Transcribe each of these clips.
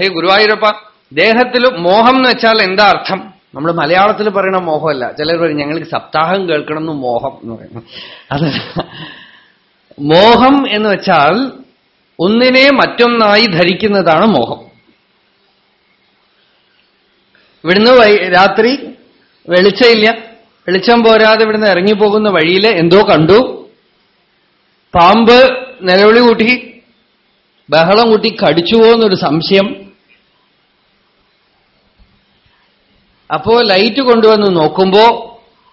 ഹേ ഗുരുവായൂരപ്പ ദേഹത്തിൽ മോഹം എന്ന് വെച്ചാൽ എന്താ അർത്ഥം? നമ്മൾ മലയാളത്തിൽ പറയണ മോഹമല്ല. ചിലർ പറയും ഞങ്ങൾക്ക് സപ്താഹം കേൾക്കണം എന്ന് മോഹം എന്ന് പറയുന്നു അത് മോഹം എന്ന് വെച്ചാൽ ഒന്നിനെ മറ്റൊന്നായി ധരിക്കുന്നതാണ് മോഹം. ഇവിടുന്ന് രാത്രി വെളിച്ചമില്ല. വെളിച്ചം പോരാതെ ഇവിടുന്ന് ഇറങ്ങിപ്പോകുന്ന വഴിയിൽ എന്തോ കണ്ടു. പാമ്പ് നിലവിളി കൂട്ടി ബഹളം കൂട്ടി കടിച്ചുവോ എന്നൊരു സംശയം. അപ്പോ ലൈറ്റ് കൊണ്ടുവന്ന് നോക്കുമ്പോ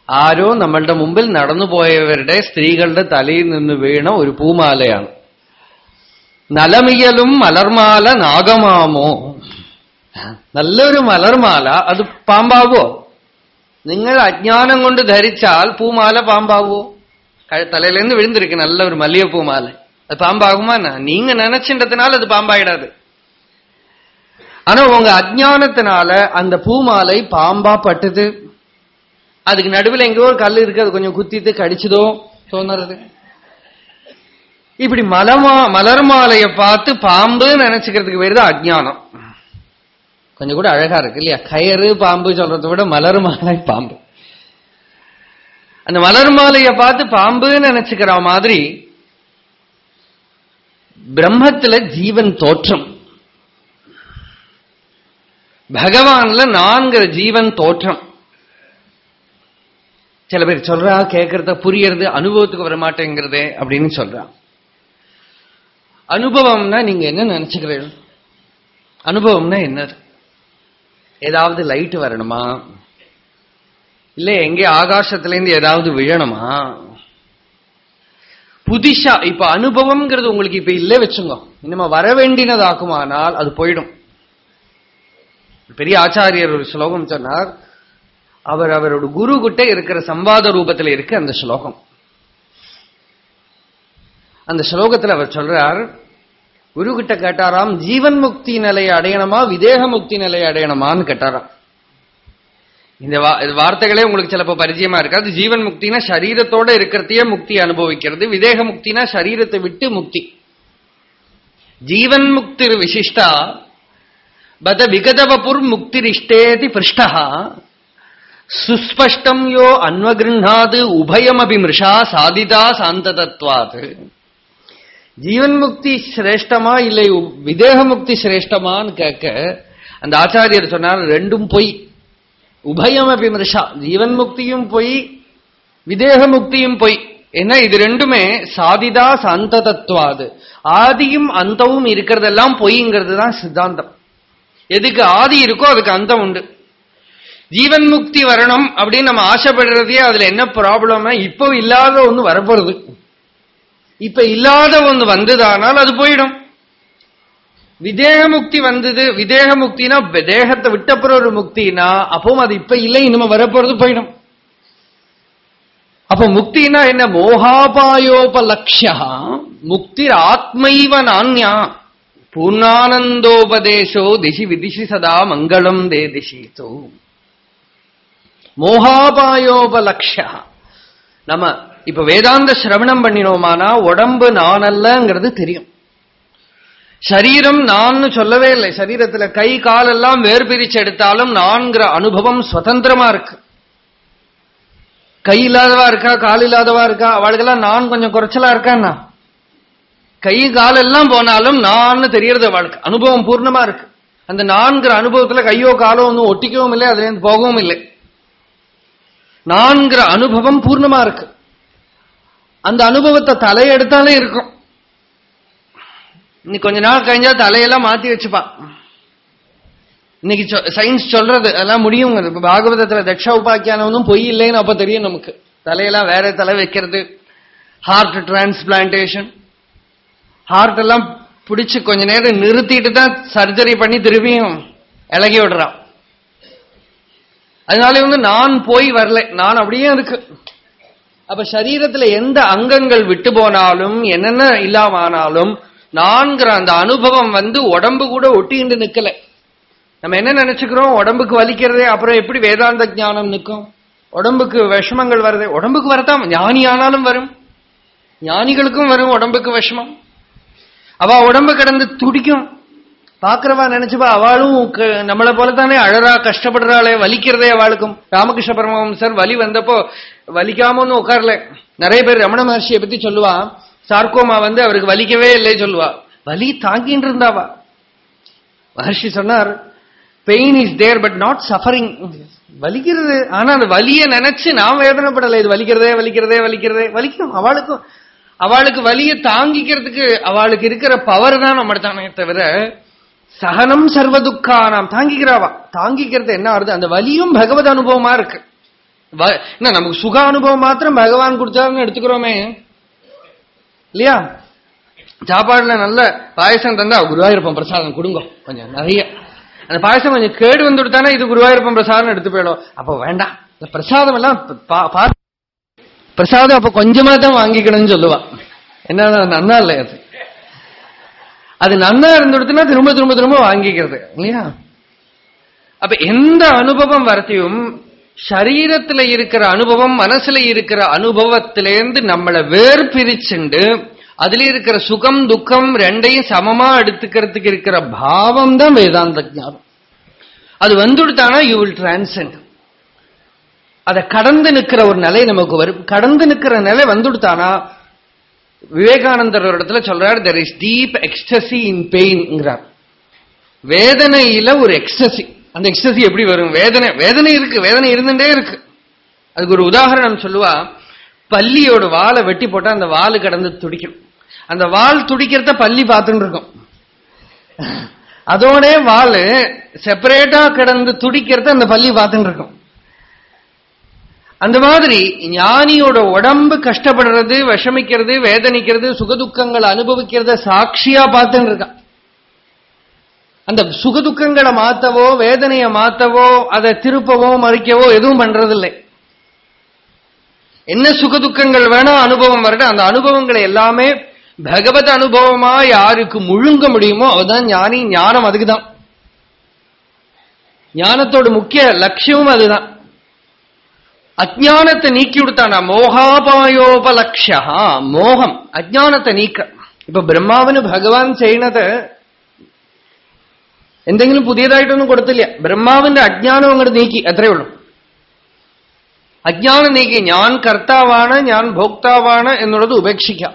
ആരോ നമ്മളുടെ മുമ്പിൽ നടന്നുപോയവരുടെ സ്ത്രീകളുടെ തലയിൽ നിന്ന് വീണ ഒരു പൂമാലയാണ് നലമിയലും മലർമാല നാഗമാമോ നല്ലൊരു മലർമാല അത് പാമ്പാവോ നിങ്ങൾ അജ്ഞാനം കൊണ്ട് ധരിച്ചാൽ പൂമാല പാമ്പാവോ தலையிலேருந்து விழுந்திருக்கு நல்ல ஒரு மல்லிகைப்பூ மாலை அது பாம்பாகுமா நீங்க நினைச்சின்றதுனால அது பாம்பாயிடாது ஆனா உங்க அஜானத்தினால அந்த பூமாலை பாம்பா பட்டுது. அதுக்கு நடுவில் எங்கேயோ ஒரு கல் இருக்கு அது கொஞ்சம் குத்திட்டு கடிச்சதோ தோணுறது. இப்படி மலமா மலர் மாலையை பார்த்து பாம்பு நினைச்சுக்கிறதுக்கு பேர் தான் அஜானம் கொஞ்சம் கூட அழகா இருக்கு இல்லையா? கயறு பாம்பு சொல்றதை விட மலர் மாலை பாம்பு. அந்த மலர் மாலையை பார்த்து பாம்புன்னு நினைச்சுக்கிற மாதிரி பிரம்மத்துல ஜீவன் தோற்றம். பகவான்ல நான்கிற ஜீவன் தோற்றம். சில பேர் சொல்றா கேட்கறத புரியறது அனுபவத்துக்கு வர மாட்டேங்கிறது அப்படின்னு சொல்றான் அனுபவம்னா நீங்க என்ன நினைச்சுக்கிறீர்கள்? அனுபவம்னா என்னது? ஏதாவது லைட் வரணுமா? இல்ல எங்கே ஆகாசத்திலேருந்து ஏதாவது விழணுமா? புதிஷா இப்ப அனுபவம்ங்கிறது உங்களுக்கு இப்ப இல்ல வச்சுங்க. இனிமே வர வேண்டினதாக்குமானால் அது போயிடும். பெரிய ஆச்சாரியர் ஒரு ஸ்லோகம் சொன்னார். அவர் அவரோட குரு கிட்ட இருக்கிற சம்பாத ரூபத்தில் இருக்கு அந்த ஸ்லோகம். அந்த ஸ்லோகத்தில் அவர் சொல்றார் குரு கிட்ட கேட்டாராம் ஜீவன் முக்தி நிலையை அடையணுமா விதேக முக்தி நிலையை அடையணுமான்னு கேட்டாராம். இந்த வார்த்தைகளே உங்களுக்கு சிலப்போ பரிச்சயமா இருக்காது. ஜீவன் முக்தினா சரீரத்தோட இருக்கிறதையே முக்தி அனுபவிக்கிறது விதேக முக்தினா சரீரத்தை விட்டு முக்தி. ஜீவன் முக்தி விசிஷ்டா பத விகதவபுர் முக்திரிஷ்டேதி பிருஷ்டா சுஸ்பஷ்டம் யோ அன்வகிருண்ணாது உபயமபி மிருஷா சாதிதா சாந்ததத்வாது। ஜீவன் முக்தி சிரேஷ்டமா இல்லை விதேக முக்தி சிரேஷ்டமான்னு கேட்க அந்த ஆச்சாரியர் சொன்னார் ரெண்டும் பொய். உபயமபி மிருஷா ஜீவன் முக்தியும் பொய் விதேக முக்தியும் பொய். ஏன்னா இது ரெண்டுமே சாதிதா சாந்த தத்துவாது ஆதியும் அந்தவும் இருக்கிறதெல்லாம் பொய்ங்கிறது தான் சித்தாந்தம். எதுக்கு ஆதி இருக்கோ அதுக்கு அந்தம் உண்டு. ஜீவன் முக்தி வரணும் அப்படின்னு நம்ம ஆசைப்படுறதே அதுல என்ன ப்ராப்ளம்னா இப்போ இல்லாத ஒண்ணு வரப்போறது இப்ப இல்லாத ஒண்ணு வந்ததானால் அது போயிடும். விதேக முக்தி வந்தது விதேக முக்தினா தேகத்தை விட்டப்புறம் ஒரு முக்தினா அப்பவும் அது இப்ப இல்லை இனிமே வரப்போறது போயிடும். அப்ப முக்தினா என்ன? மோகாபாயோபலக்ஷா முக்தி ஆத்மைவ நான்யா. பூர்ணானந்தோபதேசோ திசி விதிஷி சதா மங்களம் தே திசித்தோ மோகாபாயோபலக்ஷா நம்ம இப்ப வேதாந்த சிரவணம் பண்ணினோமானா உடம்பு நானல்லங்கிறது தெரியும் சரீரம் நான் சொல்லவே இல்லை சரீரத்துல கை காலெல்லாம் வேர் பிரிச்சு எடுத்தாலும் நான்கிற அனுபவம் சுதந்திரமா இருக்கு கை இல்லாதவா இருக்கா கால் இல்லாதவா இருக்கா அவளுக்கெல்லாம் நான் கொஞ்சம் குறைச்சலா இருக்கான்னா கை காலெல்லாம் போனாலும் நான் தெரியறது வாழ்க்கை. அனுபவம் பூர்ணமா இருக்கு. அந்த நான்கிற அனுபவத்துல கையோ காலோ ஒன்றும் ஒட்டிக்கவும் இல்லை அதுல இருந்து போகவும் இல்லை. நான்கிற அனுபவம் பூர்ணமா இருக்கு. அந்த அனுபவத்தை தலையெடுத்தாலே இருக்கும். இன்னைக்கு கொஞ்ச நாள் கழிஞ்சா தலையெல்லாம் மாத்தி வச்சுப்பான். இன்னைக்கு சயின்ஸ் சொல்றது அதெல்லாம் முடியும். பாகவதத்துல தட்ச உபாக்கியானவனும் பொய் இல்லைன்னு அப்ப தெரியும் நமக்கு. தலையெல்லாம் வேற தலை வைக்கிறது. ஹார்ட் டிரான்ஸ்பிளான்டேஷன் ஹார்ட் எல்லாம் பிடிச்சு கொஞ்ச நேரம் நிறுத்திட்டு தான் சர்ஜரி பண்ணி திரும்பியும் இலகி விடுறான். அதனால வந்து நான் போய் வரல. நான் அப்படியே இருக்கு. அப்ப சரீரத்துல எந்த அங்கங்கள் விட்டு போனாலும் என்னென்ன இல்லாமனாலும் நான்கிற அந்த அனுபவம் வந்து உடம்பு கூட ஒட்டிண்டு நிக்கல. நம்ம என்ன நினைச்சுக்கிறோம்? உடம்புக்கு வலிக்கிறதே அப்புறம் எப்படி வேதாந்த ஜானம் நிற்கும்? உடம்புக்கு விஷமங்கள் வருது உடம்புக்கு வரதான் ஞானி ஆனாலும் வரும். ஞானிகளுக்கும் வரும் உடம்புக்கு விஷமம். அவ உடம்பு கிடந்து துடிக்கும். பாக்குறவா நினைச்சுப்பா அவளும் நம்மளை போலதானே அழறா கஷ்டப்படுறாளே வலிக்கிறதே அவளுக்கும். ராமகிருஷ்ண பரமஹம்சர் வலி வந்தப்போ வலிக்காம ஒன்னும் உட்காரல. நிறைய பேர் ரமண மகர்ஷியை பத்தி சொல்லுவா. சார்க்கோமா வந்து அவருக்கு வலிக்கவே இல்லை சொல்லுவா. வலி தாங்கின்னு இருந்தாவா? மகர்ஷி சொன்னார் pain is there but not suffering வலிக்கிறது ஆனா அந்த வலியை நினைச்சு நான் வேதனைப்படலை. இது வலிக்கிறதே வலிக்கிறதே வலிக்கிறதே வலிக்கும். அவளுக்கும் அவளுக்கு வலியை தாங்கிக்கிறதுக்கு அவளுக்கு இருக்கிற பவர் தான் நம்ம தானே தவிர சகனம் சர்வதுக்கா நாம் தாங்கிக்கிறாவா? தாங்கிக்கிறது என்ன ஆறுது? அந்த வலியும் பகவத் அனுபவமா இருக்கு. வ- என்ன நமக்கு சுக அனுபவம் மாத்திரம் பகவான் கொடுத்தாருன்னு எடுத்துக்கிறோமே. இல்லையா? சாப்பாடுல நல்ல பாயசம் தந்தா குருவாயிருப்பம் பிரசாதம் கொடுங்க. கொஞ்சம் நிறைய. அந்த பாயசம் கொஞ்சம் கேடு வந்துடுத்தானே இது குருவாயிருப்பம் பிரசாதம் எடுத்து போயிடும். அப்போ வேண்டாம். இந்த பிரசாதம் எல்லாம் பா- பா- பிரசாதம் அப்ப கொஞ்சமா தான் வாங்கிக்கணும்னு சொல்லுவா என்ன நன்னா இல்லை அது அது நன்னா இருந்துடுத்துனா திரும்ப திரும்ப திரும்ப வாங்கிக்கிறது இல்லையா அப்ப எந்த அனுபவம் வரத்தையும் சரீரத்துல இருக்கிற அனுபவம் மனசுல இருக்கிற அனுபவத்திலேருந்து நம்மளை வேர் பிரிச்சுண்டு அதுல இருக்கிற சுகம் துக்கம் ரெண்டையும் சமமா எடுத்துக்கிறதுக்கு இருக்கிற பாவம் தான் வேதாந்த ஜானம் அது வந்துடுத்தானா யூ வில் டிரான்சென்ட் அதை கடந்து நிற்கிற ஒரு நிலை நமக்கு வரும். கடந்து நிற்கிற நிலை வந்துடுத்தானா? விவேகானந்தர் ஒரு இடத்துல சொல்றார் there is deep ecstasy in பெயின்ங்கிறார் வேதனையில ஒரு எக்ஸ்டசி அந்த எக்ஸ்டசி எப்படி வரும்? வேதனை வேதனை இருக்கு வேதனை இருந்துட்டே இருக்கு. அதுக்கு ஒரு உதாரணம் சொல்லுவா. பல்லியோட வாலை வெட்டி போட்டா அந்த வால் கடந்து துடிக்கும். அந்த வால் துடிக்கிறத பல்லி பார்த்துட்டு இருக்கும் அதோட வால் செப்பரேட்டா கடந்து துடிக்கிறத அந்த பல்லி பார்த்துட்டு இருக்கும் அந்த மாதிரி ஞானியோட உடம்பு கஷ்டப்படுறது விஷமிக்கிறது வேதனிக்கிறது சுகதுக்கங்களை அனுபவிக்கிறத சாட்சியா பார்த்துன்னு இருக்கான். அந்த சுகதுக்கங்களை மாத்தவோ வேதனையை மாத்தவோ அதை திருப்பவோ மறிக்கவோ எதுவும் பண்றதில்லை. என்ன சுகதுக்கங்கள் வேணா அனுபவம் வரட்டும் அந்த அனுபவங்களை எல்லாமே பகவத் அனுபவமா யாருக்கு முழுங்க முடியுமோ அதுதான் ஞானி ஞானம் அதுக்குதான். ஞானத்தோட முக்கிய லட்சியமும் அதுதான். അജ്ഞാനത്തെ നീക്കിയെടുത്താണ്. മോഹാപായോപലക്ഷ്യ. മോഹം. അജ്ഞാനത്തെ നീക്ക. ഇപ്പൊ ബ്രഹ്മാവിന് ഭഗവാൻ ചെയ്യണത് എന്തെങ്കിലും പുതിയതായിട്ടൊന്നും കൊടുത്തില്ല. ബ്രഹ്മാവിന്റെ അജ്ഞാനം അങ്ങോട്ട് നീക്കി. അത്രയേ ഉള്ളൂ. അജ്ഞാനം നീക്കി. ഞാൻ കർത്താവാണ് ഞാൻ ഭോക്താവാണ് എന്നുള്ളത് ഉപേക്ഷിക്കാം.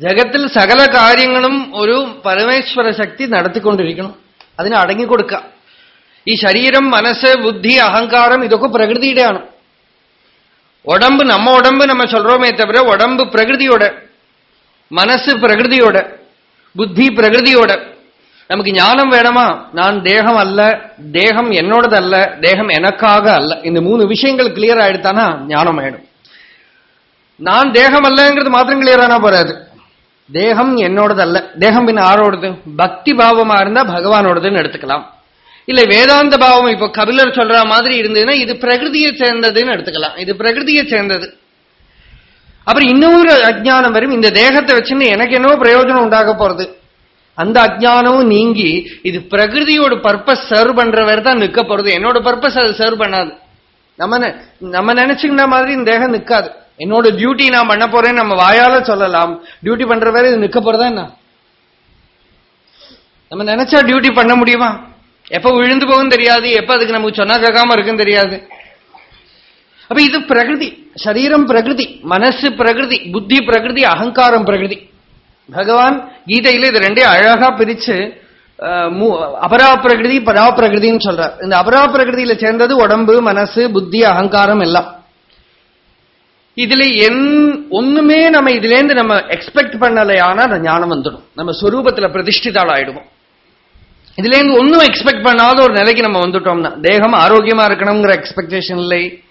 ജഗത്തിൽ സകല കാര്യങ്ങളും ഒരു പരമേശ്വര ശക്തി നടത്തിക്കൊണ്ടിരിക്കണം. അതിനെ അടങ്ങിക്കൊടുക്കാം. ഈ ശരീരം മനസ്സ് ബുദ്ധി അഹങ്കാരം ഇതൊക്കെ പ്രകൃതിയുടെയാണ് உடம்பு நம்ம உடம்பு நம்ம சொல்றோமே தவிர உடம்பு பிரகிருதியோட மனசு பிரகிருதியோட புத்தி பிரகிருதியோட நமக்கு ஞானம் வேணுமா நான் தேகம் அல்ல தேகம் என்னோடதல்ல தேகம் எனக்காக அல்ல இந்த மூணு விஷயங்கள் கிளியர் ஆயிடுத்தானா ஞானம் ஆயிடும் நான் தேகம் அல்லங்கிறது மாத்திரம் கிளியர் ஆனா போறாது தேகம் என்னோடதல்ல தேகம் பின்ன ஆரோடது பக்தி பாவமா இருந்தா பகவானோடதுன்னு எடுத்துக்கலாம் இல்ல வேதாந்த பாவம் இப்ப கபிலர் சொல்ற மாதிரி இருந்ததுன்னா இது பிரகிருதியை சேர்ந்ததுன்னு எடுத்துக்கலாம். இது பிரகிருதியை சேர்ந்தது. அப்புறம் இன்னொரு அஜ்ஞானம் வரும். இந்த தேகத்தை வச்சுன்னு எனக்கு என்னவோ பிரயோஜனம் உண்டாக போறது. அந்த அஜ்ஞானமும் நீங்கி இது பிரகிருதியோட பர்பஸ் சர்வ் பண்றவர் தான் நிக்க போறது. என்னோட பர்பஸ் அது சர்வ் பண்ணாது. நம்ம நெ- நம்ம நினைச்சுக்கிற மாதிரி இந்த தேகம் நிக்காது. என்னோட டியூட்டி நான் பண்ண போறேன் நம்ம வாயால சொல்லலாம். டியூட்டி பண்றவரை இது நிக்க போறதா என்ன? நம்ம நினைச்சா டியூட்டி பண்ண முடியுமா? எப்ப விழுந்து போகும் தெரியாது எப்ப அதுக்கு நமக்கு சொன்னா கேட்காம இருக்குன்னு தெரியாது அப்ப இது பிரகிருதி சரீரம் பிரகிருதி மனசு பிரகிருதி புத்தி பிரகிருதி அகங்காரம் பிரகிருதி பகவான் கீதையில இது ரெண்டையும் அழகா பிரிச்சு அஹ், மூ- அபரா பிரகிருதி பரா பிரகிருதின்னு சொல்றார் இந்த அபரா பிரகிருதியில சேர்ந்தது உடம்பு மனசு புத்தி அகங்காரம் எல்லாம் இதுல என் ஒண்ணுமே நம்ம இதுல இருந்து நம்ம எக்ஸ்பெக்ட் பண்ணலையானா அந்த ஞானம் வந்துடும் நம்ம சொரூபத்துல பிரதிஷ்டிதாள் ஆயிடுவோம் இதுல இருந்து ஒன்னும் எக்ஸ்பெக்ட் பண்ணாத ஒரு நிலைக்கு நம்ம வந்துட்டோம்னா தேகம் ஆரோக்கியமா இருக்கணுங்கிற எக்ஸ்பெக்டேஷன் இல்லை.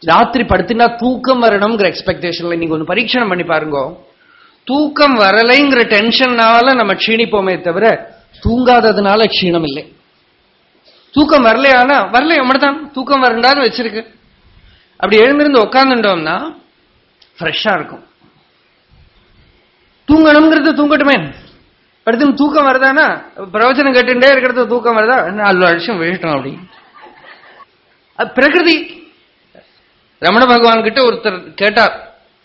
ராத்திரி படுத்துனா தூக்கம் வரணுங்கிற எக்ஸ்பெக்டேஷன் இல்லை. நீங்க ஒன்று பரீட்சணம் பண்ணி பாருங்க. தூக்கம் வரலைங்கிற டென்ஷன்னால நம்ம க்ஷீணிப்போமே தவிர தூங்காததுனால க்ஷீணம் இல்லை. தூக்கம் வரலையானா வரலையே? தான் தூக்கம் வரண்டான்னு வச்சிருக்கு. அப்படி எழுந்திருந்து உட்காந்துட்டோம்னா ஃப்ரெஷ்ஷா இருக்கும். தூங்கணுங்கிறது தூங்கட்டுமே. படுத்து தூக்கம் வருதானா? பிரவச்சனம் கேட்டுட்டே இருக்கிறது தூக்கம் வருதா? நாலு வருஷம் விழிட்டோம் அப்படின்னு பிரகிருதி. ரமண பகவான் கிட்ட ஒருத்தர் கேட்டார்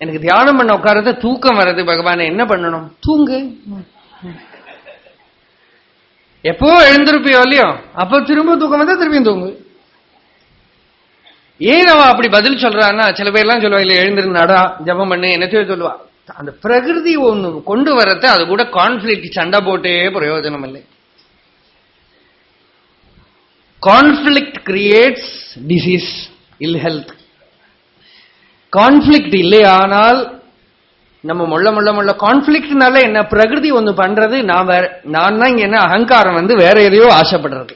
எனக்கு தியானம் பண்ண உட்காரத தூக்கம் வர்றது பகவான என்ன பண்ணணும்? தூங்கு. எப்போ எழுந்திருப்பியோ இல்லையோ அப்ப திரும்ப தூக்கம் வந்தா திரும்பியும் தூங்கு. ஏன் அவன் அப்படி பதில் சொல்றான்னா? சில பேர்லாம் சொல்லுவா இல்ல எழுந்திருந்தாடா ஜபம் பண்ணு என்னத்தையோ சொல்லுவா. அந்த பிரகிருதி ஒண்ணு கொண்டு வரத்த அது கூட கான்ஃபிளிக் சண்டை போட்டே பிரயோஜனம் இல்லை conflict creates disease ill health conflict இல்லையானால் நம்ம முள்ள முள்ள முள்ள கான்ஃபிளிக்ட்னால என்ன பிரகிருதி ஒண்ணு பண்றது நான் வேற நான் தான் இங்க என்ன அகங்காரம் வந்து வேற எதையோ ஆசைப்படுறது.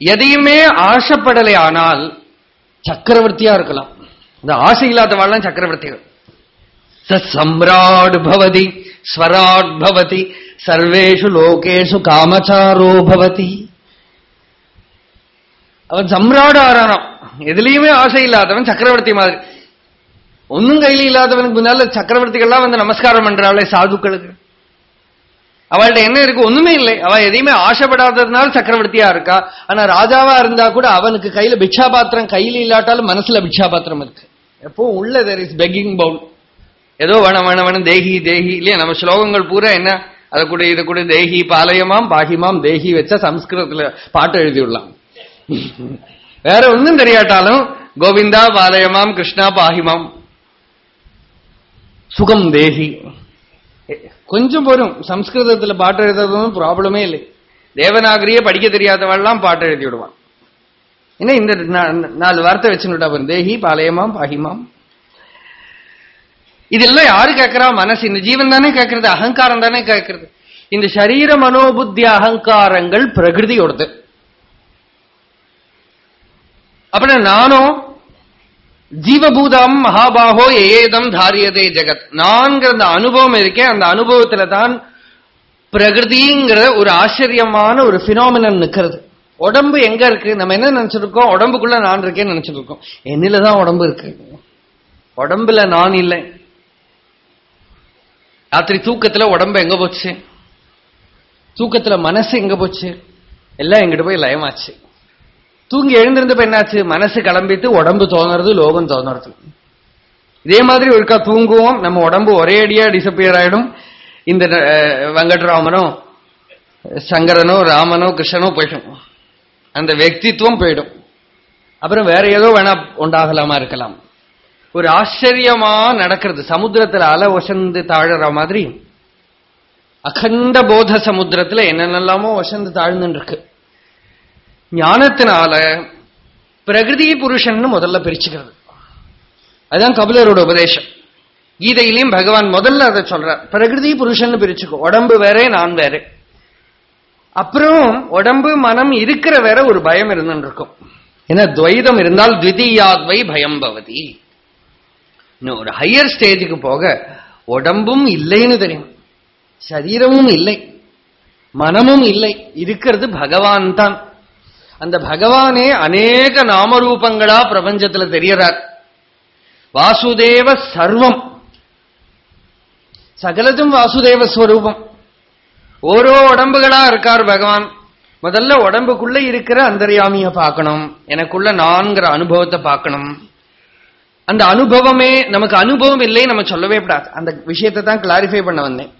எதையுமே ஆசைப்படலை ஆனால் சக்கரவர்த்தியா இருக்கலாம். இந்த ஆசை இல்லாதவாள்லாம் சக்கரவர்த்திகள் சம்ராட் பவதி ஸ்வராட் பவதி சர்வேஷு லோகேஷு காமச்சாரோ பவதி. அவன் சம்ராட் ஆறானாம் எதுலயுமே ஆசை இல்லாதவன் சக்கரவர்த்தி மாதிரி. ஒன்னும் கையில இல்லாதவனுக்கு முன்னால சக்கரவர்த்திகள்லாம் வந்து நமஸ்காரம் பண்றாளே சாதுக்களுக்கு. அவள்கிட்ட என்ன இருக்கு? ஒண்ணுமே இல்லை. அவ எதையுமே ஆசைப்படாததுனால சக்கரவர்த்தியா இருக்கா? ஆனா ராஜாவா இருந்தா கூட அவனுக்கு கையில பிக்ஷா பாத்திரம் கையில இல்லாட்டாலும் மனசுல பிக்ஷா பாத்திரம் இருக்கு. எப்போ உள்ள தெர் இஸ் பெக்கிங் பவுல் ஏதோ வேண வேண வேணும் தேகி தேகி இல்லையா நம்ம ஸ்லோகங்கள் பூரா என்ன அதை கூட இதை கூட தேகி பாலயமாம் பாகிமாம் தேகி வச்சா சம்ஸ்கிருதத்துல பாட்டு எழுதிவிடலாம் வேற ஒன்னும் தெரியாட்டாலும் கோவிந்தா பாலயமாம் கிருஷ்ணா பாகிமாம் சுகம் தேகி கொஞ்சம் போரும் சம்ஸ்கிருதத்துல பாட்டு எழுதுறதும் ப்ராப்ளமே இல்லை தேவநாகரியே படிக்க தெரியாதவெல்லாம் பாட்டு எழுதி விடுவான் என்ன இந்த நாலு வார்த்தை வச்சுட்டா தேஹி தேகி பாலயமாம் பாகிமாம். இதெல்லாம் யாரு கேட்கிறா? மனசு. இந்த ஜீவன் தானே கேட்கறது அகங்காரம் தானே கேட்கறது. இந்த சரீர மனோபுத்தி அகங்காரங்கள் பிரகிருதியோடது. அப்புறம் நானும் ஜீவபூதம் மகாபாகோ ஏதம் தாரியதே ஜெகத். நான்கிற அந்த அனுபவம் இருக்கே அந்த அனுபவத்துல தான் பிரகிருதிங்கிற ஒரு ஆச்சரியமான ஒரு பினாமினன் நிற்கிறது. உடம்பு எங்க இருக்கு? நம்ம என்ன நினைச்சிருக்கோம்? உடம்புக்குள்ள நான் இருக்கேன்னு நினைச்சிட்டு இருக்கோம் என்னில தான் உடம்பு இருக்கு. உடம்புல நான் இல்லை. ராத்திரி தூக்கத்துல உடம்பு எங்க போச்சு? தூக்கத்துல மனசு எங்க போச்சு? எல்லாம் எங்கிட்ட போய் லயமாச்சு. தூங்கி எழுந்திருந்தப்ப என்னாச்சு? மனசு கிளம்பிட்டு உடம்பு தோணுறது லோகம் தோணுறது. இதே மாதிரி ஒருக்கா தூங்குவோம். நம்ம உடம்பு ஒரே அடியா டிசப்பியர் ஆயிடும். இந்த வெங்கட்ராமனோ சங்கரனோ ராமனோ கிருஷ்ணனோ போயிட்டோம் அந்த வெக்தித்துவம் போயிடும். அப்புறம் வேற ஏதோ வேணா உண்டாகலாமா இருக்கலாம். ஒரு ஆச்சரியமா நடக்கிறது. சமுத்திரத்துல அலை ஒசந்து தாழற மாதிரி அகண்ட போத சமுத்திரத்துல என்னென்னலாமோ ஒசந்து தாழ்ந்துட்டு இருக்கு ஞானத்தினால பிரகிருதி புருஷன் முதல்ல பிரிச்சுக்கிறது. அதுதான் கபிலரோட உபதேசம். கீதையிலையும் பகவான் முதல்ல அதை சொல்றார். பிரகிருதி புருஷன் பிரிச்சுக்கோ. உடம்பு வேற நான் வேற. அப்புறம் உடம்பு மனம் இருக்கிற வேற ஒரு பயம் இருந்துட்டு இருக்கும் ஏன்னா துவைதம் இருந்தால் த்விதீயாத்வை பயம் பவதி. இன்னும் ஒரு ஹையர் ஸ்டேஜுக்கு போக உடம்பும் இல்லைன்னு தெரியும். சரீரமும் இல்லை. மனமும் இல்லை. இருக்கிறது பகவான் தான். அந்த பகவானே அநேக நாமரூபங்களா பிரபஞ்சத்துல தெரியறார். வாசுதேவ சர்வம். சகலதும் வாசுதேவ ஸ்வரூபம். ஓரோ உடம்புகளா இருக்கார் பகவான். முதல்ல உடம்புக்குள்ள இருக்கிற அந்தர்யாமிய பார்க்கணும். எனக்குள்ள நான்கிற அனுபவத்தை பார்க்கணும். அந்த அனுபவமே நமக்கு அனுபவம் இல்லைன்னு நம்ம சொல்லவே கூடாது. அந்த விஷயத்தை தான் கிளாரிஃபை பண்ண வந்தேன்.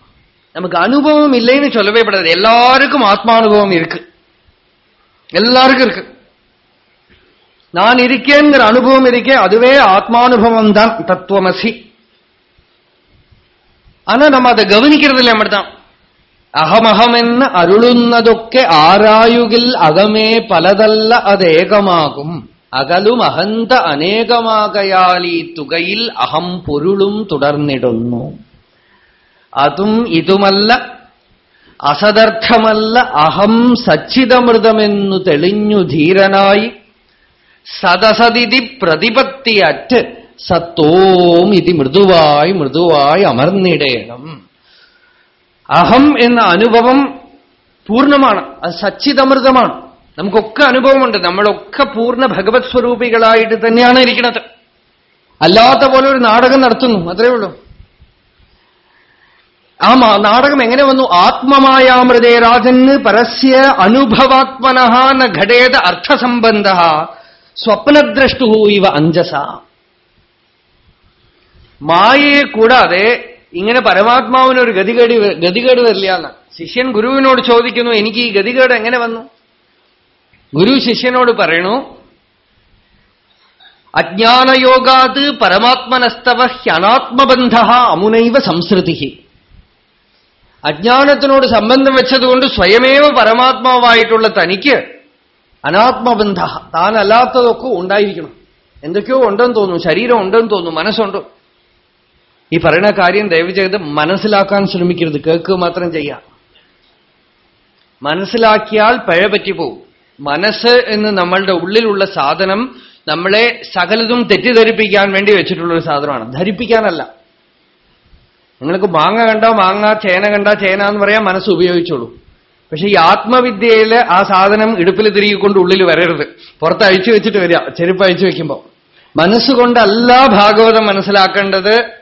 நமக்கு அனுபவம் இல்லைன்னு சொல்லவே கூடாது. எல்லாருக்கும் ஆத்மானுபவம் இருக்கு. எல்லாருக்கும் இருக்கு. நான் இருக்கேங்கிற அனுபவம் இருக்கே அதுவே ஆத்மானுபவம் தான் தத்துவமசி. ஆனா நம்ம அதை கவனிக்கிறது இல்லை மட்டும்தான். അഹമഹമെന്ന് അരുളുന്നതൊക്കെ ആരായുകിൽ അകമേ പലതല്ല അതേകമാകും. അകലും അഹന്ത അനേകമാകയാൽ ഈ തുകയിൽ അഹം പൊരുളും തുടർന്നിടുന്നു. അതും ഇതുമല്ല അസദർത്ഥമല്ല അഹം സച്ചിതമൃതമെന്നു തെളിഞ്ഞു ധീരനായി. സദസതിഥി പ്രതിപത്തിയറ്റ് സത്തോം ഇതി മൃദുവായി മൃദുവായി അമർന്നിടേണം. അഹം എന്ന അനുഭവം പൂർണമാണ്. അത് സച്ചിതമൃതമാണ് നമുക്കൊക്കെ അനുഭവമുണ്ട്. നമ്മളൊക്കെ പൂർണ ഭഗവത് സ്വരൂപികളായിട്ട് തന്നെയാണ് ഇരിക്കുന്നത്. അല്ലാത്ത പോലെ ഒരു നാടകം നടത്തുന്നു. അത്രേ ഉള്ളൂ. ആ നാടകം എങ്ങനെ വന്നു? ആത്മമായാമൃതേ രാജന് പരസ്യ അനുഭവാത്മന ന ഘടേത അർത്ഥസംബന്ധ സ്വപ്നദ്രഷ്ടു ഇവ അഞ്ജസ മായയെ കൂടാതെ ഇങ്ങനെ പരമാത്മാവിന് ഒരു ഗതികേടി ഗതികേട് വരില്ല ശിഷ്യൻ ഗുരുവിനോട് ചോദിക്കുന്നു എനിക്ക് ഈ ഗതികേട് എങ്ങനെ വന്നു? ഗുരു ശിഷ്യനോട് പറയണു അജ്ഞാനയോഗാത് പരമാത്മനസ്തവ ഹ്യനാത്മബന്ധ അമുനൈവ സംസ്കൃതി അജ്ഞാനത്തിനോട് സംബന്ധം വെച്ചതുകൊണ്ട് സ്വയമേവ പരമാത്മാവായിട്ടുള്ള തനിക്ക് അനാത്മബന്ധ താനല്ലാത്തതൊക്കെ ഉണ്ടായിരിക്കണം. എന്തൊക്കെയോ ഉണ്ടെന്ന് തോന്നുന്നു ശരീരം ഉണ്ടെന്ന് തോന്നുന്നു മനസ്സുണ്ടോ. ഈ പറയുന്ന കാര്യം ദയവ് ചെയ്ത് മനസ്സിലാക്കാൻ ശ്രമിക്കരുത്. കേൾക്കുക മാത്രം ചെയ്യാം. മനസ്സിലാക്കിയാൽ പഴ പറ്റിപ്പോവും മനസ്സ് എന്ന് നമ്മളുടെ ഉള്ളിലുള്ള സാധനം നമ്മളെ സകലതും തെറ്റിദ്ധരിപ്പിക്കാൻ വേണ്ടി വെച്ചിട്ടുള്ള ഒരു സാധനമാണ്. ധരിപ്പിക്കാനല്ല. നിങ്ങൾക്ക് മാങ്ങ കണ്ട മാങ്ങ ചേന കണ്ട ചേന എന്ന് പറയാൻ മനസ്സ് ഉപയോഗിച്ചോളൂ. പക്ഷെ ഈ ആത്മവിദ്യയിൽ ആ സാധനം ഇടുപ്പിൽ തിരികൊണ്ട് ഉള്ളിൽ വരരുത്. പുറത്ത് അഴിച്ചു വെച്ചിട്ട് വരിക. ചെരുപ്പ് അഴിച്ചു വെക്കുമ്പോൾ മനസ്സുകൊണ്ടല്ല ഭാഗവതം മനസ്സിലാക്കേണ്ടത്.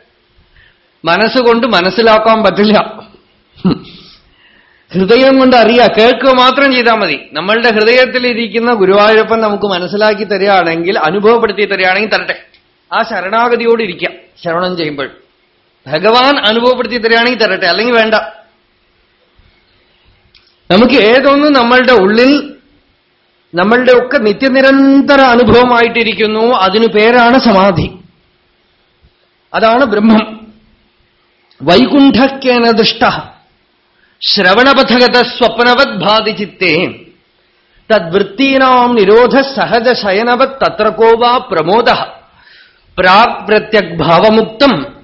മനസ്സുകൊണ്ട് മനസ്സിലാക്കാൻ പറ്റില്ല. ഹൃദയം കൊണ്ട് അറിയാം കേൾക്കുക മാത്രം ചെയ്താൽ മതി. നമ്മളുടെ ഹൃദയത്തിൽ ഇരിക്കുന്ന ഗുരുവായൂരപ്പൻ നമുക്ക് മനസ്സിലാക്കി തരികയാണെങ്കിൽ അനുഭവപ്പെടുത്തി തരികയാണെങ്കിൽ തരട്ടെ. ആ ശരണാഗതിയോട് ഇരിക്കാം ശ്രവണം ചെയ്യുമ്പോൾ. ഭഗവാൻ അനുഭവപ്പെടുത്തി തരികയാണെങ്കിൽ തരട്ടെ അല്ലെങ്കിൽ വേണ്ട. നമുക്ക് ഏതൊന്നും നമ്മളുടെ ഉള്ളിൽ നമ്മളുടെ ഒക്കെ നിത്യനിരന്തര അനുഭവമായിട്ടിരിക്കുന്നു അതിനു പേരാണ് സമാധി. അതാണ് ബ്രഹ്മം. വൈകുണ്ഠക്കേന ദൃഷ്ട. ശ്രവണപഥഗത സ്വപ്നവത് ഭാതി ചിത്തേ. തദ്വൃത്തീനാം നിരോധ സഹജ ശയനവത് തത്ര കോവാ പ്രമോദ. പ്രാപ്രത്യഗ്ഭാവമുക്തം.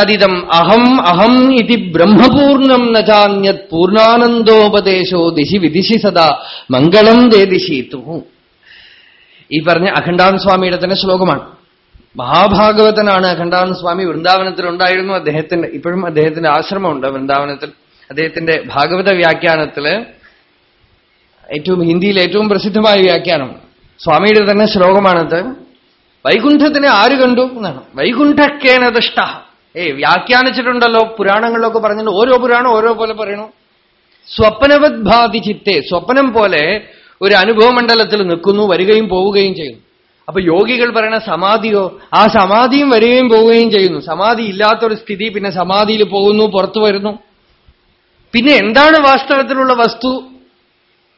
തദിതം അഹം അഹം ഇതി ബ്രഹ്മപൂർണം നാന്യത് പൂർണാനന്ദോപദേശോ ദിശി വിദിശി സദാ മംഗളം ദേദിശീത്തു ഈ പറഞ്ഞ അഖണ്ഡാൻ സ്വാമിയുടെ തന്നെ ശ്ലോകമാണ്. മഹാഭാഗവതനാണ് അഖണ്ഡാനന്ദ സ്വാമി വൃന്ദാവനത്തിൽ ഉണ്ടായിരുന്നു അദ്ദേഹത്തിന്റെ ഇപ്പോഴും അദ്ദേഹത്തിന്റെ ആശ്രമമുണ്ട് വൃന്ദാവനത്തിൽ. അദ്ദേഹത്തിന്റെ ഭാഗവത വ്യാഖ്യാനത്തിൽ ഏറ്റവും ഹിന്ദിയിൽ ഏറ്റവും പ്രസിദ്ധമായ വ്യാഖ്യാനം സ്വാമിയുടെ തന്നെ ശ്ലോകമാണത്. വൈകുണ്ഠത്തിനെ ആര് കണ്ടു എന്നാണ്. വൈകുണ്ഠക്കേന ഏ വ്യാഖ്യാനിച്ചിട്ടുണ്ടല്ലോ പുരാണങ്ങളിലൊക്കെ പറഞ്ഞിട്ട് ഓരോ പുരാണം ഓരോ പോലെ പറയണു. സ്വപ്നവത് ഭാതി ചിത്തെ സ്വപ്നം പോലെ ഒരു അനുഭവമണ്ഡലത്തിൽ നിൽക്കുന്നു വരികയും പോവുകയും ചെയ്യുന്നു. അപ്പൊ യോഗികൾ പറയണ സമാധിയോ ആ സമാധിയും വരികയും പോവുകയും ചെയ്യുന്നു. സമാധി ഇല്ലാത്തൊരു സ്ഥിതി പിന്നെ സമാധിയിൽ പോകുന്നു പുറത്തു വരുന്നു. പിന്നെ എന്താണ് വാസ്തവത്തിലുള്ള വസ്തു?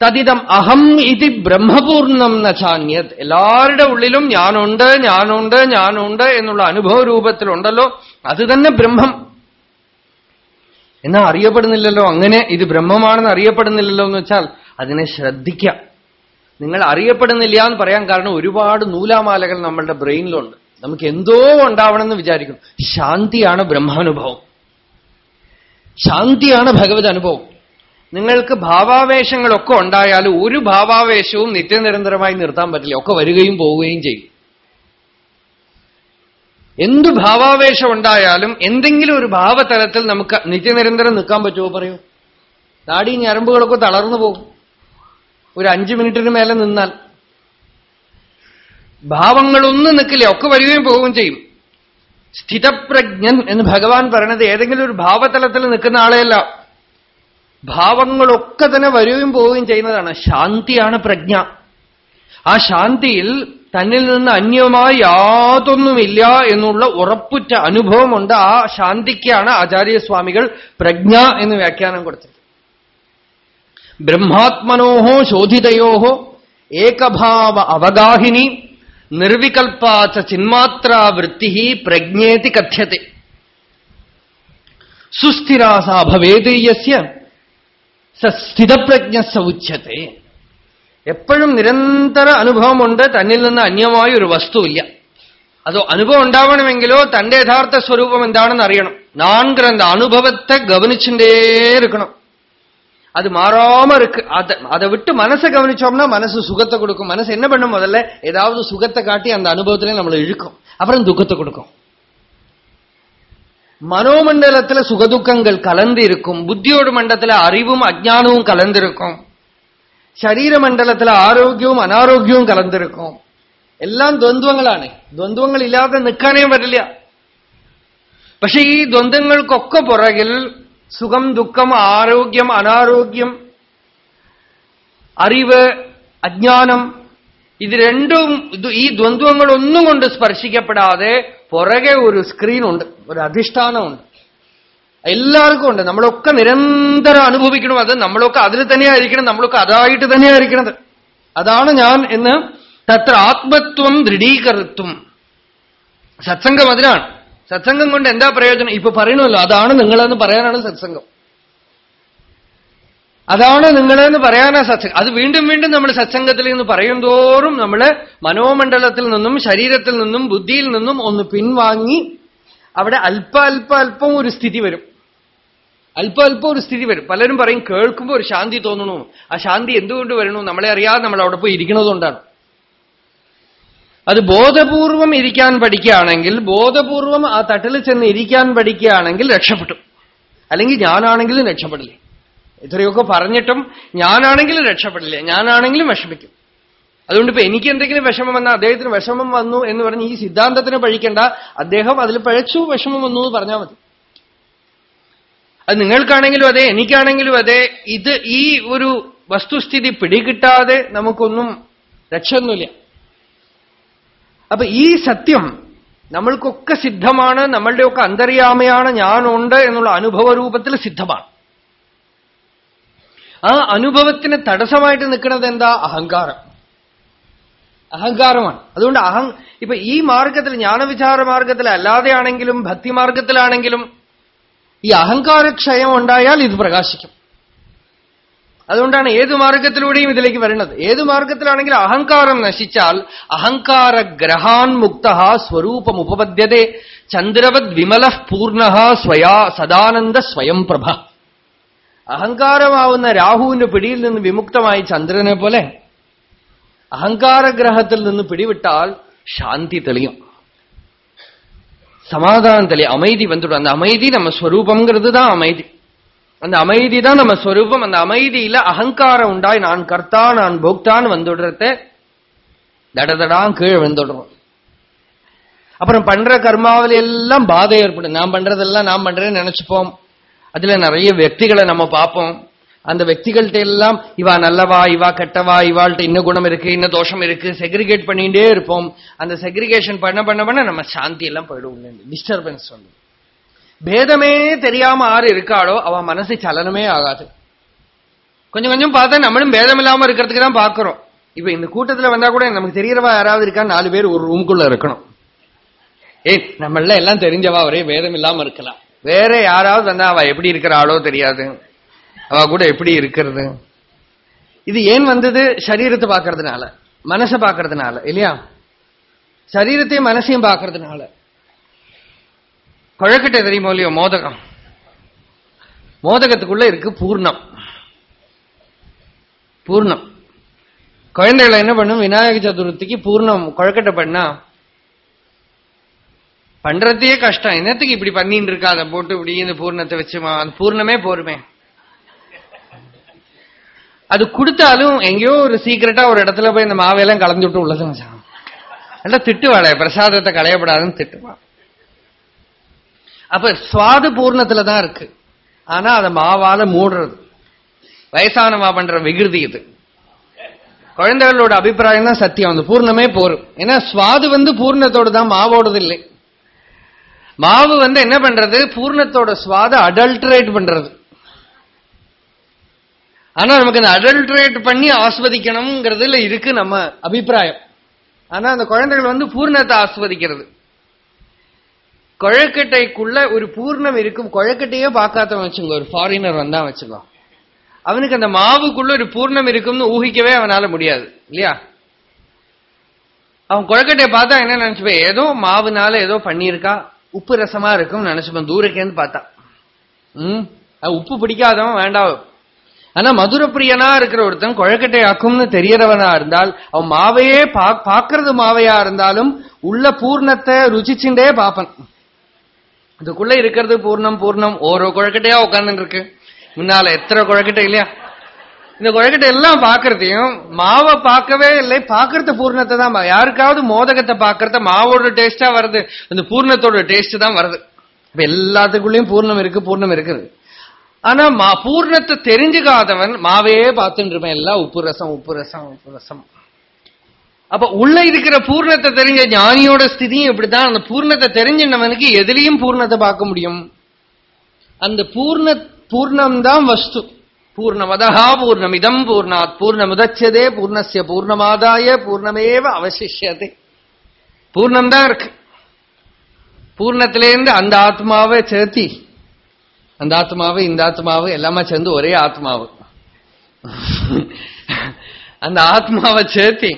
തതിതം അഹം ഇതി ബ്രഹ്മപൂർണം നചാന്യത് എല്ലാവരുടെ ഉള്ളിലും ഞാനുണ്ട് ഞാനുണ്ട് ഞാനുണ്ട് എന്നുള്ള അനുഭവ രൂപത്തിലുണ്ടല്ലോ. അത് തന്നെ ബ്രഹ്മം. എന്നാ അറിയപ്പെടുന്നില്ലല്ലോ? അങ്ങനെ ഇത് ബ്രഹ്മമാണെന്ന് അറിയപ്പെടുന്നില്ലല്ലോ എന്ന് വെച്ചാൽ അതിനെ ശ്രദ്ധിക്കാം. നിങ്ങൾ അറിയപ്പെടുന്നില്ല എന്ന് പറയാൻ കാരണം ഒരുപാട് നൂലാമാലകൾ നമ്മളുടെ ബ്രെയിനിലുണ്ട്. നമുക്ക് എന്തോ ഉണ്ടാവണമെന്ന് വിചാരിക്കും ശാന്തിയാണ് ബ്രഹ്മാനുഭവം. ശാന്തിയാണ് ഭഗവത് അനുഭവം. നിങ്ങൾക്ക് ഭാവാവേശങ്ങളൊക്കെ ഉണ്ടായാലും ഒരു ഭാവാവേശവും നിത്യനിരന്തരമായി നിർത്താൻ പറ്റില്ല. ഒക്കെ വരികയും പോവുകയും ചെയ്യും. എന്തു ഭാവാവേശം ഉണ്ടായാലും എന്തെങ്കിലും ഒരു ഭാവതലത്തിൽ നമുക്ക് നിത്യനിരന്തരം നിൽക്കാൻ പറ്റുമോ പറയൂ? നാടി ഞരമ്പുകളൊക്കെ തളർന്നു പോകും. ഒരു അഞ്ചു മിനിറ്റിന് മേലെ നിന്നാൽ ഭാവങ്ങളൊന്നും നിൽക്കില്ല. ഒക്കെ വരികയും പോവുകയും ചെയ്യും. സ്ഥിതപ്രജ്ഞൻ എന്ന് ഭഗവാൻ പറയണത് ഏതെങ്കിലും ഒരു ഭാവതലത്തിൽ നിൽക്കുന്ന ആളെയല്ല. ഭാവങ്ങളൊക്കെ തന്നെ വരികയും പോവുകയും ചെയ്യുന്നതാണ്. ശാന്തിയാണ് പ്രജ്ഞ. ആ ശാന്തിയിൽ തന്നിൽ നിന്ന് അന്യമായി യാതൊന്നുമില്ല എന്നുള്ള ഉറപ്പുറ്റ അനുഭവമുണ്ട്. ആ ശാന്തിക്കാണ് ആചാര്യസ്വാമികൾ പ്രജ്ഞ എന്ന് വ്യാഖ്യാനം കൊടുത്തത്. ബ്രഹ്മാത്മനോഹോ ശോധിതയോഹോ ഏകഭാവ അവഗാഹിനി നിർവികൽപ്പാച്ച ചിന്മാത്രാവൃത്തി പ്രജ്ഞേതി കഥ്യത്തെ. സുസ്ഥിരാസ ഭവേതീയസ്യ സ്ഥിതപ്രജ്ഞ സൗച്യത്തെ എപ്പോഴും നിരന്തര അനുഭവമുണ്ട് തന്നിൽ നിന്ന് അന്യമായ ഒരു വസ്തുവില്ല. അതോ അനുഭവം ഉണ്ടാവണമെങ്കിലോ തന്റെ യഥാർത്ഥ സ്വരൂപം എന്താണെന്ന് അറിയണം. നാൻകിറന്ത അനുഭവത്തെ ഗവനിച്ചിട്ടേ ഇരിക്കണം அது மாறாம இருக்கு அதை அதை விட்டு மனசை கவனிச்சோம்னா மனசு சுகத்தை கொடுக்கும் மனசு என்ன பண்ணும் முதல்ல ஏதாவது சுகத்தை காட்டி அந்த அனுபவத்திலே நம்மளை இழுக்கும் அப்புறம் துக்கத்தை கொடுக்கும் மனோமண்டலத்துல சுகதுக்கங்கள் கலந்து இருக்கும் புத்தியோட மண்டலத்துல அறிவும் அஜானமும் கலந்திருக்கும் ശരീര മണ്ഡലത്തിൽ ആരോഗ്യവും അനാരോഗ്യവും കലർന്നിരിക്കും എല്ലാം ദ്വന്ദ്വങ്ങളാണ് ദ്വന്ദ്വങ്ങൾ ഇല്ലാതെ നിൽക്കാനേ പറ്റില്ല പക്ഷെ ഈ ദ്വന്ദ്വങ്ങൾക്കൊക്കെ പുറകിൽ സുഖം ദുഃഖം ആരോഗ്യം അനാരോഗ്യം അറിവ് അജ്ഞാനം ഇത് രണ്ടും ഈ ദ്വന്ദ്വങ്ങളൊന്നും കൊണ്ട് സ്പർശിക്കപ്പെടാതെ പുറകെ ഒരു സ്ക്രീനുണ്ട് ഒരു അധിഷ്ഠാനമുണ്ട്. എല്ലാവർക്കും ഉണ്ട്. നമ്മളൊക്കെ നിരന്തരം അനുഭവിക്കണം. അത് നമ്മളൊക്കെ അതിൽ തന്നെയായിരിക്കണം. നമ്മളൊക്കെ അതായിട്ട് തന്നെയായിരിക്കണത്. അതാണ് ഞാൻ എന്ന് തത്ര ആത്മത്വം ദൃഢീകൃത്വം. സത്സംഗം അതിനാണ്. സത്സംഗം കൊണ്ട് എന്താ പ്രയോജനം? ഇപ്പൊ പറയണമല്ലോ അതാണ് നിങ്ങളെന്ന് പറയാനാണ് സത്സംഗം. അതാണ് നിങ്ങളെന്ന് പറയാനാ സത്സംഗം. അത് വീണ്ടും വീണ്ടും നമ്മൾ സത്സംഗത്തിൽ നിന്ന് പറയും തോറും നമ്മൾ മനോമണ്ഡലത്തിൽ നിന്നും ശരീരത്തിൽ നിന്നും ബുദ്ധിയിൽ നിന്നും ഒന്ന് പിൻവാങ്ങി അവിടെ അല്പ അല്പ അല്പം ഒരു സ്ഥിതി വരും. അല്പ അല്പം ഒരു സ്ഥിതി വരും. പലരും പറയും കേൾക്കുമ്പോൾ ഒരു ശാന്തി തോന്നണു. ആ ശാന്തി എന്തുകൊണ്ട് വരണു? നമ്മളെ അറിയാതെ നമ്മൾ അവിടെ പോയി ഇരിക്കണതുകൊണ്ടാണ്. അത് ബോധപൂർവം ഇരിക്കാൻ പഠിക്കുകയാണെങ്കിൽ ബോധപൂർവം ആ തട്ടിൽ ചെന്ന് ഇരിക്കാൻ പഠിക്കുകയാണെങ്കിൽ രക്ഷപ്പെട്ടു. അല്ലെങ്കിൽ ഞാനാണെങ്കിലും രക്ഷപ്പെടില്ല. ഇത്രയൊക്കെ പറഞ്ഞിട്ടും ഞാനാണെങ്കിലും രക്ഷപ്പെടില്ല. ഞാനാണെങ്കിലും വിഷമിക്കും. അതുകൊണ്ട് ഇപ്പൊ എനിക്ക് എന്തെങ്കിലും വിഷമം വന്നാൽ അദ്ദേഹത്തിന് വിഷമം വന്നു എന്ന് പറഞ്ഞ് ഈ സിദ്ധാന്തത്തിന് പഴിക്കണ്ട. അദ്ദേഹം അതിൽ പഴച്ചു വിഷമം വന്നു എന്ന് പറഞ്ഞാൽ മതി. അത് നിങ്ങൾക്കാണെങ്കിലും അതെ എനിക്കാണെങ്കിലും അതെ. ഇത് ഈ ഒരു വസ്തുസ്ഥിതി പിടികിട്ടാതെ നമുക്കൊന്നും രക്ഷയൊന്നുമില്ല. അപ്പൊ ഈ സത്യം നമ്മൾക്കൊക്കെ സിദ്ധമാണ് നമ്മളുടെയൊക്കെ അന്തര്യാമയാണ് ഞാനുണ്ട് എന്നുള്ള അനുഭവ രൂപത്തിൽ സിദ്ധമാണ്. ആ അനുഭവത്തിന് തടസ്സമായിട്ട് നിൽക്കുന്നത് എന്താ? അഹങ്കാരം. അഹങ്കാരമാണ്. അതുകൊണ്ട് അഹം ഇപ്പൊ ഈ മാർഗത്തിൽ ജ്ഞാനവിചാര മാർഗത്തിൽ അല്ലാതെയാണെങ്കിലും ഭക്തിമാർഗത്തിലാണെങ്കിലും ഈ അഹങ്കാരക്ഷയം ഉണ്ടായാൽ ഇത് പ്രകാശിക്കും. അതുകൊണ്ടാണ് ഏത് മാർഗത്തിലൂടെയും ഇതിലേക്ക് വരുന്നത് ഏത് മാർഗത്തിലാണെങ്കിൽ അഹങ്കാരം നശിച്ചാൽ അഹങ്കാര ഗ്രഹാൻ മുക്ത സ്വരൂപം ഉപപദ്യത്തെ ചന്ദ്രവത് വിമല പൂർണ്ണ സ്വയാ സദാനന്ദ സ്വയം പ്രഭ അഹങ്കാരമാവുന്ന രാഹുവിന്റെ പിടിയിൽ നിന്ന് വിമുക്തമായി ചന്ദ്രനെ പോലെ അഹങ്കാരഗ്രഹത്തിൽ നിന്ന് പിടിവിട്ടാൽ ശാന്തി തെളിയും சமாதானம் தெளிய அமைதி வந்துடும் அந்த அமைதி நம்ம ஸ்வரூபம்ங்கிறது தான் அமைதி அந்த அமைதி தான் நம்ம சொரூபம். அந்த அமைதியில அகங்காரம் உண்டாய் நான் கர்த்தா நான் போக்தான் வந்துடுறத தடதடான் கீழே வந்துடுறோம் அப்புறம் பண்ற கர்மாவில எல்லாம் பாதை ஏற்படும். நான் பண்றதெல்லாம் நான் பண்றேன்னு நினைச்சுப்போம். அதுல நிறைய வெற்றிகளை நம்ம பார்ப்போம். அந்த வெக்திகள்கிட்ட எல்லாம் இவா நல்லவா இவா கெட்டவா இவாள்கிட்ட இன்ன குணம் இருக்கு இன்ன தோஷம் இருக்கு செக்ரிகேட் பண்ணிட்டே இருப்போம். அந்த செக்ரிகேஷன் பண்ண பண்ண பண்ண நம்ம சாந்தி எல்லாம் போயிடுவோம் டிஸ்டர்பன்ஸ் வந்து பேதமே தெரியாம ஆறு இருக்காளோ அவ மனசு சலனமே ஆகாது. கொஞ்சம் கொஞ்சம் பார்த்தா நம்மளும் பேதம் இல்லாம இருக்கிறதுக்கு தான் பாக்குறோம் இப்ப இந்த கூட்டத்துல வந்தா கூட நமக்கு தெரியறவா யாராவது இருக்கா நாலு பேர் ஒரு ரூம்குள்ள இருக்கணும். ஏய் நம்மள எல்லாம் தெரிஞ்சவா? ஒரே பேதம் இல்லாம இருக்கலாம். வேற யாராவது வந்தா அவ எப்படி இருக்கிறாளோ தெரியாது. அவ கூட எப்படி இருக்கிறது? இது ஏன் வந்தது? சரீரத்தை பாக்குறதுனால மனசை பாக்குறதுனால இல்லையா? சரீரத்தையும் மனசையும் பார்க்கறதுனால. குழக்கட்டை தெரியுமோ இல்லையோ மோதகம். மோதகத்துக்குள்ள இருக்கு பூர்ணம். பூர்ணம். குழந்தைகளை என்ன பண்ணும்? விநாயக சதுர்த்திக்கு பூர்ணம் குழக்கட்டை பண்ணா பண்றதே கஷ்டம். என்னத்துக்கு இப்படி பண்ணிட்டு இருக்கா? அதை போட்டு இப்படி இந்த பூர்ணத்தை வச்சுமா? அந்த பூர்ணமே போருமே. அது கொடுத்தாலும் எங்கேயோ ஒரு சீக்கிரட்டா ஒரு இடத்துல போய் இந்த மாவையெல்லாம் கலந்து விட்டு உள்ளது திட்டுவாளே பிரசாதத்தை களையப்படாதுன்னு திட்டுவான். அப்ப சுவாது பூர்ணத்துல தான் இருக்கு. ஆனா அதை மாவால மூடுறது. வயசானவா பண்ற விகிருதி இது. குழந்தைகளோட அபிப்பிராயம் தான் சத்தியம். அந்த பூர்ணமே போரும். ஏன்னா சுவாது வந்து பூர்ணத்தோடு தான் மாவோடது இல்லை மாவு வந்து என்ன பண்றது? பூர்ணத்தோட சுவாத அடல்ட்ரேட் பண்றது. ஆனா நமக்கு அந்த அடல்ட்ரேட் பண்ணி ஆஸ்வதிக்கணும்ங்கிறதுல இருக்கு நம்ம அபிப்பிராயம். ஆனா அந்த குழந்தைகள் வந்து பூர்ணத்தை ஆஸ்வதிக்கிறது. குழக்கட்டைக்குள்ள ஒரு பூர்ணம் இருக்கும். குழக்கட்டையே பார்க்காதவன் வச்சுங்க ஒரு ஃபாரினர் வந்தா வச்சுக்கோ. அவனுக்கு அந்த மாவுக்குள்ள ஒரு பூர்ணம் இருக்கும்னு ஊகிக்கவே அவனால முடியாது. இல்லையா? அவன் குழக்கட்டையை பார்த்தா என்ன நினைச்சுப்பேன் ஏதோ மாவுனால ஏதோ பண்ணியிருக்கா. உப்பு ரசமா இருக்கும்னு நினைச்சுப்பேன் தூரக்கேன்னு பார்த்தா. உம் உப்பு பிடிக்காதவன் வேண்டாம் ஆனா மதுரப்பிரியனா இருக்கிற ஒருத்தன் குழக்கட்டை ஆக்கும்னு தெரியறவனா இருந்தால் அவன் மாவையே பாக்குறது மாவையா இருந்தாலும் உள்ள பூர்ணத்தை ருச்சிச்சுண்டே பாப்பன் இதுக்குள்ள இருக்கிறது பூர்ணம் பூர்ணம். ஓரோ குழக்கட்டையா உட்கார்ந்து இருக்கு முன்னால எத்தனை குழக்கட்டை இல்லையா? இந்த குழக்கட்டை எல்லாம் பாக்குறதையும் மாவை பார்க்கவே இல்லை பாக்குறது பூர்ணத்தை தான் யாருக்காவது மோதகத்தை பாக்குறத மாவோட டேஸ்டா வருது அந்த பூர்ணத்தோட டேஸ்ட் தான் வருது இப்ப எல்லாத்துக்குள்ளயும் பூர்ணம் இருக்கு பூர்ணம் இருக்குது. ஆனா மா பூர்ணத்தை தெரிஞ்சுக்காதவன் மாவையே பார்த்துட்டு இருப்பேன். எல்லாம் உப்பு ரசம் உப்பு ரசம் உப்பு ரசம். அப்ப உள்ள இருக்கிற பூர்ணத்தை தெரிஞ்ச ஞானியோட ஸ்திதியும் இப்படித்தான். அந்த பூர்ணத்தை தெரிஞ்சவனுக்கு எதுலையும் பூர்ணத்தை பார்க்க முடியும். அந்த பூர்ண பூர்ணம்தான் வஸ்து. பூர்ணமதா பூர்ணமிதம் பூர்ணாத் பூர்ணமுதச்சதே பூர்ணசிய பூர்ணமாதாய பூர்ணமேவ அவசிஷதே பூர்ணம் தான் இருக்கு. பூர்ணத்திலேருந்து அந்த ஆத்மாவை சேர்த்தி அந்த ஆத்மாவு இந்த ஆத்மாவு எல்லாமே சேர்ந்து ஒரே ஆத்மாவு. அந்த ஆத்மாவை சேர்த்தி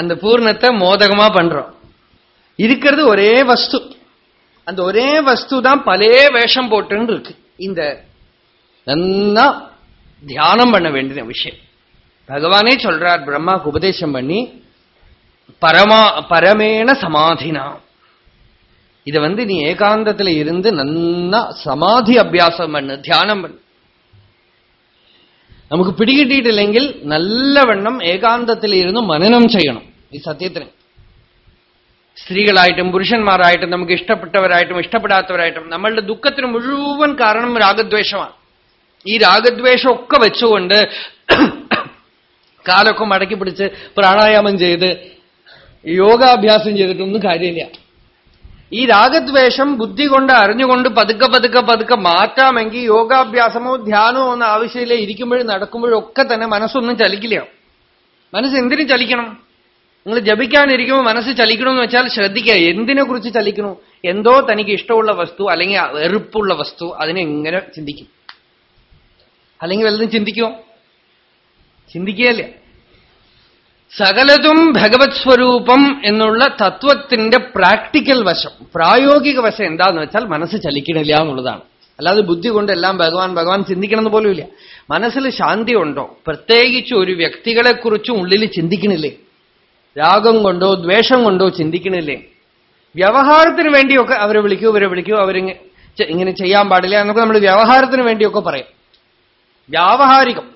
அந்த பூர்ணத்தை மோதகமா பண்றோம். இருக்கிறது ஒரே வஸ்து. அந்த ஒரே வஸ்து தான் பலே வேஷம் போட்டுன்னு இருக்கு. இந்த நல்லா தியானம் பண்ண வேண்டிய விஷயம். பகவானே சொல்றார் பிரம்மாவுக்கு உபதேசம் பண்ணி பரமா பரமேன சமாதினா. இதை வந்து நீ ஏகாந்தத்துல இருந்து நல்லா சமாதி அபியாசம் பண்ணு தியானம் பண்ணு. நமக்கு பிடிக்கிட்டு இல்லைங்கில் நல்ல வண்ணம் ஏகாந்தத்தில் இருந்து மனநம் செய்யணும். ഈ സത്യത്തിന്. സ്ത്രീകളായിട്ടും പുരുഷന്മാരായിട്ടും നമുക്ക് ഇഷ്ടപ്പെട്ടവരായിട്ടും ഇഷ്ടപ്പെടാത്തവരായിട്ടും നമ്മളുടെ ദുഃഖത്തിന് മുഴുവൻ കാരണം രാഗദ്വേഷമാണ്. ഈ രാഗദ്വേഷമൊക്കെ വെച്ചുകൊണ്ട് കാലൊക്കെ മടക്കി പിടിച്ച് പ്രാണായാമം ചെയ്ത് യോഗാഭ്യാസം ചെയ്തിട്ടൊന്നും കാര്യമില്ല. ഈ രാഗദ്വേഷം ബുദ്ധി കൊണ്ട് അറിഞ്ഞുകൊണ്ട് പതുക്കെ പതുക്കെ പതുക്കെ മാറ്റാമെങ്കിൽ യോഗാഭ്യാസമോ ധ്യാനമോ ഒന്നും ആവശ്യമില്ല. ഇരിക്കുമ്പോഴും നടക്കുമ്പോഴും ഒക്കെ തന്നെ മനസ്സൊന്നും ചലിക്കില്ല. മനസ്സ് എന്തിനും ചലിക്കണം. നിങ്ങൾ ജപിക്കാനിരിക്കുമ്പോൾ മനസ്സ് ചലിക്കണമെന്ന് വെച്ചാൽ ശ്രദ്ധിക്കുക എന്തിനെ കുറിച്ച് ചലിക്കണു എന്തോ തനിക്ക് ഇഷ്ടമുള്ള വസ്തു അല്ലെങ്കിൽ വെറുപ്പുള്ള വസ്തു അതിനെ എങ്ങനെ ചിന്തിക്കും? അല്ലെങ്കിൽ വല്ലതും ചിന്തിക്കുമോ ചിന്തിക്കുകയല്ല? സകലതും ഭഗവത് സ്വരൂപം എന്നുള്ള തത്വത്തിന്റെ പ്രാക്ടിക്കൽ വശം പ്രായോഗിക വശം എന്താന്ന് വെച്ചാൽ മനസ്സ് ചലിക്കണില്ല എന്നുള്ളതാണ്. അല്ലാതെ ബുദ്ധി കൊണ്ട് എല്ലാം ഭഗവാൻ ഭഗവാൻ ചിന്തിക്കണമെന്ന് പോലുമില്ല. മനസ്സിൽ ശാന്തി ഉണ്ടോ? പ്രത്യേകിച്ച് ഒരു വ്യക്തികളെക്കുറിച്ചും ഉള്ളിൽ ചിന്തിക്കണില്ലേ? രാഗം കൊണ്ടോ ദ്വേഷം കൊണ്ടോ ചിന്തിക്കണില്ലേ? വ്യവഹാരത്തിന് വേണ്ടിയൊക്കെ അവരെ വിളിക്കൂ ഇവരെ വിളിക്കൂ അവരിങ്ങനെ ഇങ്ങനെ ചെയ്യാൻ പാടില്ല എന്നൊക്കെ നമ്മൾ വ്യവഹാരത്തിന് വേണ്ടിയൊക്കെ പറയും. വ്യാവഹാരികം.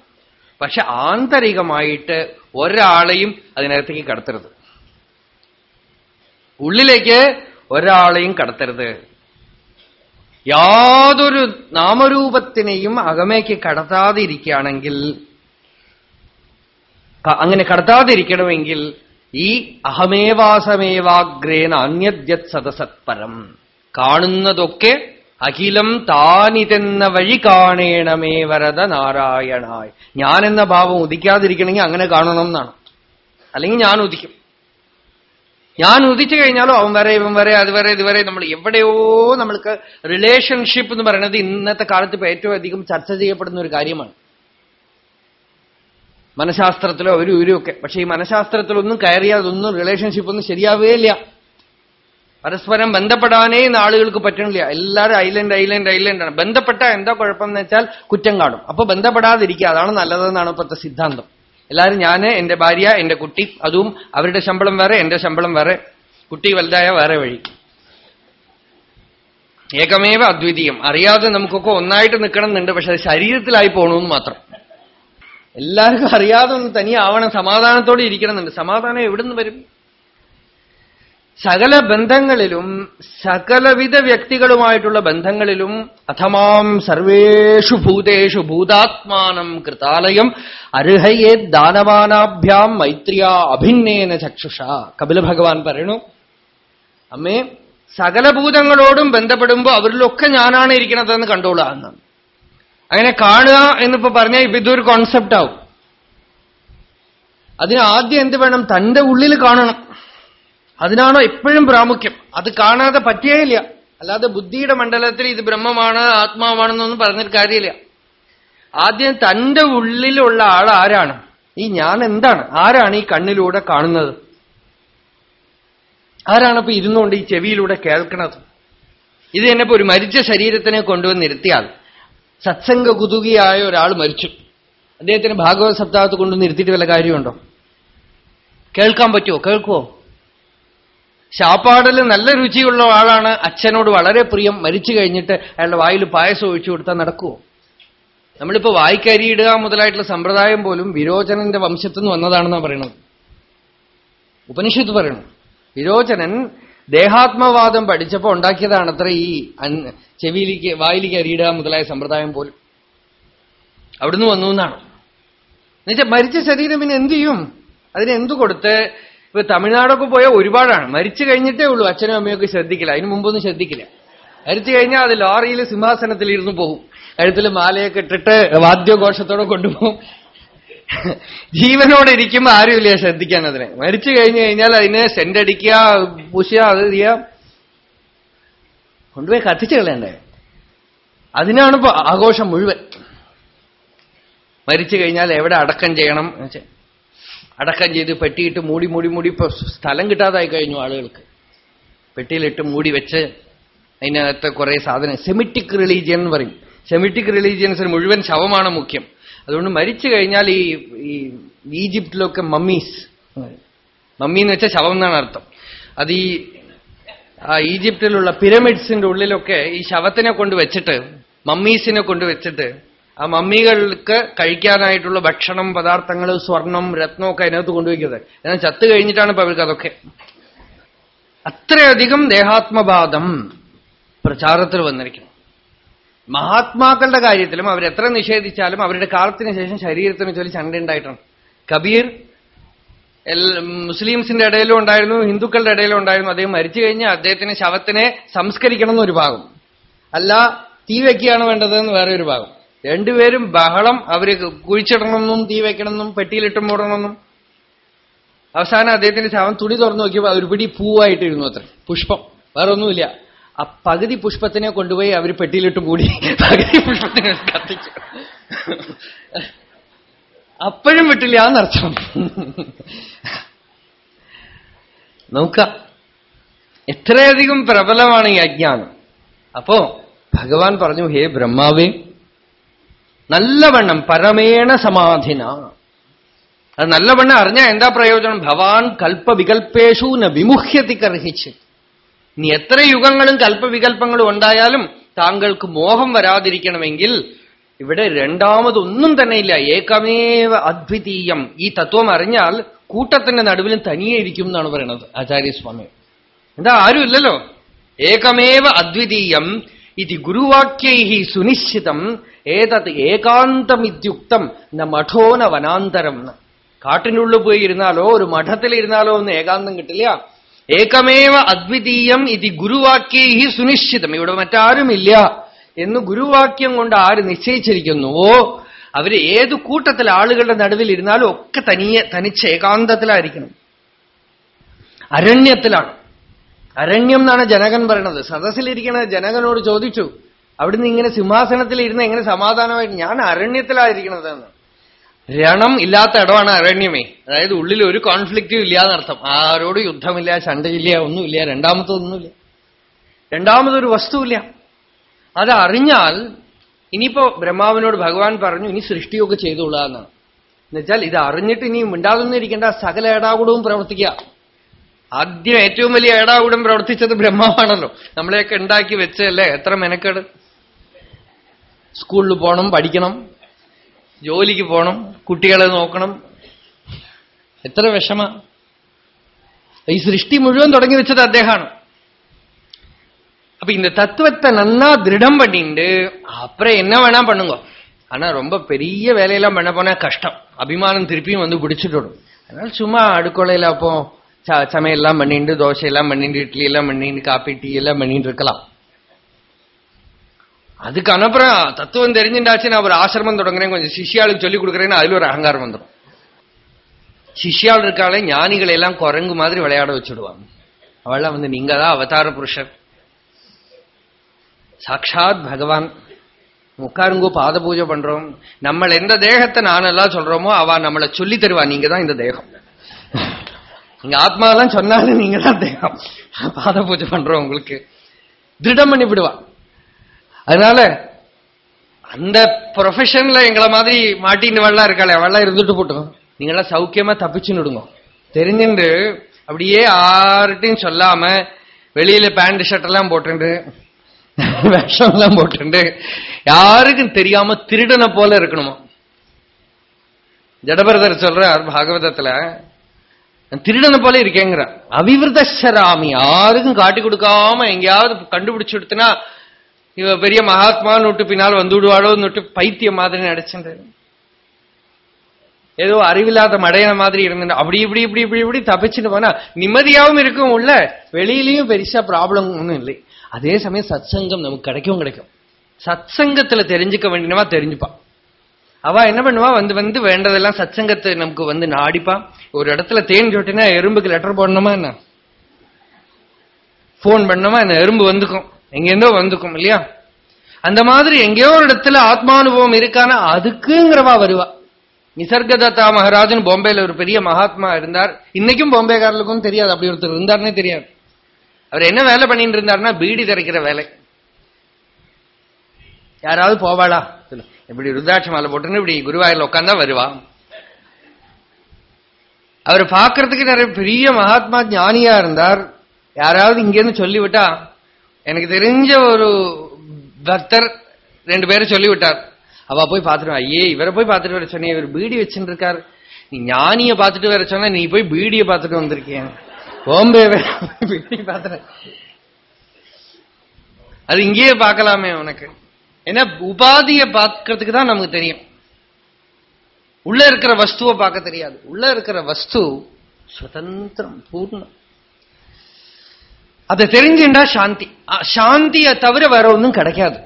പക്ഷെ ആന്തരികമായിട്ട് ഒരാളെയും അതിനകത്തേക്ക് കടത്തരുത്. ഉള്ളിലേക്ക് ഒരാളെയും കടത്തരുത്. യാതൊരു നാമരൂപത്തിനെയും അകമേക്ക് കടത്താതിരിക്കുകയാണെങ്കിൽ അങ്ങനെ കടത്താതിരിക്കണമെങ്കിൽ ഈ അഹമേവാസമേവാഗ്രേന അന്യദ്യത് സദസത്പരം. കാണുന്നതൊക്കെ അഖിലം താനിതെന്ന വഴി കാണേണമേ വരത നാരായണായി. ഞാൻ എന്ന ഭാവം ഉദിക്കാതിരിക്കണമെങ്കിൽ അങ്ങനെ കാണണം എന്നാണ് അല്ലെങ്കിൽ ഞാൻ ഉദിക്കും. ഞാൻ ഉദിച്ചു കഴിഞ്ഞാലോ അവൻ വരെ ഇവൻ വരെ അതുവരെ ഇതുവരെ നമ്മൾ എവിടെയോ നമ്മൾക്ക് റിലേഷൻഷിപ്പ് എന്ന് പറയുന്നത് ഇന്നത്തെ കാലത്ത് ഏറ്റവും അധികം ചർച്ച ചെയ്യപ്പെടുന്ന ഒരു കാര്യമാണ്. മനഃശാസ്ത്രത്തിലോ അവരും ഇവരും ഒക്കെ. പക്ഷെ ഈ മനഃശാസ്ത്രത്തിലൊന്നും കയറിയാൽ അതൊന്നും റിലേഷൻഷിപ്പ് ഒന്നും ശരിയാവുകയില്ല പരസ്പരം ബന്ധപ്പെടാനേ ഇന്ന് ആളുകൾക്ക് പറ്റണില്ല. എല്ലാവരും ഐലൻഡ് ഐലൻഡ് ഐലൻഡ് ആണ്. ബന്ധപ്പെട്ട എന്താ കുഴപ്പം എന്ന് വെച്ചാൽ കുറ്റം കാണും അപ്പൊ ബന്ധപ്പെടാതിരിക്കുക അതാണ് നല്ലതെന്നാണ് ഇപ്പോഴത്തെ സിദ്ധാന്തം. എല്ലാവരും ഞാൻ എന്റെ ഭാര്യ എന്റെ കുട്ടി അതും അവരുടെ ശമ്പളം വേറെ എന്റെ ശമ്പളം വേറെ. കുട്ടി വലുതായ വേറെ വഴി. ഏകമേവ അദ്വിതീയം. അറിയാതെ നമുക്കൊക്കെ ഒന്നായിട്ട് നിൽക്കണം എന്നുണ്ട് പക്ഷെ ശരീരത്തിലായി പോകണമെന്ന് മാത്രം. എല്ലാവർക്കും അറിയാതെ ഒന്ന് തനിയാവണം സമാധാനത്തോടെ ഇരിക്കണമെന്നുണ്ട്. സമാധാനം എവിടുന്ന് വരും? സകല ബന്ധങ്ങളിലും സകലവിധ വ്യക്തികളുമായിട്ടുള്ള ബന്ധങ്ങളിലും അഥമാം സർവേഷു ഭൂതേഷു ഭൂതാത്മാനം കൃതാലയം അർഹയേ ദാനവാനാഭ്യാം മൈത്രിയ അഭിന്നേന ചക്ഷുഷ. കപില ഭഗവാൻ പറയണു അമ്മേ സകല ഭൂതങ്ങളോടും ബന്ധപ്പെടുമ്പോൾ അവരിലൊക്കെ ഞാനാണ് ഇരിക്കണതെന്ന് കണ്ടോളാം എന്ന് അങ്ങനെ കാണുക എന്നിപ്പോ പറഞ്ഞാൽ ഇപ്പൊ ഇതൊരു കോൺസെപ്റ്റ് ആവും. അതിന് ആദ്യം എന്ത് വേണം? തന്റെ ഉള്ളിൽ കാണണം. അതിനാണോ എപ്പോഴും പ്രാമുഖ്യം. അത് കാണാതെ പറ്റിയേ ഇല്ല. അല്ലാതെ ബുദ്ധിയുടെ മണ്ഡലത്തിൽ ഇത് ബ്രഹ്മമാണ് ആത്മാവാണെന്നൊന്നും പറഞ്ഞിട്ട് കാര്യമില്ല. ആദ്യം തന്റെ ഉള്ളിലുള്ള ആൾ ആരാണ്? ഈ ഞാൻ എന്താണ്? ആരാണ് ഈ കണ്ണിലൂടെ കാണുന്നത്? ആരാണ് ഇപ്പൊ ഇരുന്നുകൊണ്ട് ഈ ചെവിയിലൂടെ കേൾക്കുന്നത് ഇത് ഇപ്പൊ ഒരു മരിച്ച ശരീരത്തിനെ കൊണ്ടുവന്നിരുത്തിയാൽ സത്സംഗ കുതുകിയായ ഒരാൾ മരിച്ചു. അദ്ദേഹത്തിന് ഭാഗവത സപ്താഹത്ത് കൊണ്ടുവന്ന് ഇരുത്തിയിട്ട് വല്ല കാര്യമുണ്ടോ? കേൾക്കാൻ പറ്റുമോ കേൾക്കുമോ ശാപ്പാടിൽ നല്ല രുചിയുള്ള ആളാണ്. അച്ഛനോട് വളരെ പ്രിയം. മരിച്ചു കഴിഞ്ഞിട്ട് അയാളുടെ വായിൽ പായസം ഒഴിച്ചു കൊടുത്താൽ നടക്കുമോ നമ്മളിപ്പോ വായിക്കരിയിടുക മുതലായിട്ടുള്ള സമ്പ്രദായം പോലും വിരോചനന്റെ വംശത്തു നിന്ന് വന്നതാണെന്നാണ് പറയുന്നത്. ഉപനിഷത്ത് പറയണം. വിരോചനൻ ദേഹാത്മവാദം പഠിച്ചപ്പോ ഉണ്ടാക്കിയതാണ് അത്ര ഈ ചെവിയിലേക്ക് വായിലേക്ക് അരിയിടുക മുതലായ സമ്പ്രദായം പോലും. അവിടുന്ന് വന്നു എന്നാണ്. എന്നുവെച്ചാൽ മരിച്ച ശരീരം പിന്നെ എന്ത് ചെയ്യും? അതിന് എന്തു കൊടുത്ത്? ഇപ്പൊ തമിഴ്നാടൊക്കെ പോയാൽ ഒരുപാടാണ്. മരിച്ചു കഴിഞ്ഞിട്ടേ ഉള്ളൂ. അച്ഛനും അമ്മയൊക്കെ ശ്രദ്ധിക്കില്ല. അതിന് മുമ്പൊന്നും ശ്രദ്ധിക്കില്ല. മരിച്ചു കഴിഞ്ഞാൽ അത് ലോറിയിൽ സിംഹാസനത്തിൽ ഇരുന്ന് പോകും കഴുത്തിൽ മാലയൊക്കെ ഇട്ടിട്ട് വാദ്യഘോഷത്തോടെ കൊണ്ടുപോകും ജീവനോടെ ഇരിക്കുമ്പോ ആരുമില്ല ശ്രദ്ധിക്കാൻ അതിനെ. മരിച്ചു കഴിഞ്ഞു കഴിഞ്ഞാൽ അതിനെ സെന്റടിക്കുക പൂശുക അത് ചെയ്യാം. കൊണ്ടുപോയി കത്തിച്ചു കളയണ്ടേ? അതിനാണ് ഇപ്പൊ ആഘോഷം മുഴുവൻ. മരിച്ചു കഴിഞ്ഞാൽ എവിടെ അടക്കം ചെയ്യണം? അടക്കം ചെയ്ത് പെട്ടിയിട്ട് മൂടി മൂടി മൂടി ഇപ്പൊ സ്ഥലം കിട്ടാതായി കഴിഞ്ഞു ആളുകൾക്ക്. പെട്ടിയിലിട്ട് മൂടി വെച്ച് അതിനകത്ത് കുറെ സാധനം സെമിറ്റിക് റിലീജിയൻ എന്ന് പറയും. സെമിറ്റിക് റിലീജിയൻസിന് മുഴുവൻ ശവമാണ് മുഖ്യം. അതുകൊണ്ട് മരിച്ചു കഴിഞ്ഞാൽ ഈ ഈ ഈജിപ്തിലൊക്കെ മമ്മീസ്. മമ്മി എന്ന് വെച്ചാൽ ശവം എന്നാണ് അർത്ഥം. അത് ഈ ആ ഈജിപ്തിലുള്ള പിരമിഡ്സിന്റെ ഉള്ളിലൊക്കെ ഈ ശവത്തിനെ കൊണ്ട് വെച്ചിട്ട് മമ്മീസിനെ കൊണ്ട് വെച്ചിട്ട് ആ മമ്മികൾക്ക് കഴിക്കാനായിട്ടുള്ള ഭക്ഷണം പദാർത്ഥങ്ങൾ സ്വർണം രത്നമൊക്കെ അതിനകത്ത് കൊണ്ടുവയ്ക്കുന്നത്. എന്നാൽ ചത്തു കഴിഞ്ഞിട്ടാണ് ഇപ്പൊ അവർക്ക് അതൊക്കെ. അത്രയധികം ദേഹാത്മബാധം പ്രചാരത്തിൽ വന്നിരിക്കുന്നു. മഹാത്മാക്കളുടെ കാര്യത്തിലും അവരെത്ര നിഷേധിച്ചാലും അവരുടെ കാലത്തിന് ശേഷം ശരീരത്തിന് ചൊല്ലി ചണ്ടയുണ്ടായിട്ടാണ് കബീർ മുസ്ലിംസിന്റെ ഇടയിലും ഉണ്ടായിരുന്നു ഹിന്ദുക്കളുടെ ഇടയിലും ഉണ്ടായിരുന്നു. അദ്ദേഹം മരിച്ചു കഴിഞ്ഞാൽ അദ്ദേഹത്തിന് ശവത്തിനെ സംസ്കരിക്കണം എന്നൊരു ഭാഗം. അല്ല തീ വെക്കുകയാണ് വേണ്ടതെന്ന് വേറെ ഒരു ഭാഗം. രണ്ടുപേരും ബഹളം അവർ കുഴിച്ചിടണമെന്നും തീ വെക്കണമെന്നും പെട്ടിയിലിട്ട് മൂടണമെന്നും. അവസാനം അദ്ദേഹത്തിന്റെ ശവം തുണി തുറന്നു നോക്കിയപ്പോൾ ഒരു പിടി പൂവായിട്ടിരുന്നു അത്ര. പുഷ്പം. വേറെ ഒന്നുമില്ല ആ പകുതി പുഷ്പത്തിനെ കൊണ്ടുപോയി അവർ പെട്ടിയിലിട്ട് മൂടി. പകുതി പുഷ്പത്തിനെ കത്തിച്ചു. അപ്പോഴും വിട്ടില്ല എന്നർത്ഥം നോക്കാം എത്രയധികം പ്രബലമാണ് ഈ അജ്ഞാനം. അപ്പോ ഭഗവാൻ പറഞ്ഞു ഹേ ബ്രഹ്മാവേ നല്ലവണ്ണം പരമേണ സമാധിന. അത് നല്ലവണ്ണം അറിഞ്ഞാൽ എന്താ പ്രയോജനം? ഭവാൻ കൽപ്പവികൽപ്പേഷു ന വിമുഹ്യതി കർഹിച്ച്. ഇനി എത്ര യുഗങ്ങളും കൽപ്പവികൽപ്പങ്ങളും ഉണ്ടായാലും താങ്കൾക്ക് മോഹം വരാതിരിക്കണമെങ്കിൽ ഇവിടെ രണ്ടാമതൊന്നും തന്നെ ഇല്ല. ഏകമേവ അദ്വിതീയം. ഈ തത്വം അറിഞ്ഞാൽ കൂട്ടത്തിന്റെ നടുവിലും തനിയെ ഇരിക്കും എന്നാണ് പറയുന്നത് ആചാര്യസ്വാമി. എന്താ ആരുമില്ലല്ലോ ഏകമേവ അദ്വിതീയം. ഇതി ഗുരുവാക്യൈ സുനിശ്ചിതം. ഏതത് ഏകാന്തമിത്യുക്തം. ന മഠോന വനാന്തരം. കാട്ടിനുള്ളിൽ പോയി ഇരുന്നാലോ ഒരു മഠത്തിൽ ഇരുന്നാലോ ഒന്ന് ഏകാന്തം കിട്ടില്ല. ഏകമേവ അദ്വിതീയം ഇത് ഗുരുവാക്യേഹി സുനിശ്ചിതം. ഇവിടെ മറ്റാരുമില്ല. എന്ന് ഗുരുവാക്യം കൊണ്ട് ആര് നിശ്ചയിച്ചിരിക്കുന്നുവോ അവർ ഏത് കൂട്ടത്തിൽ ആളുകളുടെ നടുവിൽ ഇരുന്നാലും ഒക്കെ തനിയെ തനിച്ച് ഏകാന്തത്തിലായിരിക്കണം. അരണ്യത്തിലാണ്. അരണ്യം എന്നാണ് ജനകൻ പറയണത്. സദസ്സിലിരിക്കണ ജനകനോട് ചോദിച്ചു അവിടുന്ന് ഇങ്ങനെ സിംഹാസനത്തിൽ ഇരുന്ന് എങ്ങനെ സമാധാനമായിട്ട്? ഞാൻ അരണ്യത്തിലായിരിക്കണതെന്ന്. രണം ഇല്ലാത്ത ഇടമാണ് അരണ്യമേ. അതായത് ഉള്ളിൽ ഒരു കോൺഫ്ലിക്റ്റും ഇല്ലാന്നർത്ഥം ആരോട് യുദ്ധമില്ല ചണ്ടയില്ല ഒന്നുമില്ല രണ്ടാമത്തൊന്നുമില്ല രണ്ടാമതൊരു വസ്തുവില്ല. അത് അറിഞ്ഞാൽ ഇനിയിപ്പോ ബ്രഹ്മാവിനോട് ഭഗവാൻ പറഞ്ഞു ഇനി സൃഷ്ടിയൊക്കെ ചെയ്തോളുക എന്നാണ്. എന്നുവെച്ചാൽ ഇത് അറിഞ്ഞിട്ട് ഇനി മിണ്ടാതൊന്നിരിക്കേണ്ട സകല ഏടാകൂടവും പ്രവർത്തിക്കുക. ആദ്യം ഏറ്റവും വലിയ ഏടാകൂടം പ്രവർത്തിച്ചത് ബ്രഹ്മാവാണല്ലോ. നമ്മളെയൊക്കെ ഉണ്ടാക്കി വെച്ചല്ലേ എത്ര മെനക്കേട്. സ്കൂളിൽ പോകണം പഠിക്കണം. ജോലിക്ക് പോകണം കുട്ടികളെ നോക്കണം എത്ര വിഷമ ഈ സൃഷ്ടി മുഴുവൻ തുടങ്ങി വെച്ചത് അദ്ദേഹമാണ് அப்ப இந்த தத்துவத்தை நன்னா திருடம் பண்ணிண்டு அப்புறம் என்ன வேணா பண்ணுங்க ஆனா ரொம்ப பெரிய வேலையெல்லாம் பண்ண போனா கஷ்டம் அபிமானம் திருப்பியும் வந்து பிடிச்சிட்டு அதனால சும்மா அடுக்கொலையில அப்போ சமையல்லாம் பண்ணிட்டு தோசையெல்லாம் பண்ணிட்டு இட்லி எல்லாம் பண்ணிட்டு காப்பி டீ எல்லாம் பண்ணிட்டு இருக்கலாம் அதுக்கு அனுப்புறம் தத்துவம் தெரிஞ்சுட்டாச்சு நான் ஒரு ஆசிரமம் தொடங்குறேன் கொஞ்சம் சிஷியாளுக்கு சொல்லிக் கொடுக்குறேன்னு அதுல ஒரு அகங்காரம் வந்துடும் சிஷியால் இருக்காளே ஞானிகளை எல்லாம் குரங்கு மாதிரி விளையாட வச்சுடுவாங்க. அவள்லாம் வந்து நீங்க தான் அவதார புருஷர் சாட்சாத் பகவான் உட்காருங்கோ பாத பூஜை பண்றோம். நம்ம எந்த தேகத்தை நானெல்லாம் சொல்றோமோ அவ நம்மளை சொல்லி தருவா. நீங்க தான் இந்த தேகம். நீங்க ஆத்மாவெல்லாம் சொன்னாலும் நீங்க தான் தேகம். பாத பூஜை பண்றோம் உங்களுக்கு. திருடம் பண்ணி விடுவா அதனால அந்த ப்ரொஃபஷன்ல எங்களை மாதிரி மாட்டின்னு வெள்ளம் இருக்காளே வெள்ளம் இருந்துட்டு போட்டோம். நீங்களாம் சௌக்கியமா தப்பிச்சுன்னு விடுங்க. தெரிஞ்சுண்டு அப்படியே ஆர்ட்டையும் சொல்லாம வெளியில பேண்ட் ஷர்ட் எல்லாம் போட்டுண்டு வேஷம் எல்லாம் போட்டுண்டு யாருக்கும் தெரியாம திருடனை போல இருக்கணுமா? ஜடபரதர் சொல்றார் பாகவதத்துல திருடனை போல இருக்கேங்கிற அவிவிரதராமி யாருக்கும் காட்டி கொடுக்காம எங்கேயாவது கண்டுபிடிச்சு எடுத்துனா இவ பெரிய மகாத்மான்னு விட்டு பின்னால் வந்து விடுவாளோன்னு விட்டு பைத்தியம் மாதிரி நடிச்சுட்டு ஏதோ அறிவில்லாத மடையன மாதிரி இருந்துட்டு அப்படி இப்படி இப்படி இப்படி இப்படி தப்பிச்சுட்டு போனா நிம்மதியாவும் இருக்கும் உள்ள வெளியிலயும் பெருசா ப்ராப்ளம் ஒன்றும் இல்லை. அதே சமயம் சத்சங்கம் நமக்கு கிடைக்கும் கிடைக்கும். சத்சங்கத்துல தெரிஞ்சுக்க வேண்டியவா தெரிஞ்சுப்பா. அவ என்ன பண்ணுவா? வந்து வந்து வேண்டதெல்லாம் சச்சங்கத்தை நமக்கு வந்து நாடிப்பா. ஒரு இடத்துல தேன் சொட்டினா எறும்புக்கு லெட்டர் போடணுமா என்ன? போன் பண்ணோமா என்ன? எறும்பு வந்துக்கும். எங்கேருந்தோ வந்துக்கும் இல்லையா? அந்த மாதிரி எங்கேயோ ஒரு இடத்துல ஆத்மானுபவம் இருக்கானா? அதுக்குங்கிறவா வருவா. நிசர்கதத்தா மகாராஜன் பாம்பேல ஒரு பெரிய மகாத்மா இருந்தார். இன்னைக்கும் பாம்பேக்காரர்களுக்கும் தெரியாது. அப்படி ஒருத்தர் இருந்தார்னே தெரியாது. அவர் என்ன வேலை பண்ணிட்டு இருந்தார்னா பீடி திறக்கிற வேலை. யாராவது போவாளா? சொல்லு. இப்படி ருத்ராட்ச மாலை போட்டுன்னு இப்படி குருவாயில் உட்காந்தா வருவா. அவர் பார்க்கறதுக்கு நிறைய பெரிய மகாத்மா ஞானியா இருந்தார். யாராவது இங்கேருந்து சொல்லிவிட்டா எனக்கு தெரிஞ்ச ஒரு பக்தர் ரெண்டு பேரும் சொல்லிவிட்டார். அவ போய் பார்த்துட்டு ஐயே இவரை போய் பார்த்துட்டு வர சொன்னேன். இவர் பீடி வச்சுட்டு இருக்காரு நீ ஞானிய பார்த்துட்டு வர சொன்ன நீ போய் பீடியை பார்த்துட்டு வந்திருக்கேன் ஓம்பே பீடி பார்த்துட்டு. அது இங்கேயே பார்க்கலாமே உனக்கு. ஏன்னா உபாதியை பார்க்கறதுக்கு தான் நமக்கு தெரியும். உள்ள இருக்கிற வஸ்துவை பார்க்க தெரியாது. உள்ள இருக்கிற வஸ்து சுதந்திரம் பூர்ணம். அதை தெரிஞ்சுண்டா சாந்தி சாந்தியை தவிர வேற ஒன்றும் கிடைக்காது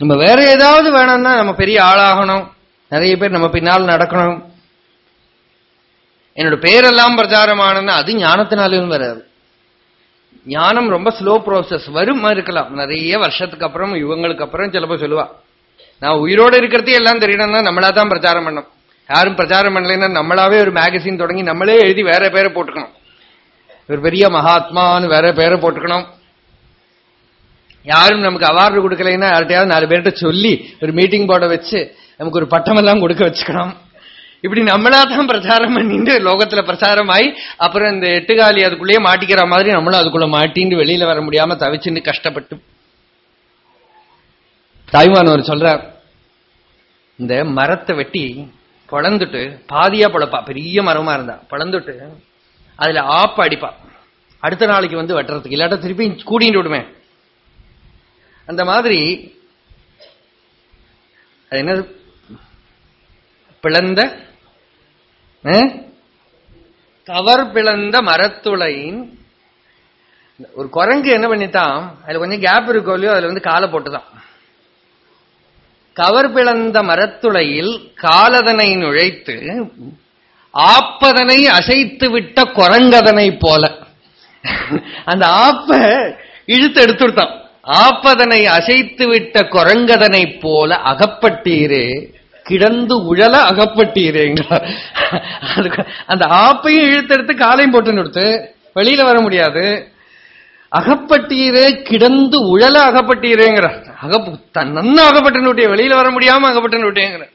நம்ம வேற ஏதாவது வேணும்னா நம்ம பெரிய ஆளாகணும் நிறைய பேர் நம்ம பின்னால் நடக்கணும் என்னோட பேரெல்லாம் பிரச்சாரமானன்னா அது ஞானத்தினாலும் வராது ஞானம் ரொம்ப ஸ்லோ ப்ராசஸ் வரும் இருக்கலாம் நிறைய வருஷத்துக்கு அப்புறம் இவங்களுக்கு அப்புறம் சிலப்போ சொல்லுவா நான் உயிரோடு இருக்கிறதே எல்லாம் தெரியணும்னா நம்மளா தான் பிரச்சாரம் பண்ணணும் யாரும் பிரச்சாரம் பண்ணலைன்னா நம்மளாவே ஒரு மேகசின் தொடங்கி நம்மளே எழுதி வேற பேரை போட்டுக்கணும் ஒரு பெரிய மகாத்மான்னு வேற பேரை போட்டுக்கணும். யாரும் நமக்கு அவார்டு கொடுக்கலைன்னா யார்கிட்டயாவது நாலு பேர்கிட்ட சொல்லி ஒரு மீட்டிங் போட வச்சு நமக்கு ஒரு பட்டமெல்லாம் கொடுக்க வச்சுக்கணும். இப்படி நம்மளா தான் பிரச்சாரம் பண்ணிட்டு லோகத்துல பிரச்சாரம் ஆகி அப்புறம் இந்த எட்டுகாலி அதுக்குள்ளேயே மாட்டிக்கிற மாதிரி நம்மளும் அதுக்குள்ள மாட்டின்னு வெளியில வர முடியாம தவிச்சுன்னு கஷ்டப்பட்டு. தாய்மானவர் சொல்றார் இந்த மரத்தை வெட்டி பொழந்துட்டு பாதியா பொழப்பா பெரிய மரமா இருந்தா பொழந்துட்டு அதுல ஆப்ப அடிப்பா. அடுத்த நாளைக்கு வந்து வெட்டுறதுக்கு. இல்லாட்ட திருப்பி கூடிட்டு விடுவேன் அந்த மாதிரி அது என்ன பிளந்த கவர் பிளந்த மரத்துளையின் ஒரு குரங்கு என்ன பண்ணித்தான் அதுல கொஞ்சம் கேப் இருக்கோ இல்லையோ அதுல வந்து காலை போட்டுதான். கவர் பிளந்த மரத்துளையில் காலதனை நுழைத்து ஆப்பதனை அசைத்து விட்ட குரங்கதனை போல. அந்த ஆப்ப இழுத்து எடுத்துட்டான் ஆப்பதனை அசைத்து விட்ட குரங்கதனை போல அகப்பட்டீரே கிடந்து உழல அகப்பட்டீரேங்கிறார். அந்த ஆப்பையும் இழுத்தெடுத்து காலையும் போட்டு நிறுத்து வெளியில வர முடியாது. அகப்பட்டீரே கிடந்து உழல அகப்பட்டீரேங்கிறார். அகப்பு நன்னா அகப்பட்டு நூட்டிய வெளியில வர முடியாம அகப்பட்டு நூட்டேங்கிற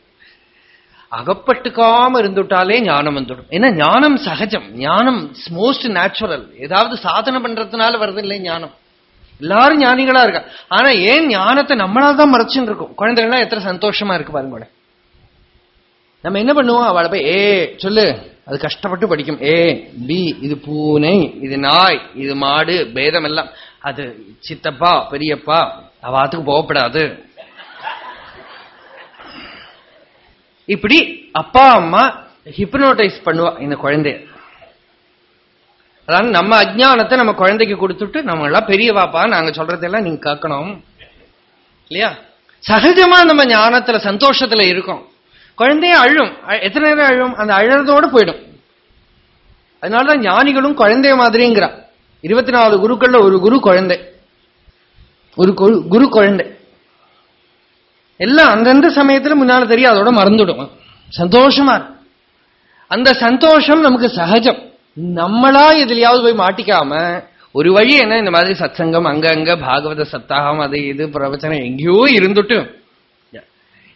அகப்பட்டுக்காம இருந்துட்டாலே ஞானம் வந்துடும் ஏன்னா ஞானம் சகஜம். ஞானம் மோஸ்ட் நேச்சுரல் ஏதாவது சாதனை பண்றதுனால வருது இல்லை ஞானம்? எல்லாரும் ஞானிகளா இருக்கா? ஆனா ஏன் ஞானத்தை நம்மளால தான் மறைச்சுன்னு இருக்கும்? குழந்தைகள்லாம் எத்தனை சந்தோஷமா இருக்கு பாருங்க நம்ம என்ன பண்ணுவோம்? அவளை போய் ஏ சொல்லு. அது கஷ்டப்பட்டு படிக்கும். ஏ பி இது பூனை இது நாய் இது மாடு பேதம் எல்லாம். அது சித்தப்பா பெரியப்பா அவாத்துக்கு போகப்படாது. இப்படி அப்பா அம்மா ஹிப்னோட்டைஸ் பண்ணுவா இந்த குழந்தைய. அதாவது நம்ம அஜ்ஞானத்தை நம்ம குழந்தைக்கு கொடுத்துட்டு நம்ம எல்லாம் பெரிய பாப்பா நாங்க சொல்றதெல்லாம் நீங்க கேட்கணும். இல்லையா? சகஜமா நம்ம ஞானத்துல சந்தோஷத்துல இருக்கோம். குழந்தைய அழும். எத்தனை நேரம் அழும்? அந்த அழறதோட போயிடும். அதனாலதான் ஞானிகளும் குழந்தைய மாதிரிங்கிறா. இருபத்தி நாலு குருக்கள்ல ஒரு குரு குழந்தை. ஒரு குரு குழந்தை. எல்லாம் அந்தந்த சமயத்துல முன்னால தெரியும் அதோட மறந்துடும். சந்தோஷமா அந்த சந்தோஷம் நமக்கு சகஜம். நம்மளா எதுலயாவது போய் மாட்டிக்காம ஒரு வழி என்ன? இந்த மாதிரி சத்சங்கம் அங்க அங்க பாகவத சத்தாகம் அது இது பிரவச்சனம் எங்கேயோ இருந்துட்டு.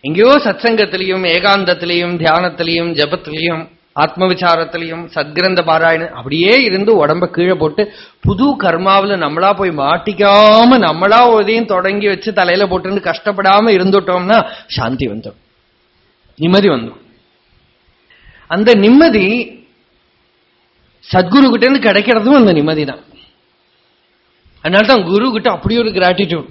எங்கேயோ சத்சங்கத்திலையும் ஏகாந்தத்திலையும் தியானத்திலையும் ஜபத்திலையும் ஆத்ம விசாரத்திலையும் சத்கிரந்த பாராயணம் அப்படியே இருந்து உடம்ப கீழே போட்டு புது கர்மாவில் நம்மளா போய் மாட்டிக்காம நம்மளா உதயம் தொடங்கி வச்சு தலையில போட்டுன்னு கஷ்டப்படாம இருந்துட்டோம்னா சாந்தி வந்துடும். நிம்மதி வந்துடும். அந்த நிம்மதி சத்குரு கிட்ட இருந்து கிடைக்கிறதும் அந்த நிம்மதி தான் அதனால்தான் குரு கிட்ட அப்படி ஒரு கிராட்டிடியூட்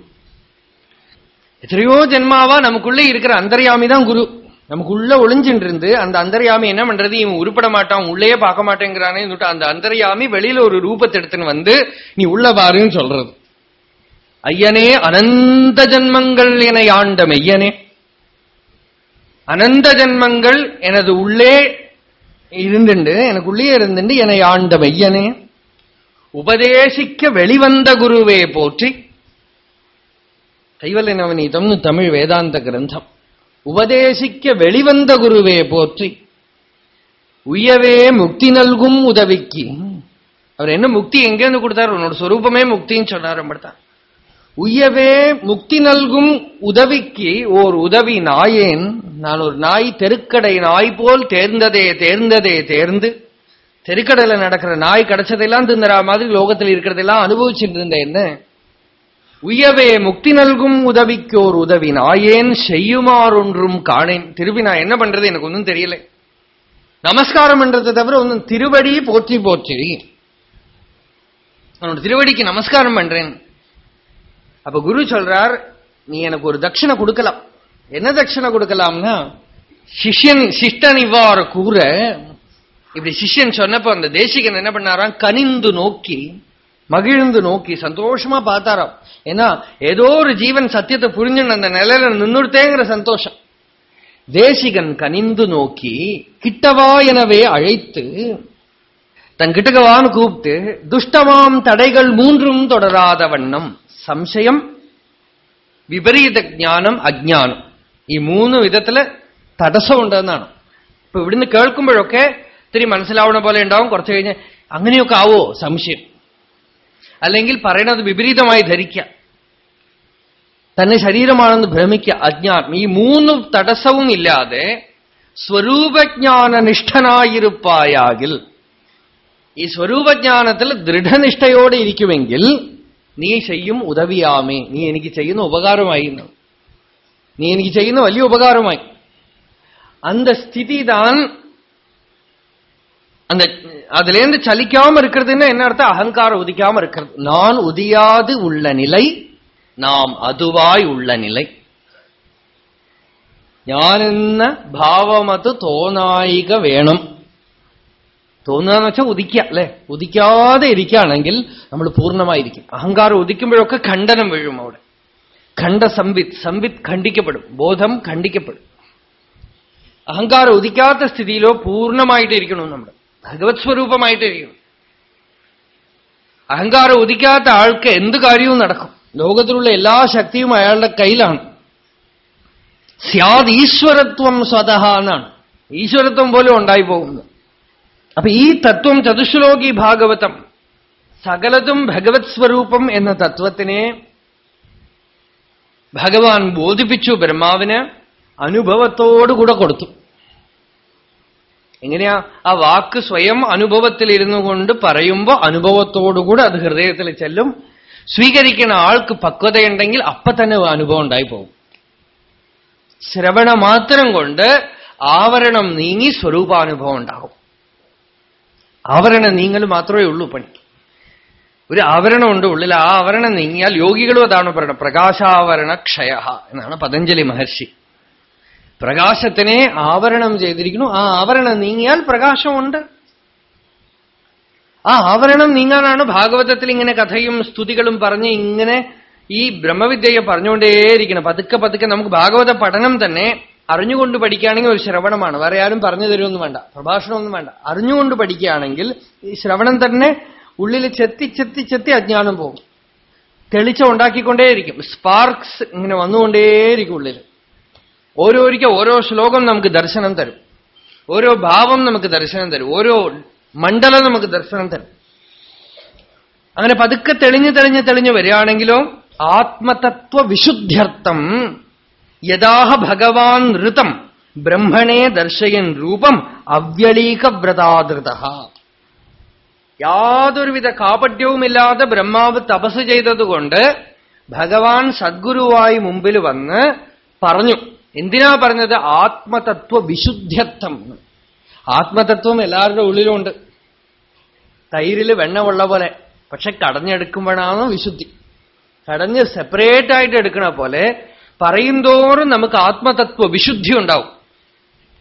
எத்தனையோ ஜென்மாவா நமக்குள்ளே இருக்கிற அந்தர்யாமி தான் குரு. நமக்குள்ள ஒளிஞ்சிட்டு இருந்து அந்த அந்தர்யாமி என்ன பண்றது? இவன் உருப்பட மாட்டான் உள்ளே பார்க்க மாட்டேங்கிறானே அந்த அந்தர்யாமி வெளியில ஒரு ரூபத்தை எடுத்துன்னு வந்து நீ உள்ள பாருன்னு சொல்றது. ஐயனே அனந்த ஜன்மங்கள் என ஆண்ட மெய்யனே. அனந்த ஜன்மங்கள் எனது உள்ளே இருந்துண்டு எனக்குள்ளே இருந்துண்டு என்னை ஆண்ட மெய்யனே. உபதேசிக்க வெளிவந்த குருவே போற்றி. கைவல்ய நவநீதம்னு தமிழ் வேதாந்த கிரந்தம். உபதேசிக்க வெளிவந்த குருவே போற்றி. உயவே முக்தி நல்கும் உதவிக்கு. அவர் என்ன முக்தி எங்கேருந்து கொடுத்தார்? உன்னோட சொரூபமே முக்தின்னு சொன்னார் அப்படித்தான் உய்யவே முக்தி நல்கும் உதவிக்கு ஓர் உதவி நாயேன். நான் ஒரு நாய் தெருக்கடை நாய் போல் தேர்ந்ததே தேர்ந்ததே தேர்ந்து. தெருக்கடையில நடக்கிற நாய் கிடைச்சதெல்லாம் தின்னரா மாதிரி லோகத்தில் இருக்கிறதெல்லாம் அனுபவிச்சுட்டு இருந்தேன். என்ன? உயவே முக்தி நல்கும் உதவிக்கு ஓர் உதவி நாயேன் செய்யுமாறொன்றும் காணேன். திருப்பி நான் என்ன பண்றது? எனக்கு ஒன்றும் தெரியல. நமஸ்காரம் பண்றதை தவிர ஒன்றும் திருவடி போற்றி போற்றி. அவனோட திருவடிக்கு நமஸ்காரம் பண்றேன். அப்ப குரு சொல்றார் நீ எனக்கு ஒரு தட்சிணை கொடுக்கலாம். என்ன தட்சிணை கொடுக்கலாம்னா சிஷ்யன் சிஷ்டன் இவ்வாறு கூற இப்படி சிஷ்யன் சொன்னப்போ அந்த தேசிகன் என்ன பண்ணாராம்? கனிந்து நோக்கி மகிழ்ந்து நோக்கி சந்தோஷமா பார்த்தாராம் ஏன்னா ஏதோ ஒரு ஜீவன் சத்தியத்தை புரிஞ்சுன்னு அந்த நிலையில நின்றுட்டேங்கிற சந்தோஷம் தேசிகன் கனிந்து நோக்கி கிட்டவா எனவே அழைத்து தன் கிட்டகவான்னு கூப்பிட்டு துஷ்டமாம் தடைகள் மூன்றும் தொடராத வண்ணம் സംശയം വിപരീത ജ്ഞാനം അജ്ഞാനം ഈ മൂന്ന് വിധത്തില് തടസ്സമുണ്ടെന്നാണ് ഇപ്പൊ ഇവിടുന്ന് കേൾക്കുമ്പോഴൊക്കെ ഇത്തിരി മനസ്സിലാവുന്ന പോലെ ഉണ്ടാവും കുറച്ചു കഴിഞ്ഞ് അങ്ങനെയൊക്കെ ആവോ സംശയം അല്ലെങ്കിൽ പറയണത് വിപരീതമായി ധരിക്കാം തന്നെ ശരീരമാണെന്ന് ഭ്രമിക്കുക അജ്ഞാനം ഈ മൂന്ന് തടസ്സവും ഇല്ലാതെ സ്വരൂപജ്ഞാനനിഷ്ഠനായിരുപ്പായാകിൽ ഈ സ്വരൂപജ്ഞാനത്തിൽ ദൃഢനിഷ്ഠയോടെ ഇരിക്കുമെങ്കിൽ നീ ചെയ്യും ഉദവിയാമേ നീ എനിക്ക് ചെയ്യുന്ന ഉപകാരമായി നീ എനിക്ക് ചെയ്യുന്ന വലിയ ഉപകാരമായി அந்த ஸ்திதி தான் அந்த அதுலேருந்து சலிக்காம இருக்கிறதுன்னு என்ன அர்த்தம் அகங்காரம் உதிக்காம இருக்கிறது நான் உதியாது உள்ள நிலை நாம் അതുവായി ഉള്ള നില ഞാനെന്ന ഭാവമത് തോന്നായിക വേണം തോന്നുക വെച്ചാൽ ഉദിക്കുക അല്ലെ ഉദിക്കാതെ ഇരിക്കുകയാണെങ്കിൽ നമ്മൾ പൂർണ്ണമായിരിക്കും അഹങ്കാരം ഉദിക്കുമ്പോഴൊക്കെ ഖണ്ഡനം വീഴും അവിടെ ഖണ്ഡ സംവിത് സംവിത് ഖണ്ഡിക്കപ്പെടും ബോധം ഖണ്ഡിക്കപ്പെടും അഹങ്കാരം ഉദിക്കാത്ത സ്ഥിതിയിലോ പൂർണ്ണമായിട്ടിരിക്കണം നമ്മൾ ഭഗവത് സ്വരൂപമായിട്ടിരിക്കും അഹങ്കാരം ഉദിക്കാത്ത ആൾക്ക് എന്ത് കാര്യവും നടക്കും? ലോകത്തിലുള്ള എല്ലാ ശക്തിയും അയാളുടെ കയ്യിലാണ്. സ്യാദ് ഈശ്വരത്വം സ്വതഹ എന്നാണ്. ഈശ്വരത്വം പോലും ഉണ്ടായി പോകുന്നത് അപ്പൊ ഈ തത്വം ചതുശ്ലോകി ഭാഗവതം സകലതും ഭഗവത് സ്വരൂപം എന്ന തത്വത്തിനെ ഭഗവാൻ ബോധിപ്പിച്ചു ബ്രഹ്മാവിന് അനുഭവത്തോടുകൂടെ കൊടുത്തു. എങ്ങനെയാ? ആ വാക്ക് സ്വയം അനുഭവത്തിലിരുന്നു കൊണ്ട് പറയുമ്പോ അനുഭവത്തോടുകൂടെ അത് ഹൃദയത്തിൽ ചെല്ലും. സ്വീകരിക്കുന്ന ആൾക്ക് പക്വതയുണ്ടെങ്കിൽ അപ്പൊ തന്നെ അനുഭവം ഉണ്ടായി പോകും. ശ്രവണ മാത്രം കൊണ്ട് ആവരണം നീങ്ങി സ്വരൂപാനുഭവം ഉണ്ടാകും. ആവരണം നീങ്ങൽ മാത്രമേ ഉള്ളൂ പണി. ഒരു ആവരണമുണ്ട് ഉള്ളിൽ. ആ ആവരണം നീങ്ങിയാൽ യോഗികളും അതാണ് പറയുന്നത് പ്രകാശാവരണ ക്ഷയ എന്നാണ് പതഞ്ജലി മഹർഷി. പ്രകാശത്തിനെ ആവരണം ചെയ്തിരിക്കുന്നു. ആ ആവരണം നീങ്ങിയാൽ പ്രകാശമുണ്ട്. ആ ആവരണം നീങ്ങാനാണ് ഭാഗവതത്തിൽ ഇങ്ങനെ കഥയും സ്തുതികളും പറഞ്ഞ് ഇങ്ങനെ ഈ ബ്രഹ്മവിദ്യയെ പറഞ്ഞുകൊണ്ടേയിരിക്കണം പതുക്കെ പതുക്കെ നമുക്ക് ഭാഗവത പഠനം തന്നെ അറിഞ്ഞുകൊണ്ട് പഠിക്കുകയാണെങ്കിൽ ഒരു ശ്രവണമാണ്. വേറെ ആരും പറഞ്ഞു തരുമൊന്നും വേണ്ട. പ്രഭാഷണമൊന്നും വേണ്ട. അറിഞ്ഞുകൊണ്ട് പഠിക്കുകയാണെങ്കിൽ ഈ ശ്രവണം തന്നെ ഉള്ളിൽ ചെത്തി ചെത്തി ചെത്തി അജ്ഞാനം പോകും. തെളിച്ചം ഉണ്ടാക്കിക്കൊണ്ടേയിരിക്കും. സ്പാർക്സ് ഇങ്ങനെ വന്നുകൊണ്ടേയിരിക്കും ഉള്ളിൽ. ഓരോരിക്കും ഓരോ ശ്ലോകം നമുക്ക് ദർശനം തരും. ഓരോ ഭാവം നമുക്ക് ദർശനം തരും. ഓരോ മണ്ഡലം നമുക്ക് ദർശനം തരും. അങ്ങനെ പതുക്കെ തെളിഞ്ഞു തെളിഞ്ഞു തെളിഞ്ഞ് വരികയാണെങ്കിലോ ആത്മതത്വ വിശുദ്ധ്യർത്ഥം യഥാഹ ഭഗവാൻ ഋതം ബ്രഹ്മണേ ദർശയൻ രൂപം അവ്യളീകവ്രതാദൃത യാതൊരുവിധ കാപട്യവുമില്ലാതെ ബ്രഹ്മാവ് തപസ് ചെയ്തതുകൊണ്ട് ഭഗവാൻ സദ്ഗുരുവായി മുമ്പിൽ വന്ന് പറഞ്ഞു എന്തിനാ പറഞ്ഞത്? ആത്മതത്വ വിശുദ്ധ്യത്വം ആത്മതത്വം എല്ലാവരുടെ ഉള്ളിലുണ്ട്. തൈരിൽ വെണ്ണമുള്ള പോലെ. പക്ഷെ കടഞ്ഞെടുക്കുമ്പോഴാണ് വിശുദ്ധി. കടഞ്ഞ് സെപ്പറേറ്റ് ആയിട്ട് എടുക്കണ പോലെ പറയുന്തോറും നമുക്ക് ആത്മതത്വ വിശുദ്ധി ഉണ്ടാവും.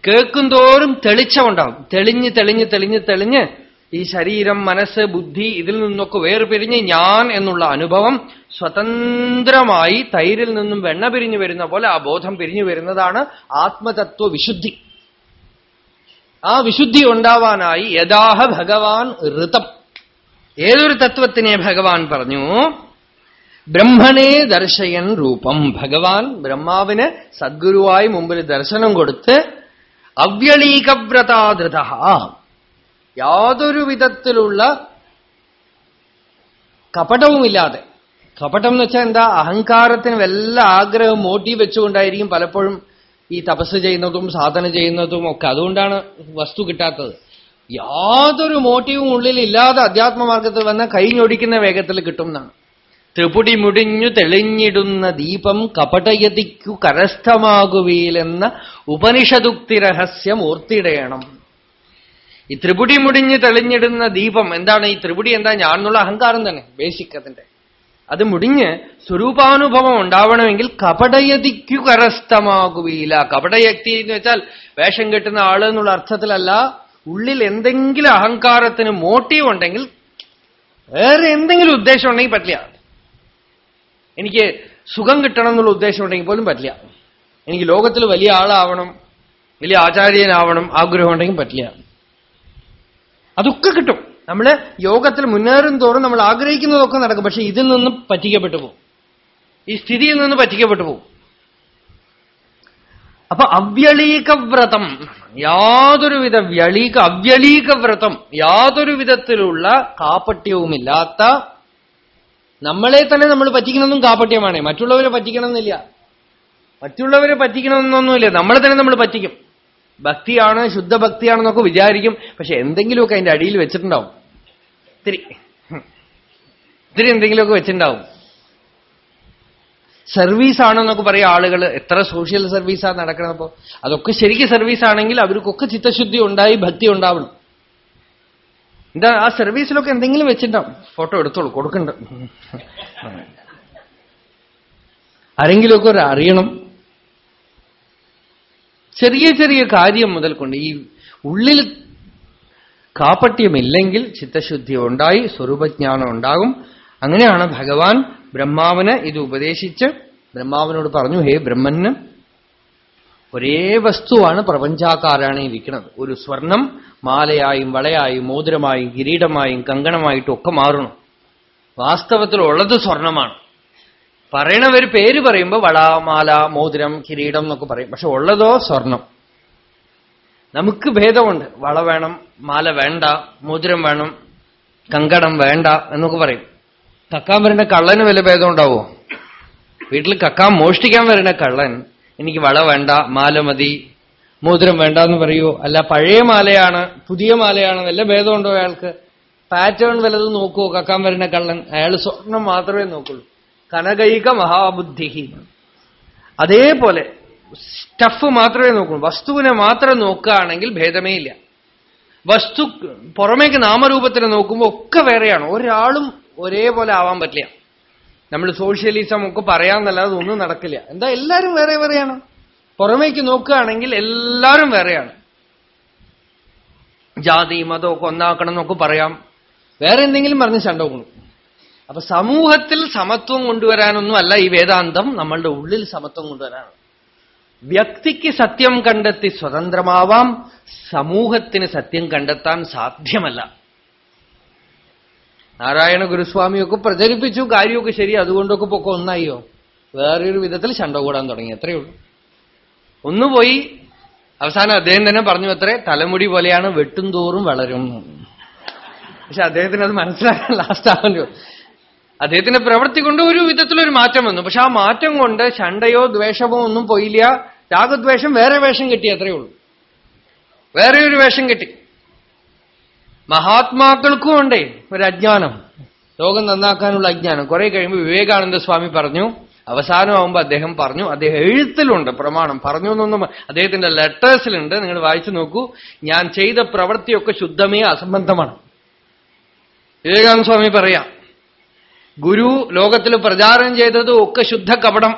കേൾക്കുന്തോറും തെളിച്ചമുണ്ടാവും തെളിഞ്ഞ് തെളിഞ്ഞ് തെളിഞ്ഞ് തെളിഞ്ഞ് ഈ ശരീരം മനസ്സ് ബുദ്ധി ഇതിൽ നിന്നൊക്കെ വേർപിരിഞ്ഞ് ഞാൻ എന്നുള്ള അനുഭവം സ്വതന്ത്രമായി തൈരിൽ നിന്നും വെണ്ണ പിരിഞ്ഞു വരുന്ന പോലെ ആ ബോധം പിരിഞ്ഞു വരുന്നതാണ് ആത്മതത്വ വിശുദ്ധി. ആ വിശുദ്ധി ഉണ്ടാവാനായി യഥാഹ ഭഗവാൻ ഋതം. ഏതൊരു തത്വത്തിനെ ഭഗവാൻ പറഞ്ഞു? ബ്രഹ്മണേ ദർശയൻ രൂപം. ഭഗവാൻ ബ്രഹ്മാവിന് സദ്ഗുരുവായി മുമ്പിൽ ദർശനം കൊടുത്ത് അവ്യളീകവ്രതാധൃത യാതൊരു വിധത്തിലുള്ള കപടവുമില്ലാതെ. കപടം എന്ന് വെച്ചാൽ എന്താ? അഹങ്കാരത്തിന് വല്ല ആഗ്രഹം മോട്ടീവ് വെച്ചുകൊണ്ടായിരിക്കും പലപ്പോഴും ഈ തപസ് ചെയ്യുന്നതും സാധന ചെയ്യുന്നതും ഒക്കെ. അതുകൊണ്ടാണ് വസ്തു കിട്ടാത്തത്. യാതൊരു മോട്ടീവും ഉള്ളിൽ ഇല്ലാതെ അധ്യാത്മമാർഗത്തിൽ വന്ന കൈഞ്ഞൊടിക്കുന്ന വേഗത്തിൽ കിട്ടും എന്നാണ് ത്രിപുടി മുടിഞ്ഞു തെളിഞ്ഞിടുന്ന ദീപം കപടയതിക്കു കരസ്ഥമാകുകയിലെന്ന ഉപനിഷദുക്തി രഹസ്യം ഓർത്തിടയണം ഈ ത്രിപുടി മുടിഞ്ഞ് തെളിഞ്ഞിടുന്ന ദീപം എന്താണ്? ഈ ത്രിപുടി എന്താ? ഞാൻ എന്നുള്ള അഹങ്കാരം തന്നെ ബേസിക് അതിന്റെ. അത് മുടിഞ്ഞ് സ്വരൂപാനുഭവം ഉണ്ടാവണമെങ്കിൽ കപടയതിക്കു കരസ്ഥമാകുകയില്ല കപടയക്തി എന്ന് വെച്ചാൽ വേഷം കെട്ടുന്ന ആൾ എന്നുള്ള അർത്ഥത്തിലല്ല. ഉള്ളിൽ എന്തെങ്കിലും അഹങ്കാരത്തിന് മോട്ടീവ് ഉണ്ടെങ്കിൽ വേറെ എന്തെങ്കിലും ഉദ്ദേശം ഉണ്ടെങ്കിൽ പറ്റില്ല. എനിക്ക് സുഖം കിട്ടണം എന്നുള്ള ഉദ്ദേശം ഉണ്ടെങ്കിൽ പോലും പറ്റില്ല. എനിക്ക് ലോകത്തിൽ വലിയ ആളാവണം വലിയ ആചാര്യനാവണം ആഗ്രഹം ഉണ്ടെങ്കിൽ പറ്റില്ല. അതൊക്കെ കിട്ടും. നമ്മൾ യോഗത്തിൽ മുന്നേറും തോറും നമ്മൾ ആഗ്രഹിക്കുന്നതൊക്കെ നടക്കും. പക്ഷെ ഇതിൽ നിന്നും പറ്റിക്കപ്പെട്ടു പോകും. ഈ സ്ഥിതിയിൽ നിന്ന് പറ്റിക്കപ്പെട്ടു പോകും. അപ്പൊ അവ്യളീകവ്രതം യാതൊരുവിധ വ്യളീക അവ്യളീകവ്രതം യാതൊരു വിധത്തിലുള്ള കാപ്പട്യവുമില്ലാത്ത നമ്മളെ തന്നെ നമ്മൾ പറ്റിക്കണമെന്നും കാപ്പട്യമാണ് മറ്റുള്ളവരെ പറ്റിക്കണമെന്നില്ല. മറ്റുള്ളവരെ പറ്റിക്കണമെന്നൊന്നുമില്ല. നമ്മളെ തന്നെ നമ്മൾ പറ്റിക്കും. ഭക്തിയാണ് ശുദ്ധ ശുദ്ധഭക്തിയാണെന്നൊക്കെ വിചാരിക്കും. പക്ഷെ എന്തെങ്കിലുമൊക്കെ അതിന്റെ അടിയിൽ വെച്ചിട്ടുണ്ടാവും. ഇത്തിരി ഇത്തിരി എന്തെങ്കിലുമൊക്കെ വെച്ചിട്ടുണ്ടാവും. സർവീസ് സർവീസാണെന്നൊക്കെ പറയാം ആളുകൾ എത്ര സോഷ്യൽ സർവീസാണ് നടക്കണപ്പോ അതൊക്കെ ശരിക്കും സർവീസാണെങ്കിൽ അവർക്കൊക്കെ ചിത്തശുദ്ധി ഉണ്ടായി ഭക്തി ഉണ്ടാവണം. എന്താ ആ സർവീസിലൊക്കെ എന്തെങ്കിലും വെച്ചിട്ടുണ്ടാവും. ഫോട്ടോ എടുത്തോളൂ കൊടുക്കണ്ട. ആരെങ്കിലുമൊക്കെ ഒരു അറിയണം. ചെറിയ ചെറിയ കാര്യം മുതൽ കൊണ്ട് ഈ ഉള്ളിൽ കാപ്പട്യമില്ലെങ്കിൽ ചിത്തശുദ്ധി ഉണ്ടായി സ്വരൂപജ്ഞാനം ഉണ്ടാകും. അങ്ങനെയാണ് ഭഗവാൻ ബ്രഹ്മാവിന് ഇത് ഉപദേശിച്ച് ബ്രഹ്മാവിനോട് പറഞ്ഞു ഹേ ബ്രഹ്മന് ഒരേ വസ്തുവാണ് പ്രപഞ്ചാക്കാരാണ് ഇരിക്കുന്നത്. ഒരു സ്വർണം മാലയായും വളയായും മോതിരമായും കിരീടമായും കങ്കണമായിട്ടും ഒക്കെ മാറണം. വാസ്തവത്തിൽ ഉള്ളത് സ്വർണമാണ്. പറയണവർ പേര് പറയുമ്പോൾ വള മാല മോതിരം കിരീടം എന്നൊക്കെ പറയും. പക്ഷെ ഉള്ളതോ സ്വർണം. നമുക്ക് ഭേദമുണ്ട്. വള വേണം മാല വേണ്ട മോതിരം വേണം കങ്കടം വേണ്ട എന്നൊക്കെ പറയും. കക്കാൻ വരുന്ന കള്ളന് വല്ല ഭേദം ഉണ്ടാവോ? വീട്ടിൽ കക്കാൻ മോഷ്ടിക്കാൻ വരുന്ന കള്ളൻ എനിക്ക് വള വേണ്ട മാല മതി മോതിരം വേണ്ട എന്ന് പറയൂ? അല്ല പഴയ മാലയാണ് പുതിയ മാലയാണ് വല്ല ഭേദമുണ്ടോ അയാൾക്ക്? പാറ്റേൺ വല്ലതും നോക്കുമോ കക്കാൻ വരുന്ന കള്ളൻ. അയാൾ സ്വർണം മാത്രമേ നോക്കുള്ളൂ. കനകൈക മഹാബുദ്ധി അതേപോലെ സ്റ്റഫ് മാത്രമേ നോക്കൂ വസ്തുവിനെ മാത്രം നോക്കുകയാണെങ്കിൽ ഭേദമേ ഇല്ല. വസ്തു പുറമേക്ക് നാമരൂപത്തിന് നോക്കുമ്പോൾ ഒക്കെ വേറെയാണ്. ഒരാളും ഒരേപോലെ ആവാൻ പറ്റില്ല. നമ്മൾ സോഷ്യലിസം ഒക്കെ പറയാമെന്നല്ലാതെ ഒന്നും നടക്കില്ല. എന്താ എല്ലാവരും വേറെ വേറെയാണ്? പുറമേക്ക് നോക്കുകയാണെങ്കിൽ എല്ലാവരും വേറെയാണ്. ജാതി മതമൊക്കെ ഒന്നാക്കണം എന്നൊക്കെ പറയാം. വേറെ എന്തെങ്കിലും പറഞ്ഞ് ചണ്ടോക്കണം അപ്പൊ സമൂഹത്തിൽ സമത്വം കൊണ്ടുവരാനൊന്നും അല്ല ഈ വേദാന്തം നമ്മളുടെ ഉള്ളിൽ സമത്വം കൊണ്ടുവരാനാണ്. വ്യക്തിക്ക് സത്യം കണ്ടെത്തി സ്വതന്ത്രമാവാം സമൂഹത്തിന് സത്യം കണ്ടെത്താൻ സാധ്യമല്ല. നാരായണ ഗുരുസ്വാമിയൊക്കെ പ്രചരിപ്പിച്ചു കാര്യമൊക്കെ ശരി അതുകൊണ്ടൊക്കെ പൊക്കെ ഒന്നായോ വേറൊരു വിധത്തിൽ ശണ്ട കൂടാൻ തുടങ്ങി അത്രയേ ഉള്ളൂ. ഒന്നുപോയി അവസാനം അദ്ദേഹം തന്നെ പറഞ്ഞു അത്രേ തലമുടി പോലെയാണ് വെട്ടും തോറും വളരും. പക്ഷെ അദ്ദേഹത്തിന് അത് മനസ്സിലാക്കാൻ ലാസ്റ്റ് ആവല്ലോ അദ്ദേഹത്തിന്റെ പ്രവൃത്തി കൊണ്ട് ഒരു വിധത്തിലൊരു മാറ്റം വന്നു. പക്ഷെ ആ മാറ്റം കൊണ്ട് ശണ്ടയോ ദ്വേഷമോ ഒന്നും പോയില്ല. രാഗദ്വേഷം വേറെ വേഷം കിട്ടി അത്രയേ ഉള്ളൂ. വേറെ ഒരു വേഷം കിട്ടി. മഹാത്മാക്കൾക്കും ഉണ്ടേ ഒരു അജ്ഞാനം. ലോകം നന്നാക്കാനുള്ള അജ്ഞാനം. കുറെ കഴിയുമ്പോൾ വിവേകാനന്ദ സ്വാമി പറഞ്ഞു അവസാനമാകുമ്പോൾ അദ്ദേഹം പറഞ്ഞു അദ്ദേഹം എഴുത്തിലുണ്ട് പ്രമാണം. പറഞ്ഞു എന്നൊന്നും അദ്ദേഹത്തിന്റെ ലെറ്റേഴ്സിലുണ്ട് നിങ്ങൾ വായിച്ചു നോക്കൂ. ഞാൻ ചെയ്ത പ്രവൃത്തിയൊക്കെ ശുദ്ധമേ അസംബന്ധമാണ്. വിവേകാനന്ദ സ്വാമി പറയാം ഗുരു ലോകത്തിൽ പ്രചാരം ചെയ്തത് ഒക്കെ ശുദ്ധ കപടം.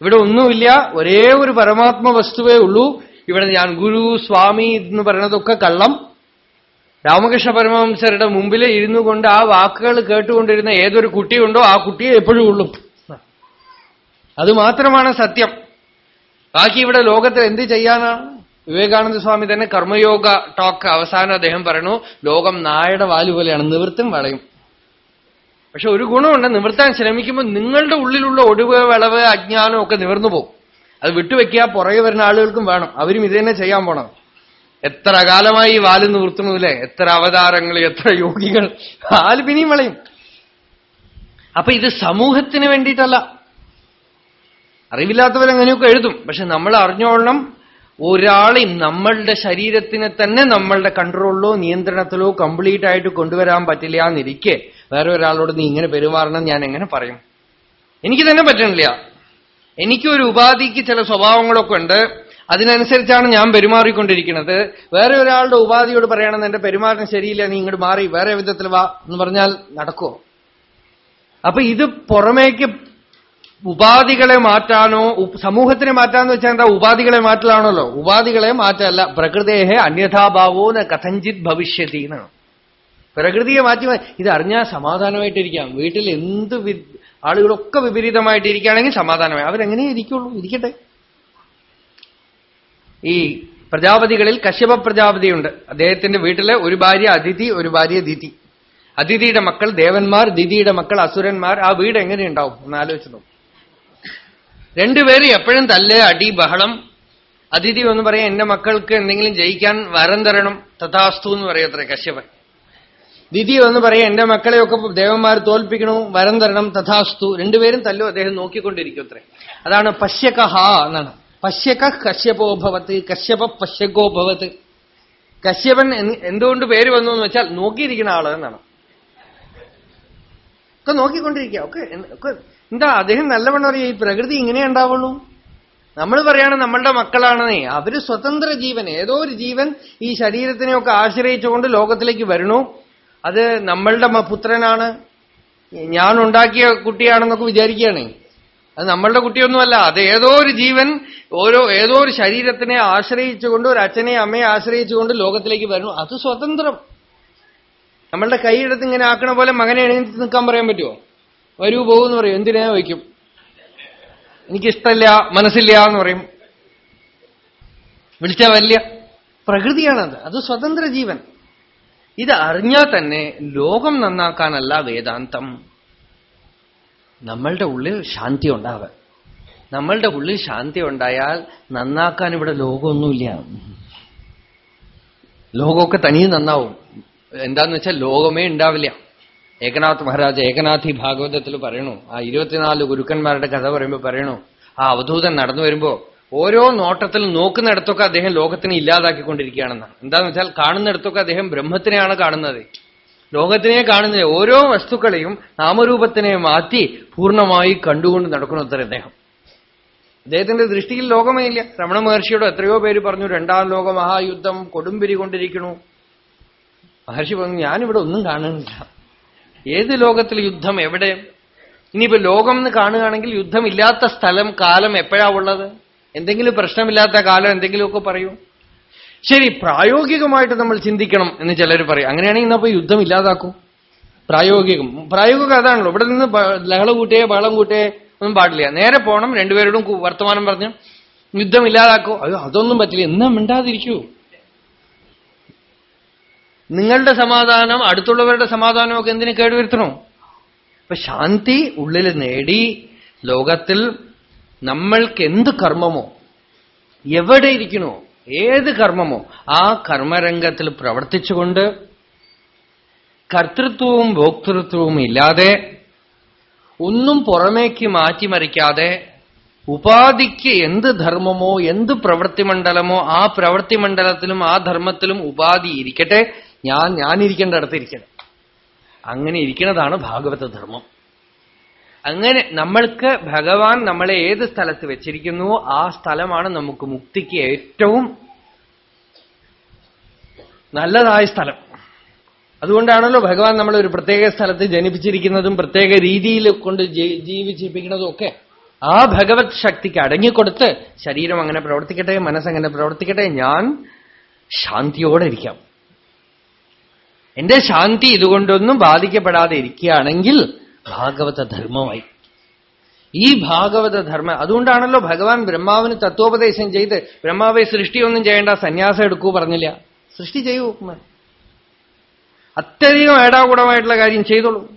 ഇവിടെ ഒന്നുമില്ല ഒരേ ഒരു പരമാത്മ വസ്തുവേ ഉള്ളൂ. ഇവിടെ ഞാൻ ഗുരു സ്വാമി എന്ന് പറയുന്നതൊക്കെ കള്ളം. രാമകൃഷ്ണ പരമഹംസരുടെ മുമ്പിൽ ഇരുന്നു കൊണ്ട് ആ വാക്കുകൾ കേട്ടുകൊണ്ടിരുന്ന ഏതൊരു കുട്ടിയുണ്ടോ ആ കുട്ടിയെ എപ്പോഴും ഉള്ളൂ. അത് മാത്രമാണ് സത്യം. ബാക്കി ഇവിടെ ലോകത്തിൽ എന്ത് ചെയ്യാനാണ് വിവേകാനന്ദ സ്വാമി തന്നെ കർമ്മയോഗ ടോക്ക് അവസാനം അദ്ദേഹം പറയണു ലോകം നായയുടെ വാൽ പോലെയാണ് നിവൃത്തും വളയും. പക്ഷെ ഒരു ഗുണമുണ്ട് നിവർത്താൻ ശ്രമിക്കുമ്പോൾ നിങ്ങളുടെ ഉള്ളിലുള്ള ഒടിവ് വിളവ് അജ്ഞാനം ഒക്കെ നിവർന്നു പോകും. അത് വിട്ടുവെക്കുക പുറകെ വരുന്ന ആളുകൾക്കും വേണം. അവരും ഇത് തന്നെ ചെയ്യാൻ പോണം. എത്ര കാലമായി വാൽ നിവർത്തുന്നില്ലേ എത്ര അവതാരങ്ങൾ എത്ര യോഗികൾ വാൽ പിന്നെയും വളയും. അപ്പൊ ഇത് സമൂഹത്തിന് വേണ്ടിയിട്ടല്ല. അറിവില്ലാത്തവരങ്ങനെയൊക്കെ എഴുതും. പക്ഷെ നമ്മൾ അറിഞ്ഞോളണം ഒരാളെയും നമ്മളുടെ ശരീരത്തിനെ തന്നെ നമ്മളുടെ കൺട്രോളിലോ നിയന്ത്രണത്തിലോ കംപ്ലീറ്റ് ആയിട്ട് കൊണ്ടുവരാൻ പറ്റില്ല എന്നിരിക്കെ വേറെ ഒരാളോട് നീ ഇങ്ങനെ പെരുമാറണം ഞാൻ എങ്ങനെ പറയും? എനിക്ക് തന്നെ പറ്റണില്ല. എനിക്കൊരു ഉപാധിക്ക് ചില സ്വഭാവങ്ങളൊക്കെ ഉണ്ട്. അതിനനുസരിച്ചാണ് ഞാൻ പെരുമാറിക്കൊണ്ടിരിക്കുന്നത്. വേറെ ഒരാളുടെ ഉപാധിയോട് പറയണമെന്ന് എന്റെ പെരുമാറ്റം ശരിയില്ല നീ ഇങ്ങോട്ട് മാറി വേറെ വിധത്തിൽ വാ എന്ന് പറഞ്ഞാൽ നടക്കുമോ അപ്പൊ ഇത് പുറമേക്ക് ഉപാധികളെ മാറ്റാനോ സമൂഹത്തിനെ മാറ്റാന്ന് വെച്ചാൽ എന്താ ഉപാധികളെ മാറ്റലാണല്ലോ. ഉപാധികളെ മാറ്റല്ല. പ്രകൃതേഹെ അന്യഥാഭാവോ കഥഞ്ചിത് ഭവിഷ്യതി എന്നാണ് പ്രകൃതിയെ മാറ്റി ഇത് അറിഞ്ഞാൽ സമാധാനമായിട്ടിരിക്കാം. വീട്ടിൽ എന്ത് ആളുകളൊക്കെ വിപരീതമായിട്ടിരിക്കുകയാണെങ്കിൽ സമാധാനമായി. അവരെങ്ങനെ ഇരിക്കുള്ളൂ. ഇരിക്കട്ടെ. ഈ പ്രജാപതികളിൽ കശ്യപ പ്രജാപതിയുണ്ട്. അദ്ദേഹത്തിന്റെ വീട്ടിലെ ഒരു ഭാര്യ അതിഥി ഒരു ഭാര്യ ദിതി. അതിഥിയുടെ മക്കൾ ദേവന്മാർ ദിതിയുടെ മക്കൾ അസുരന്മാർ. ആ വീട് എങ്ങനെയുണ്ടാവും? ഒന്ന് ആലോചിച്ചു നോക്കും. രണ്ടുപേരും എപ്പോഴും തല്ല് അടി ബഹളം. അതിഥി എന്ന് പറയാം എന്റെ മക്കൾക്ക് എന്തെങ്കിലും ജയിക്കാൻ വരം തരണം. തഥാസ്തു എന്ന് പറയത്രേ കശ്യപൻ. ദിതി വന്ന് പറയാം എന്റെ മക്കളെയൊക്കെ ദേവന്മാർ തോൽപ്പിക്കണു വരം തരണം തഥാസ്തു. രണ്ടുപേരും തല്ലോ അദ്ദേഹം നോക്കിക്കൊണ്ടിരിക്കും അത്രേ. അതാണ് പശ്യകഹ എന്നാണ്. പശ്യക കശ്യപോ ഭവത്ത് കശ്യപ പശ്യകോ ഭവത്ത് കശ്യപൻ എന്തുകൊണ്ട് പേര് വന്നു എന്ന് വെച്ചാൽ നോക്കിയിരിക്കുന്ന ആൾ എന്നാണ്. ഒക്കെ നോക്കിക്കൊണ്ടിരിക്കുക. ഒക്കെ എന്താ അദ്ദേഹം നല്ലവണ്ണം അറിയാം ഈ പ്രകൃതി ഇങ്ങനെ ഉണ്ടാവുള്ളൂ? നമ്മൾ പറയാണ് നമ്മളുടെ മക്കളാണെന്നേ. അവർ സ്വതന്ത്ര ജീവൻ. ഏതോ ഒരു ജീവൻ ഈ ശരീരത്തിനെയൊക്കെ ആശ്രയിച്ചുകൊണ്ട് ലോകത്തിലേക്ക് വരണു. അത് നമ്മളുടെ പുത്രനാണ്. ഞാൻ ഉണ്ടാക്കിയ കുട്ടിയാണെന്നൊക്കെ വിചാരിക്കുകയാണ്. അത് നമ്മളുടെ കുട്ടിയൊന്നുമല്ല. അത് ഏതോ ഒരു ജീവൻ ഓരോ ഏതോ ഒരു ശരീരത്തിനെ ആശ്രയിച്ചുകൊണ്ട് ഒരു അച്ഛനെ അമ്മയെ ആശ്രയിച്ചുകൊണ്ട് ലോകത്തിലേക്ക് വരുന്നു. അത് സ്വതന്ത്രം. നമ്മളുടെ കൈയെടുത്ത് ഇങ്ങനെ ആക്കണ പോലെ മകനെ എഴുന്നേറ്റ് നിൽക്കാൻ പറയാൻ പറ്റുമോ? വരൂ പോകുമെന്ന് പറയും. എന്തിനാ വയ്ക്കും എനിക്കിഷ്ടമില്ല മനസ്സില്ല എന്ന് പറയും. വിളിച്ചാ വല്യ പ്രകൃതിയാണത്. അത് സ്വതന്ത്ര ജീവൻ. ഇത് അറിഞ്ഞാൽ തന്നെ ലോകം നന്നാക്കാനല്ല വേദാന്തം. നമ്മളുടെ ഉള്ളിൽ ശാന്തി ഉണ്ടാവുക. നമ്മളുടെ ഉള്ളിൽ ശാന്തി ഉണ്ടായാൽ നന്നാക്കാൻ ഇവിടെ ലോകമൊന്നുമില്ല. ലോകമൊക്കെ തനിയെ നന്നാവും. എന്താന്ന് വെച്ചാൽ ലോകമേ ഉണ്ടാവില്ല. ഏകനാഥ് മഹാരാജ് ഏകനാഥി ഭാഗവതത്തിൽ പറയണു. ആ ഇരുപത്തിനാല് ഗുരുക്കന്മാരുടെ കഥ പറയുമ്പോൾ പറയണു. ആ അവധൂതൻ നടന്നു വരുമ്പോ ഓരോ നോട്ടത്തിൽ നോക്കുന്നിടത്തൊക്കെ അദ്ദേഹം ലോകത്തിനെ ഇല്ലാതാക്കിക്കൊണ്ടിരിക്കുകയാണെന്നാണ് എന്താന്ന് വെച്ചാൽ കാണുന്നിടത്തൊക്കെ അദ്ദേഹം ബ്രഹ്മത്തിനെയാണ് കാണുന്നത്. ലോകത്തിനെ കാണുന്ന ഓരോ വസ്തുക്കളെയും നാമരൂപത്തിനെ മാറ്റി പൂർണമായി കണ്ടുകൊണ്ട് നടക്കുന്നത്ര അദ്ദേഹം അദ്ദേഹത്തിന്റെ ദൃഷ്ടിയിൽ ലോകമേ ഇല്ല. രമണ മഹർഷിയോട് എത്രയോ പേര് പറഞ്ഞു രണ്ടാം ലോക മഹായുദ്ധം കൊടുമ്പിരി കൊണ്ടിരിക്കുന്നു മഹർഷി പറഞ്ഞു ഞാനിവിടെ ഒന്നും കാണുന്നില്ല. ഏത് ലോകത്തിൽ യുദ്ധം എവിടെ? ഇനിയിപ്പോ ലോകം എന്ന് കാണുകയാണെങ്കിൽ യുദ്ധമില്ലാത്ത സ്ഥലം കാലം എപ്പോഴാ ഉള്ളത്? എന്തെങ്കിലും പ്രശ്നമില്ലാത്ത കാലം എന്തെങ്കിലുമൊക്കെ പറയൂ. ശരി പ്രായോഗികമായിട്ട് നമ്മൾ ചിന്തിക്കണം എന്ന് ചിലർ പറയും. അങ്ങനെയാണെങ്കിൽ ഇന്നപ്പോ യുദ്ധം ഇല്ലാതാക്കൂ. പ്രായോഗികം. പ്രായോഗികം അതാണല്ലോ. ഇവിടെ നിന്ന് ലഹള കൂട്ടിയേ ബഹളം കൂട്ടിയേ ഒന്നും പാടില്ല. നേരെ പോകണം രണ്ടുപേരോടും വർത്തമാനം പറഞ്ഞു യുദ്ധം ഇല്ലാതാക്കൂ. അയ്യോ അതൊന്നും പറ്റില്ല. എന്നാ മിണ്ടാതിരിക്കൂ. നിങ്ങളുടെ സമാധാനം അടുത്തുള്ളവരുടെ സമാധാനമൊക്കെ എന്തിനു കേടുവരുത്തണോ? അപ്പൊ ശാന്തി ഉള്ളിൽ നേടി ലോകത്തിൽ നമ്മൾക്ക് എന്ത് കർമ്മമോ എവിടെ ഇരിക്കണോ ഏത് കർമ്മമോ ആ കർമ്മരംഗത്തിൽ പ്രവർത്തിച്ചുകൊണ്ട് കർത്തൃത്വവും ഭോക്തൃത്വവും ഇല്ലാതെ ഒന്നും പുറമേക്ക് മാറ്റിമറിക്കാതെ ഉപാധിക്ക് എന്ത് ധർമ്മമോ എന്ത് പ്രവൃത്തിമണ്ഡലമോ ആ പ്രവൃത്തിമണ്ഡലത്തിലും ആ ധർമ്മത്തിലും ഉപാധി ഇരിക്കട്ടെ. ഞാൻ ഞാനിരിക്കേണ്ട അടുത്ത് ഇരിക്കണം. അങ്ങനെ ഇരിക്കുന്നതാണ് ഭാഗവത ധർമ്മം. അങ്ങനെ നമ്മൾക്ക് ഭഗവാൻ നമ്മളെ ഏത് സ്ഥലത്ത് വെച്ചിരിക്കുന്നുവോ ആ സ്ഥലമാണ് നമുക്ക് മുക്തിക്ക് ഏറ്റവും നല്ലതായ സ്ഥലം. അതുകൊണ്ടാണല്ലോ ഭഗവാൻ നമ്മളെ ഒരു പ്രത്യേക സ്ഥലത്ത് ജനിപ്പിച്ചിരിക്കുന്നതും പ്രത്യേക രീതിയിൽ കൊണ്ട് ജീവിച്ചിരിപ്പിക്കുന്നതും ഒക്കെ ആ ഭഗവത് ശക്തിക്ക് അടങ്ങിക്കൊടുത്ത് ശരീരം അങ്ങനെ പ്രവർത്തിക്കട്ടെ മനസ്സങ്ങനെ പ്രവർത്തിക്കട്ടെ ഞാൻ ശാന്തിയോടെ ഇരിക്കാം. എന്റെ ശാന്തി ഇതുകൊണ്ടൊന്നും ബാധിക്കപ്പെടാതെ ഇരിക്കുകയാണെങ്കിൽ ഭാഗവത ധർമ്മമായി ഈ ഭാഗവത ധർമ്മം അതുകൊണ്ടാണല്ലോ ഭഗവാൻ ബ്രഹ്മാവിന് തത്വോപദേശം ചെയ്ത് ബ്രഹ്മാവെ സൃഷ്ടിയൊന്നും ചെയ്യേണ്ട സന്യാസം എടുക്കൂ പറഞ്ഞില്ല. സൃഷ്ടി ചെയ്യൂ അത്യധികം ഏടാകൂടമായിട്ടുള്ള കാര്യം ചെയ്തോളൂ.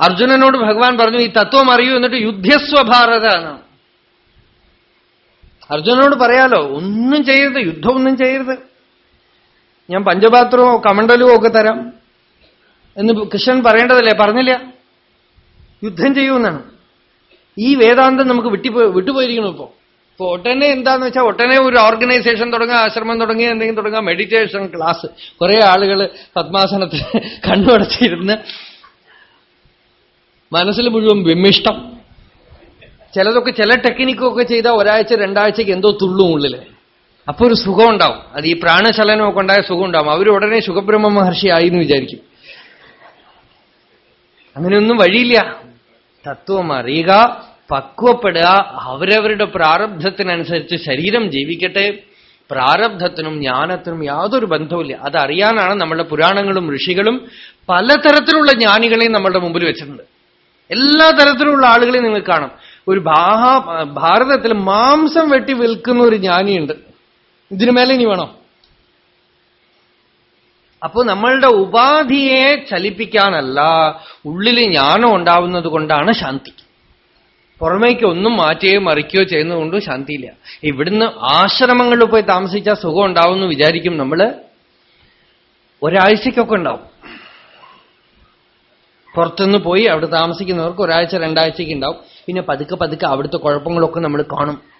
അർജുനനോട് ഭഗവാൻ പറഞ്ഞു ഈ തത്വം അറിയൂ എന്നിട്ട് യുദ്ധസ്വഭാരത അർജുനനോട് പറയാലോ ഒന്നും ചെയ്യരുത് യുദ്ധമൊന്നും ചെയ്യരുത്. ഞാൻ പഞ്ചപാത്രമോ കമണ്ടലുമോ ഒക്കെ തരാം. എന്ന് കൃഷ്ണൻ പറയേണ്ടതല്ലേ? പറഞ്ഞില്ല. യുദ്ധം ചെയ്യുമെന്നാണ്. ഈ വേദാന്തം നമുക്ക് വിട്ടി വിട്ടുപോയിരിക്കണം ഇപ്പോ. ഇപ്പൊ ഒട്ടനെ എന്താന്ന് വെച്ചാൽ ഒട്ടനെ ഒരു ഓർഗനൈസേഷൻ തുടങ്ങുക ആശ്രമം തുടങ്ങി എന്തെങ്കിലും തുടങ്ങുക മെഡിറ്റേഷൻ ക്ലാസ് കുറെ ആളുകൾ പത്മാസനത്തിൽ കണ്ണുടച്ചിരുന്ന് മനസ്സിൽ മുഴുവൻ വിമിഷ്ടം. ചിലതൊക്കെ ചില ടെക്നിക്കൊക്കെ ചെയ്താൽ ഒരാഴ്ച രണ്ടാഴ്ചക്ക് എന്തോ തുള്ളും ഉള്ളിൽ. അപ്പൊ ഒരു സുഖം ഉണ്ടാവും. അത് ഈ പ്രാണശലനമൊക്കെ ഉണ്ടായ സുഖം ഉണ്ടാവും. അവർ ഉടനെ സുഖബ്രഹ്മ മഹർഷി ആയി എന്ന് വിചാരിക്കും. അങ്ങനെയൊന്നും വഴിയില്ല. തത്വം അറിയുക പക്വപ്പെടുക അവരവരുടെ പ്രാരബ്ധത്തിനനുസരിച്ച് ശരീരം ജീവിക്കട്ടെ. പ്രാരബ്ധത്തിനും ജ്ഞാനത്തിനും യാതൊരു ബന്ധവുമില്ല. അതറിയാനാണ് നമ്മളുടെ പുരാണങ്ങളും ഋഷികളും പലതരത്തിലുള്ള ജ്ഞാനികളെയും നമ്മളുടെ മുമ്പിൽ വെച്ചിട്ടുണ്ട്. എല്ലാ തരത്തിലുള്ള ആളുകളെയും നിങ്ങൾ കാണും. ഒരു ഭാരതത്തിൽ മാംസം വെട്ടി വിൽക്കുന്ന ഒരു ജ്ഞാനിയുണ്ട്. ഇതിനു മേലെ ഇനി വേണോ? അപ്പോ നമ്മളുടെ ഉപാധിയെ ചലിപ്പിക്കാനല്ല ഉള്ളിൽ ജ്ഞാനം ഉണ്ടാവുന്നത് കൊണ്ടാണ് ശാന്തി. പുറമേക്ക് ഒന്നും മാറ്റുകയോ മറിക്കുകയോ ചെയ്യുന്നതുകൊണ്ട് ശാന്തിയില്ല. ഇവിടുന്ന് ആശ്രമങ്ങളിൽ പോയി താമസിച്ചാൽ സുഖം ഉണ്ടാവും വിചാരിക്കും നമ്മൾ ഒരാഴ്ചക്കൊക്കെ ഉണ്ടാവും. പുറത്തുനിന്ന് പോയി അവിടെ താമസിക്കുന്നവർക്ക് ഒരാഴ്ച രണ്ടാഴ്ചയ്ക്ക് ഉണ്ടാവും. പിന്നെ പതുക്കെ പതുക്കെ അവിടുത്തെ കുഴപ്പങ്ങളൊക്കെ നമ്മൾ കാണും.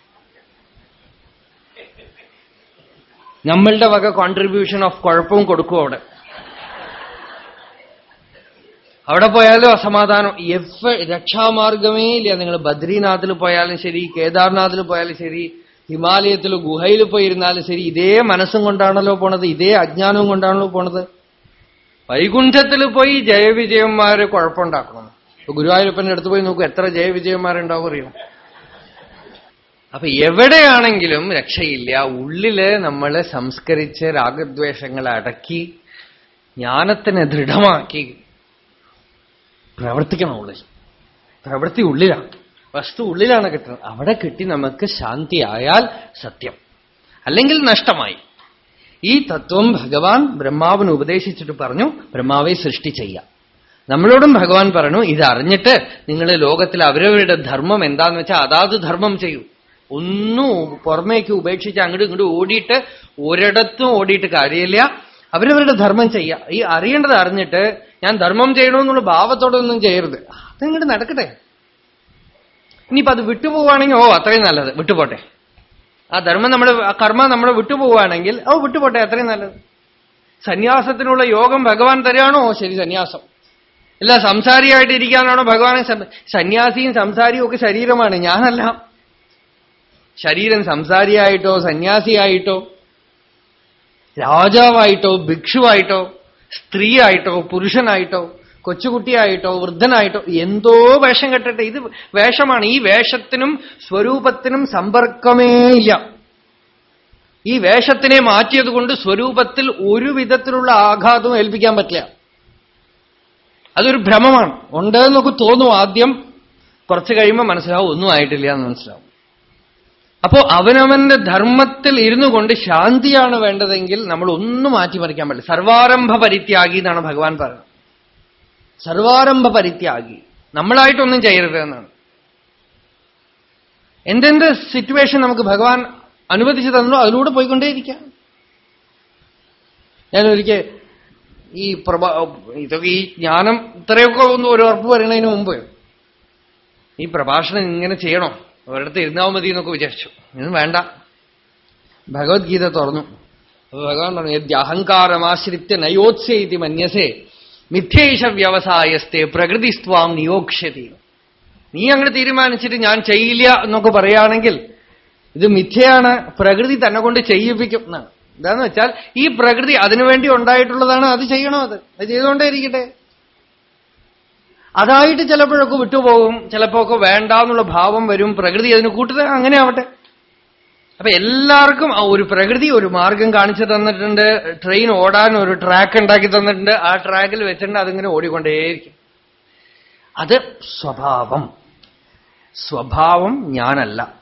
നമ്മളുടെ വക കോൺട്രിബ്യൂഷൻ ഓഫ് കുഴപ്പവും കൊടുക്കും അവിടെ. അവിടെ പോയാലും അസമാധാനം. എഫ് രക്ഷാമാർഗമേ ഇല്ല. നിങ്ങൾ ബദ്രീനാഥിൽ പോയാലും ശരി കേദാർനാഥിൽ പോയാലും ശരി ഹിമാലയത്തിൽ ഗുഹയിൽ പോയിരുന്നാലും ശരി ഇതേ മനസ്സും കൊണ്ടാണല്ലോ പോണത് ഇതേ അജ്ഞാനവും കൊണ്ടാണല്ലോ പോണത്. വൈകുണ്ഠത്തിൽ പോയി ജയവിജയന്മാരെ കുഴപ്പമുണ്ടാക്കണം. ഇപ്പൊ ഗുരുവായൂരപ്പന്റെ അടുത്ത് പോയി നോക്കൂ എത്ര ജയവിജയന്മാരുണ്ടാവും അറിയോ? അപ്പൊ എവിടെയാണെങ്കിലും രക്ഷയില്ല. ഉള്ളിൽ നമ്മൾ സംസ്കരിച്ച് രാഗദ്വേഷങ്ങളെ അടക്കി ജ്ഞാനത്തിനെ ദൃഢമാക്കി പ്രവർത്തിക്കണം ഉള്ളിൽ. പ്രവൃത്തി ഉള്ളിലാണ്. വസ്തു ഉള്ളിലാണ് കിട്ടുന്നത്. അവിടെ കിട്ടി നമുക്ക് ശാന്തി ആയാൽ സത്യം. അല്ലെങ്കിൽ നഷ്ടമായി. ഈ തത്വം ഭഗവാൻ ബ്രഹ്മാവിന് ഉപദേശിച്ചിട്ട് പറഞ്ഞു ബ്രഹ്മാവെ സൃഷ്ടി ചെയ്യാം. നമ്മളോടും ഭഗവാൻ പറഞ്ഞു ഇത് നിങ്ങൾ ലോകത്തിൽ അവരവരുടെ ധർമ്മം എന്താന്ന് വെച്ചാൽ അതാത് ധർമ്മം ചെയ്യൂ. ഒന്നും പുറമേക്ക് ഉപേക്ഷിച്ച് അങ്ങോട്ട് ഇങ്ങോട്ട് ഓടിയിട്ട് ഒരിടത്തും ഓടിയിട്ട് കാര്യമില്ല. അവരവരുടെ ധർമ്മം ചെയ്യുക ഈ അറിയേണ്ടത് അറിഞ്ഞിട്ട് ഞാൻ ധർമ്മം ചെയ്യണമെന്നുള്ള ഭാവത്തോടൊന്നും ചെയ്യരുത്. അതിങ്ങോട്ട് നടക്കട്ടെ. ഇനിയിപ്പോ അത് വിട്ടുപോവാണെങ്കിൽ ഓ അത്രയും നല്ലത്. വിട്ടുപോട്ടെ. ആ ധർമ്മം നമ്മൾ ആ കർമ്മ നമ്മൾ വിട്ടുപോവുകയാണെങ്കിൽ ഓ വിട്ടുപോട്ടെ അത്രയും നല്ലത്. സന്യാസത്തിനുള്ള യോഗം ഭഗവാൻ തരികയാണോ ശരി സന്യാസം. ഇല്ല സംസാരിയായിട്ട് ഇരിക്കാനാണോ ഭഗവാൻ സന്യാസിയും സംസാരിയും ഒക്കെ ശരീരമാണ്. ഞാനല്ല. ശരീരം സംസാരിയായിട്ടോ സന്യാസിയായിട്ടോ രാജാവായിട്ടോ ഭിക്ഷുവായിട്ടോ സ്ത്രീയായിട്ടോ പുരുഷനായിട്ടോ കൊച്ചുകുട്ടിയായിട്ടോ വൃദ്ധനായിട്ടോ എന്തോ വേഷം കെട്ടട്ടെ. ഇത് വേഷമാണ്. ഈ വേഷത്തിനും സ്വരൂപത്തിനും സമ്പർക്കമേ ഇല്ല. ഈ വേഷത്തിനെ മാറ്റിയതുകൊണ്ട് സ്വരൂപത്തിൽ ഒരു വിധത്തിലുള്ള ആഘാതവും ഏൽപ്പിക്കാൻ പറ്റില്ല. അതൊരു ഭ്രമമാണ്. ഉണ്ടെന്നൊക്കെ തോന്നും ആദ്യം. കുറച്ച് കഴിയുമ്പോൾ മനസ്സിലാവും ഒന്നും ആയിട്ടില്ല എന്ന് മനസ്സിലാവും. അപ്പോ അവനവന്റെ ധർമ്മത്തിൽ ഇരുന്നു കൊണ്ട് ശാന്തിയാണ് വേണ്ടതെങ്കിൽ നമ്മൾ ഒന്നും മാറ്റിമറിക്കാൻ പറ്റില്ല സർവാരംഭ പരിത്യാഗി എന്നാണ് ഭഗവാൻ പറയുന്നത്. സർവാരംഭ പരിത്യാഗി. നമ്മളായിട്ടൊന്നും ചെയ്യരുത് എന്നാണ്. എന്തെന്ത് സിറ്റുവേഷൻ നമുക്ക് ഭഗവാൻ അനുവദിച്ചു തന്നോ അതിലൂടെ പോയിക്കൊണ്ടേയിരിക്കാം. ഞാനൊരിക്കൽ ഈ പ്രഭാ ഇതൊക്കെ ഈ ജ്ഞാനം ഇത്രയൊക്കെ ഒന്ന് ഒരു ഉറപ്പ് വരുന്നതിന് മുമ്പ് ഈ പ്രഭാഷണം ഇങ്ങനെ ചെയ്യണോ? ഒരിടത്ത് ഇരുന്നാൽ മതി എന്നൊക്കെ വിചാരിച്ചു. ഇതൊന്നും വേണ്ട. ഭഗവത്ഗീത തുറന്നു. അപ്പൊ ഭഗവാൻ പറഞ്ഞു അഹങ്കാരമാശ്രിത്യ നയോത്സ്യ ഇതി മന്യസേ മിഥ്യേഷ വ്യവസായസ്തെ പ്രകൃതിസ്വാം നിയോക്ഷ്യതി. നീ അങ്ങനെ തീരുമാനിച്ചിട്ട് ഞാൻ ചെയ്യില്ല എന്നൊക്കെ പറയുകയാണെങ്കിൽ ഇത് മിഥ്യയാണ് പ്രകൃതി തന്നെ കൊണ്ട് ചെയ്യിപ്പിക്കും എന്നാണ്. എന്താന്ന് വെച്ചാൽ ഈ പ്രകൃതി അതിനുവേണ്ടി ഉണ്ടായിട്ടുള്ളതാണ് അത് ചെയ്യണോ അത്? അത് ചെയ്തുകൊണ്ടേ ഇരിക്കട്ടെ അതായിട്ട് ചിലപ്പോഴൊക്കെ വിട്ടുപോകും ചിലപ്പോഴൊക്കെ വേണ്ട എന്നുള്ള ഭാവം വരും പ്രകൃതി അതിന് കൂട്ടുക അങ്ങനെ ആവട്ടെ. അപ്പൊ എല്ലാവർക്കും ഒരു പ്രകൃതി ഒരു മാർഗം കാണിച്ചു തന്നിട്ടുണ്ട്. ട്രെയിൻ ഓടാൻ ഒരു ട്രാക്ക് ഉണ്ടാക്കി തന്നിട്ടുണ്ട്. ആ ട്രാക്കിൽ വെച്ചിട്ടുണ്ട് അതിങ്ങനെ ഓടിക്കൊണ്ടേയിരിക്കും. അത് സ്വഭാവം. സ്വഭാവം ഞാനല്ല.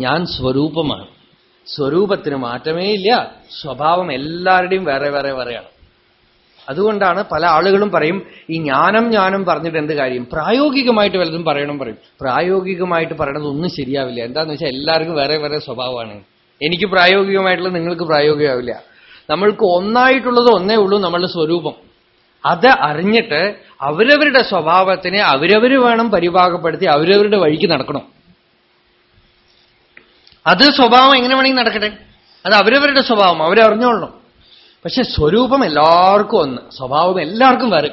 ഞാൻ സ്വരൂപമാണ്. സ്വരൂപത്തിന് മാറ്റമേ ഇല്ല. സ്വഭാവം എല്ലാവരുടെയും വേറെ വേറെ വേറെയാണ്. അതുകൊണ്ടാണ് പല ആളുകളും പറയും ഈ ജ്ഞാനം ജ്ഞാനം പറഞ്ഞിട്ട് എന്ത് കാര്യം? പ്രായോഗികമായിട്ട് വല്ലതും പറയണം പറയും. പ്രായോഗികമായിട്ട് പറയണത് ഒന്നും ശരിയാവില്ല. എന്താന്ന് വെച്ചാൽ എല്ലാവർക്കും വേറെ വേറെ സ്വഭാവമാണ്. എനിക്ക് പ്രായോഗികമായിട്ടുള്ളത് നിങ്ങൾക്ക് പ്രായോഗികമാവില്ല. നമ്മൾക്ക് ഒന്നായിട്ടുള്ളത് ഒന്നേ ഉള്ളൂ നമ്മളുടെ സ്വരൂപം. അത് അറിഞ്ഞിട്ട് അവരവരുടെ സ്വഭാവത്തിനെ അവരവർ വേണം പരിഭാഗപ്പെടുത്തി അവരവരുടെ വഴിക്ക് നടക്കണം. അത് സ്വഭാവം എങ്ങനെ വേണമെങ്കിൽ നടക്കട്ടെ? അത് അവരവരുടെ സ്വഭാവം. അവരറിഞ്ഞോളണം. പക്ഷെ സ്വരൂപം എല്ലാവർക്കും ഒന്ന് സ്വഭാവം എല്ലാവർക്കും വേറെ.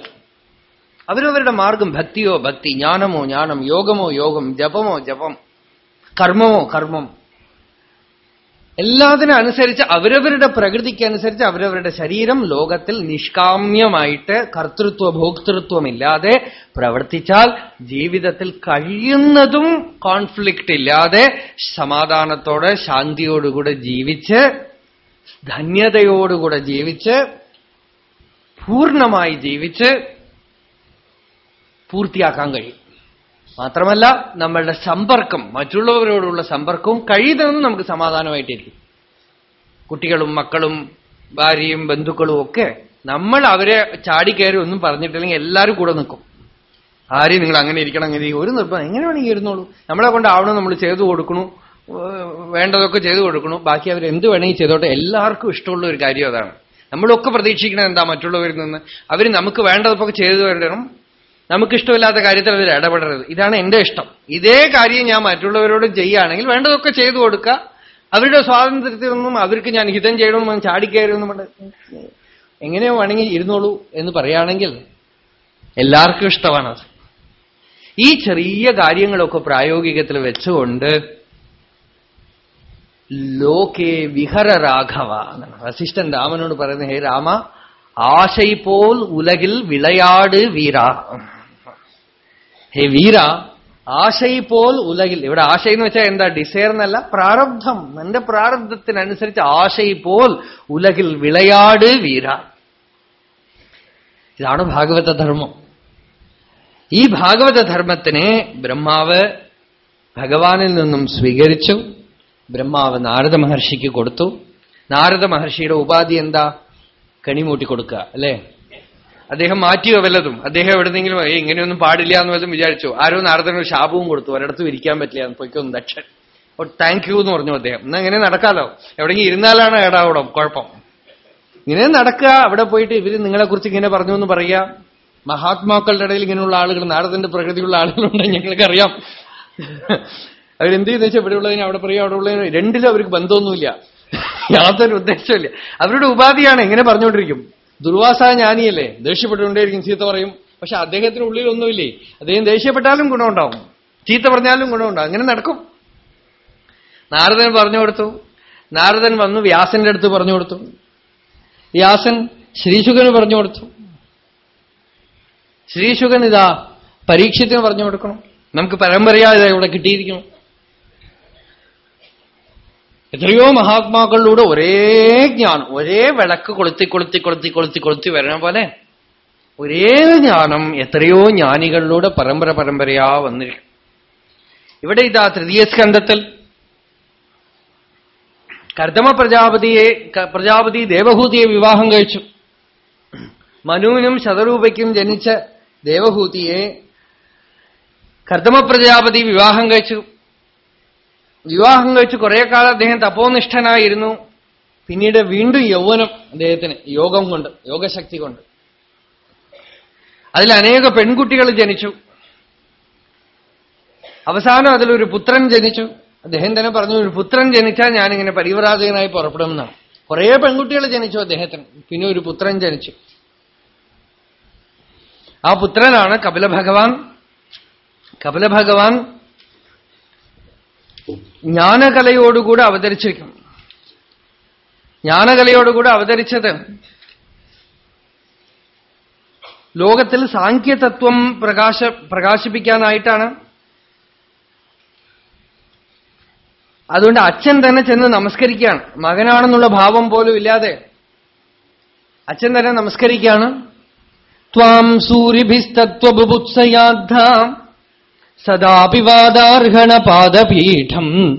അവരവരുടെ മാർഗം ഭക്തിയോ ഭക്തി ജ്ഞാനമോ ജ്ഞാനം യോഗമോ യോഗം ജപമോ ജപം കർമ്മമോ കർമ്മം. എല്ലാത്തിനും അനുസരിച്ച് അവരവരുടെ പ്രകൃതിക്കനുസരിച്ച് അവരവരുടെ ശരീരം ലോകത്തിൽ നിഷ്കാമ്യമായിട്ട് കർത്തൃത്വ ഭോക്തൃത്വമില്ലാതെ പ്രവർത്തിച്ചാൽ ജീവിതത്തിൽ കഴിയുന്നതും കോൺഫ്ലിക്റ്റ് ഇല്ലാതെ സമാധാനത്തോടെ ശാന്തിയോടുകൂടെ ജീവിച്ച് ധന്യതയോടുകൂടെ ജീവിച്ച് പൂർണമായി ജീവിച്ച് പൂർത്തിയാക്കാൻ കഴിയും. മാത്രമല്ല നമ്മളുടെ സമ്പർക്കം മറ്റുള്ളവരോടുള്ള സമ്പർക്കവും കഴിയുന്നതെന്ന് നമുക്ക് സമാധാനമായിട്ടിരിക്കും. കുട്ടികളും മക്കളും ഭാര്യയും ബന്ധുക്കളും ഒക്കെ നമ്മൾ അവരെ ചാടിക്കയറി ഒന്നും പറഞ്ഞിട്ടില്ലെങ്കിൽ എല്ലാവരും കൂടെ നിൽക്കും. ആരെയും നിങ്ങൾ അങ്ങനെ ഇരിക്കണം അങ്ങനെ ഒരു നിർബന്ധം. എങ്ങനെ വേണമെങ്കിൽ ഇരുന്നോളൂ. നമ്മളെ കൊണ്ടാവണം നമ്മൾ ചെയ്തു കൊടുക്കണു. വേണ്ടതൊക്കെ ചെയ്തു കൊടുക്കണു. ബാക്കി അവർ എന്ത് വേണമെങ്കിൽ ചെയ്തോട്ടെ. എല്ലാവർക്കും ഇഷ്ടമുള്ള ഒരു കാര്യം അതാണ്. നമ്മളൊക്കെ പ്രതീക്ഷിക്കുന്നത് എന്താ മറ്റുള്ളവരിൽ നിന്ന്? അവർ നമുക്ക് വേണ്ടതൊക്കെ ചെയ്തു തരണം. നമുക്കിഷ്ടമില്ലാത്ത കാര്യത്തിൽ അവർ ഇടപെടരുത്. ഇതാണ് എന്റെ ഇഷ്ടം. ഇതേ കാര്യം ഞാൻ മറ്റുള്ളവരോട് ചെയ്യുകയാണെങ്കിൽ വേണ്ടതൊക്കെ ചെയ്തു കൊടുക്കുക. അവരുടെ സ്വാതന്ത്ര്യത്തിൽ നിന്നും അവർക്ക് ഞാൻ ഹിതം ചെയ്യണമെന്ന് ചാടിക്കയറുമെന്നും പറഞ്ഞ് എങ്ങനെയോ വേണമെങ്കിൽ ഇരുന്നോളൂ എന്ന് പറയുകയാണെങ്കിൽ എല്ലാവർക്കും ഇഷ്ടമാണത് ഈ ചെറിയ കാര്യങ്ങളൊക്കെ പ്രായോഗികത്തിൽ വെച്ചുകൊണ്ട് ലോകേ വിഹര രാഘവ എന്നാണ്. വസിഷ്ഠൻ രാമനോട് പറയുന്നത് ഹേ രാമ ആശൈ പോൽ ഉലകിൽ വിളയാട് വീര. ഹേ വീര ആശൈ പോൽ ഉലകിൽ ഇവിടെ ആശ എന്ന് വെച്ചാൽ എന്താ ഡിസയർ എന്നല്ല പ്രാരബ്ധം. എന്റെ പ്രാരബ്ധത്തിനനുസരിച്ച് ആശൈ പോൽ ഉലകിൽ വിളയാട് വീര. ഇതാണ് ഭാഗവത ധർമ്മം. ഈ ഭാഗവത ധർമ്മത്തിനെ ബ്രഹ്മാവ് ഭഗവാനിൽ നിന്നും സ്വീകരിച്ചു. ബ്രഹ്മാവ് നാരദ മഹർഷിക്ക് കൊടുത്തു. നാരദ മഹർഷിയുടെ ഉപാധി എന്താ? കണിമൂട്ടി കൊടുക്കുക അല്ലേ? അദ്ദേഹം മാറ്റിയോ വല്ലതും? അദ്ദേഹം എവിടെന്നെങ്കിലും ഏ ഇങ്ങനെയൊന്നും പാടില്ല എന്ന് വല്ലതും വിചാരിച്ചു. ആരോ നാരദനൊരു ശാപവും കൊടുത്തു. ഒരിടത്തും ഇരിക്കാൻ പറ്റില്ല. എന്ന് പൊയ്ക്കൊന്നും ദക്ഷൻ. താങ്ക് യു എന്ന് പറഞ്ഞു അദ്ദേഹം. എന്നാ ഇങ്ങനെ നടക്കാലോ? എവിടെയെങ്കിലും ഇരുന്നാലാണ് ഏടാവിടം കുഴപ്പം. ഇങ്ങനെ നടക്കുക. അവിടെ പോയിട്ട് ഇവർ നിങ്ങളെക്കുറിച്ച് ഇങ്ങനെ പറഞ്ഞു എന്ന് പറയുക മഹാത്മാക്കളുടെ ഇടയിൽ ഇങ്ങനെയുള്ള ആളുകൾ നാരദന്റെ പ്രകൃതിയുള്ള ആളുകളുണ്ടെങ്കിൽ ഞങ്ങൾക്കറിയാം. അവരെന്ത് ചെയ്യുന്ന വെച്ചാൽ ഇവിടെ ഉള്ളതിനെ അവിടെ പറയും അവിടെ ഉള്ളതിന് രണ്ടിലും അവർക്ക് ബന്ധമൊന്നുമില്ല. യാതൊരു ഉദ്ദേശമില്ല അവരുടെ ഉപാധിയാണ് എങ്ങനെ പറഞ്ഞുകൊണ്ടിരിക്കും. ദുർവാസ ജ്ഞാനിയല്ലേ? ദേഷ്യപ്പെട്ടുകൊണ്ടേയിരിക്കും ചീത്ത പറയും. പക്ഷെ അദ്ദേഹത്തിന് ഉള്ളിലൊന്നുമില്ലേ? അദ്ദേഹം ദേഷ്യപ്പെട്ടാലും ഗുണമുണ്ടാവും. ചീത്ത പറഞ്ഞാലും ഗുണമുണ്ടാവും. അങ്ങനെ നടക്കും. നാരദൻ പറഞ്ഞു കൊടുത്തു. നാരദൻ വന്ന് വ്യാസന്റെ അടുത്ത് പറഞ്ഞു കൊടുത്തു. വ്യാസൻ ശ്രീശുഖന് പറഞ്ഞു കൊടുത്തു. ശ്രീശുഖൻ ഇതാ പരീക്ഷത്തിന് പറഞ്ഞു കൊടുക്കണം. നമുക്ക് പരമ്പരയാ ഇവിടെ കിട്ടിയിരിക്കണം എത്രയോ മഹാത്മാക്കളിലൂടെ ഒരേ ജ്ഞാനം ഒരേ വിളക്ക് കൊളുത്തി കൊളുത്തി കൊളുത്തി കൊളുത്തി കൊളുത്തി വരണ പോലെ ഒരേ ജ്ഞാനം എത്രയോ ജ്ഞാനികളിലൂടെ പരമ്പര പരമ്പരയാ വന്നിരിക്കും. ഇവിടെ ഇതാ തൃതീയ സ്കന്ധത്തിൽ കർദമ പ്രജാപതിയെ പ്രജാപതി ദേവഹൂതിയെ വിവാഹം കഴിച്ചു. മനുവിനും ശതരൂപയ്ക്കും ജനിച്ച ദേവഹൂതിയെ കർദമ പ്രജാപതി വിവാഹം കഴിച്ചു. വിവാഹം കഴിച്ച് കുറെ കാലം അദ്ദേഹം തപോനിഷ്ഠനായിരുന്നു. പിന്നീട് വീണ്ടും യൗവനം അദ്ദേഹത്തിന് യോഗം കൊണ്ട് യോഗശക്തി കൊണ്ട്. അതിൽ അനേക പെൺകുട്ടികൾ ജനിച്ചു. അവസാനം അതിലൊരു പുത്രൻ ജനിച്ചു. അദ്ദേഹം തന്നെ പറഞ്ഞു ഒരു പുത്രൻ ജനിച്ചാൽ ഞാനിങ്ങനെ പരിവ്രാജകനായി പുറപ്പെടുമെന്നാണ്. കുറേ പെൺകുട്ടികൾ ജനിച്ചു അദ്ദേഹത്തിന് പിന്നെ ഒരു പുത്രൻ ജനിച്ചു. ആ പുത്രനാണ് കപില ഭഗവാൻ കപില ഭഗവാൻ ജ്ഞാനകലയോടുകൂടെ അവതരിച്ചിരിക്കും. ജ്ഞാനകലയോടുകൂടെ അവതരിച്ചത് ലോകത്തിൽ സാഖ്യതത്വം പ്രകാശ പ്രകാശിപ്പിക്കാനായിട്ടാണ്. അതുകൊണ്ട് അച്ഛൻ തന്നെ ചെന്ന് നമസ്കരിക്കുകയാണ്. മകനാണെന്നുള്ള ഭാവം പോലും ഇല്ലാതെ അച്ഛൻ തന്നെ നമസ്കരിക്കുകയാണ്. ത്വാം സൂര്യഭിസ്തത്വബുത്സയാദ്ധ സദാപിവാദാർഹണ പാദപീഠം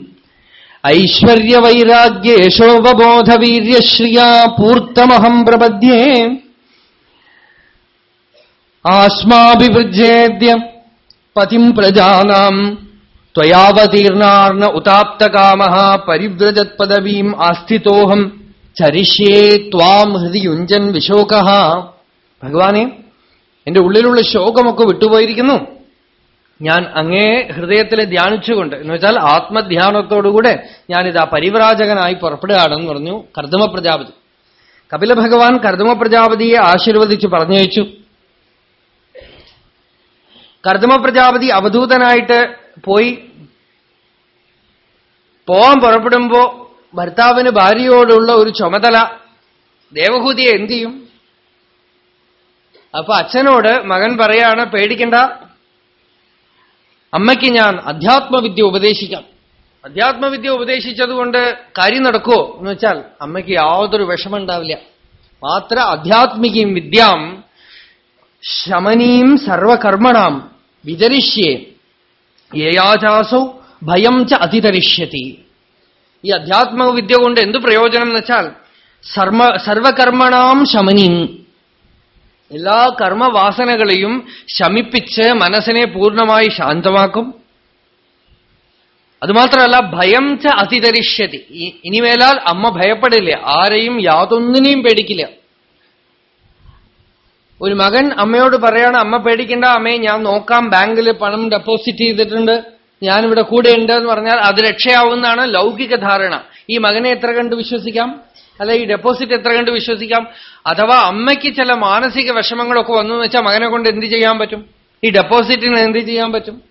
ഐശ്വര്യവൈരാഗ്യേഷോപബോധവീര്യശ്രിയാ പൂർത്തമഹം പ്രപദ്യേ. ആസ്മാഭിവൃജേദ്യ പതിം പ്രജാനാം. ത്വയാവതീർണാർണ ഉതാപ്തകാമ പരിവ്രജത്പദവീം ആസ്ഥിതോഹം. ചരിഷ്യേ ത്വാം ഹൃദിയുഞ്ചൻ വിശോക ഭഗവാനെ എന്റെ ഉള്ളിലുള്ള ശോകമൊക്കെ വിട്ടുപോയിരിക്കുന്നു. ഞാൻ അങ്ങേ ഹൃദയത്തിൽ ധ്യാനിച്ചുകൊണ്ട് എന്ന് വെച്ചാൽ ആത്മധ്യാനത്തോടുകൂടെ ഞാനിതാ പരിവ്രാജകനായി പുറപ്പെടുകയാണെന്ന് പറഞ്ഞു കർദമ പ്രജാപതി. കപില ഭഗവാൻ കർദമ പ്രജാപതിയെ ആശീർവദിച്ച് പറഞ്ഞയച്ചു. കർദമ പ്രജാപതി അവധൂതനായിട്ട് പോയി. പോവാൻ പുറപ്പെടുമ്പോ ഭർത്താവിന് ഭാര്യയോടുള്ള ഒരു ചുമതല. ദേവഹൂതിയെ എന്ത് ചെയ്യും? അപ്പൊ അച്ഛനോട് മകൻ പറയാണ് പേടിക്കണ്ട അമ്മയ്ക്ക് ഞാൻ അധ്യാത്മവിദ്യ ഉപദേശിക്കാം. അധ്യാത്മവിദ്യ ഉപദേശിച്ചതുകൊണ്ട് കാര്യം നടക്കുമോ എന്ന് വെച്ചാൽ അമ്മയ്ക്ക് യാതൊരു വിഷമം ഉണ്ടാവില്ല മാത്ര അധ്യാത്മികയും വിദ്യാം ശമനീം സർവകർമ്മണാം വിതരിഷ്യേ. യേയാചാസൗ ഭയം ച അതിതരിഷ്യത്തി ഈ അധ്യാത്മവിദ്യ കൊണ്ട് എന്ത് പ്രയോജനം എന്ന് വെച്ചാൽ സർവ സർവകർമ്മണാം ശമനീം എല്ലാ കർമ്മവാസനകളെയും ശമിപ്പിച്ച് മനസ്സിനെ പൂർണമായി ശാന്തമാക്കും. അതുമാത്രമല്ല ഭയം ച അതിതരിഷ്യതി. ഇനിമേലാൽ അമ്മ ഭയപ്പെടില്ല. ആരെയും യാതൊന്നിനെയും പേടിക്കില്ല. ഒരു മകൻ അമ്മയോട് പറയാണ് അമ്മ പേടിക്കണ്ട അമ്മയെ ഞാൻ നോക്കാം ബാങ്കിൽ പണം ഡെപ്പോസിറ്റ് ചെയ്തിട്ടുണ്ട് ഞാനിവിടെ കൂടെ ഉണ്ട് എന്ന് പറഞ്ഞാൽ അത് രക്ഷയാവുന്നതാണ് ലൗകിക ധാരണ. ഈ മകനെ എത്ര കണ്ട് വിശ്വസിക്കാം? അല്ല ഈ ഡെപ്പോസിറ്റ് എത്ര കണ്ട് വിശ്വസിക്കാം? അഥവാ അമ്മയ്ക്ക് ചില മാനസിക വിഷമങ്ങളൊക്കെ വന്നു എന്ന് വെച്ചാൽ മകനെ കൊണ്ട് എന്ത് ചെയ്യാൻ പറ്റും? ഈ ഡെപ്പോസിറ്റിന് എന്ത് ചെയ്യാൻ പറ്റും?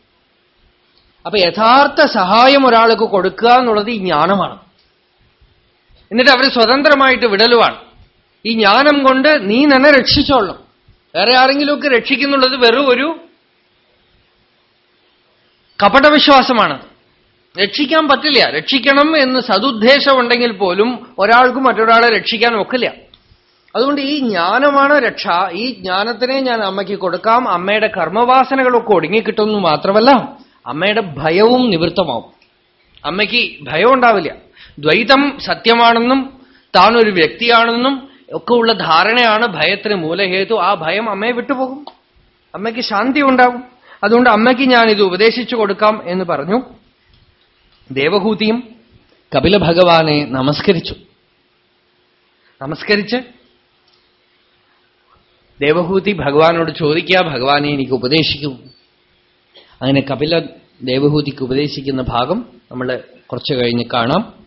അപ്പൊ യഥാർത്ഥ സഹായം ഒരാൾക്ക് കൊടുക്കുക എന്നുള്ളത് ഈ ജ്ഞാനമാണ്. എന്നിട്ട് അവർ സ്വതന്ത്രമായിട്ട് വിടലുവാണ്. ഈ ജ്ഞാനം കൊണ്ട് നീ തന്നെ രക്ഷിച്ചോളും വേറെ ആരെങ്കിലുമൊക്കെ രക്ഷിക്കുന്നുള്ളത് വെറും ഒരു കപടവിശ്വാസമാണ് രക്ഷിക്കാൻ പറ്റില്ല. രക്ഷിക്കണം എന്ന് സതുദ്ദേശം ഉണ്ടെങ്കിൽ പോലും ഒരാൾക്കും മറ്റൊരാളെ രക്ഷിക്കാൻ ഒക്കില്ല. അതുകൊണ്ട് ഈ ജ്ഞാനമാണ് രക്ഷ. ഈ ജ്ഞാനത്തിനെ ഞാൻ അമ്മയ്ക്ക് കൊടുക്കാം. അമ്മയുടെ കർമ്മവാസനകളൊക്കെ ഒടുങ്ങിക്കിട്ടുമെന്ന് മാത്രമല്ല അമ്മയുടെ ഭയവും നിവൃത്തമാവും. അമ്മയ്ക്ക് ഭയം ഉണ്ടാവില്ല. ദ്വൈതം സത്യമാണെന്നും താനൊരു വ്യക്തിയാണെന്നും ഒക്കെ ഉള്ള ധാരണയാണ് ഭയത്തിന് മൂലഹേതു. ആ ഭയം അമ്മയെ വിട്ടുപോകും. അമ്മയ്ക്ക് ശാന്തി ഉണ്ടാവും അതുകൊണ്ട് അമ്മയ്ക്ക് ഞാൻ ഇത് ഉപദേശിച്ചു കൊടുക്കാം എന്ന് പറഞ്ഞു. ദേവഹൂതിയും കപില ഭഗവാനെ നമസ്കരിച്ചു. നമസ്കരിച്ച് ദേവഹൂതി ഭഗവാനോട് ചോദിക്കുക ഭഗവാനെ എനിക്ക് ഉപദേശിക്കും. അങ്ങനെ കപില ദേവഹൂതിക്ക് ഉപദേശിക്കുന്ന ഭാഗം നമ്മൾ കുറച്ചു കഴിഞ്ഞ് കാണാം.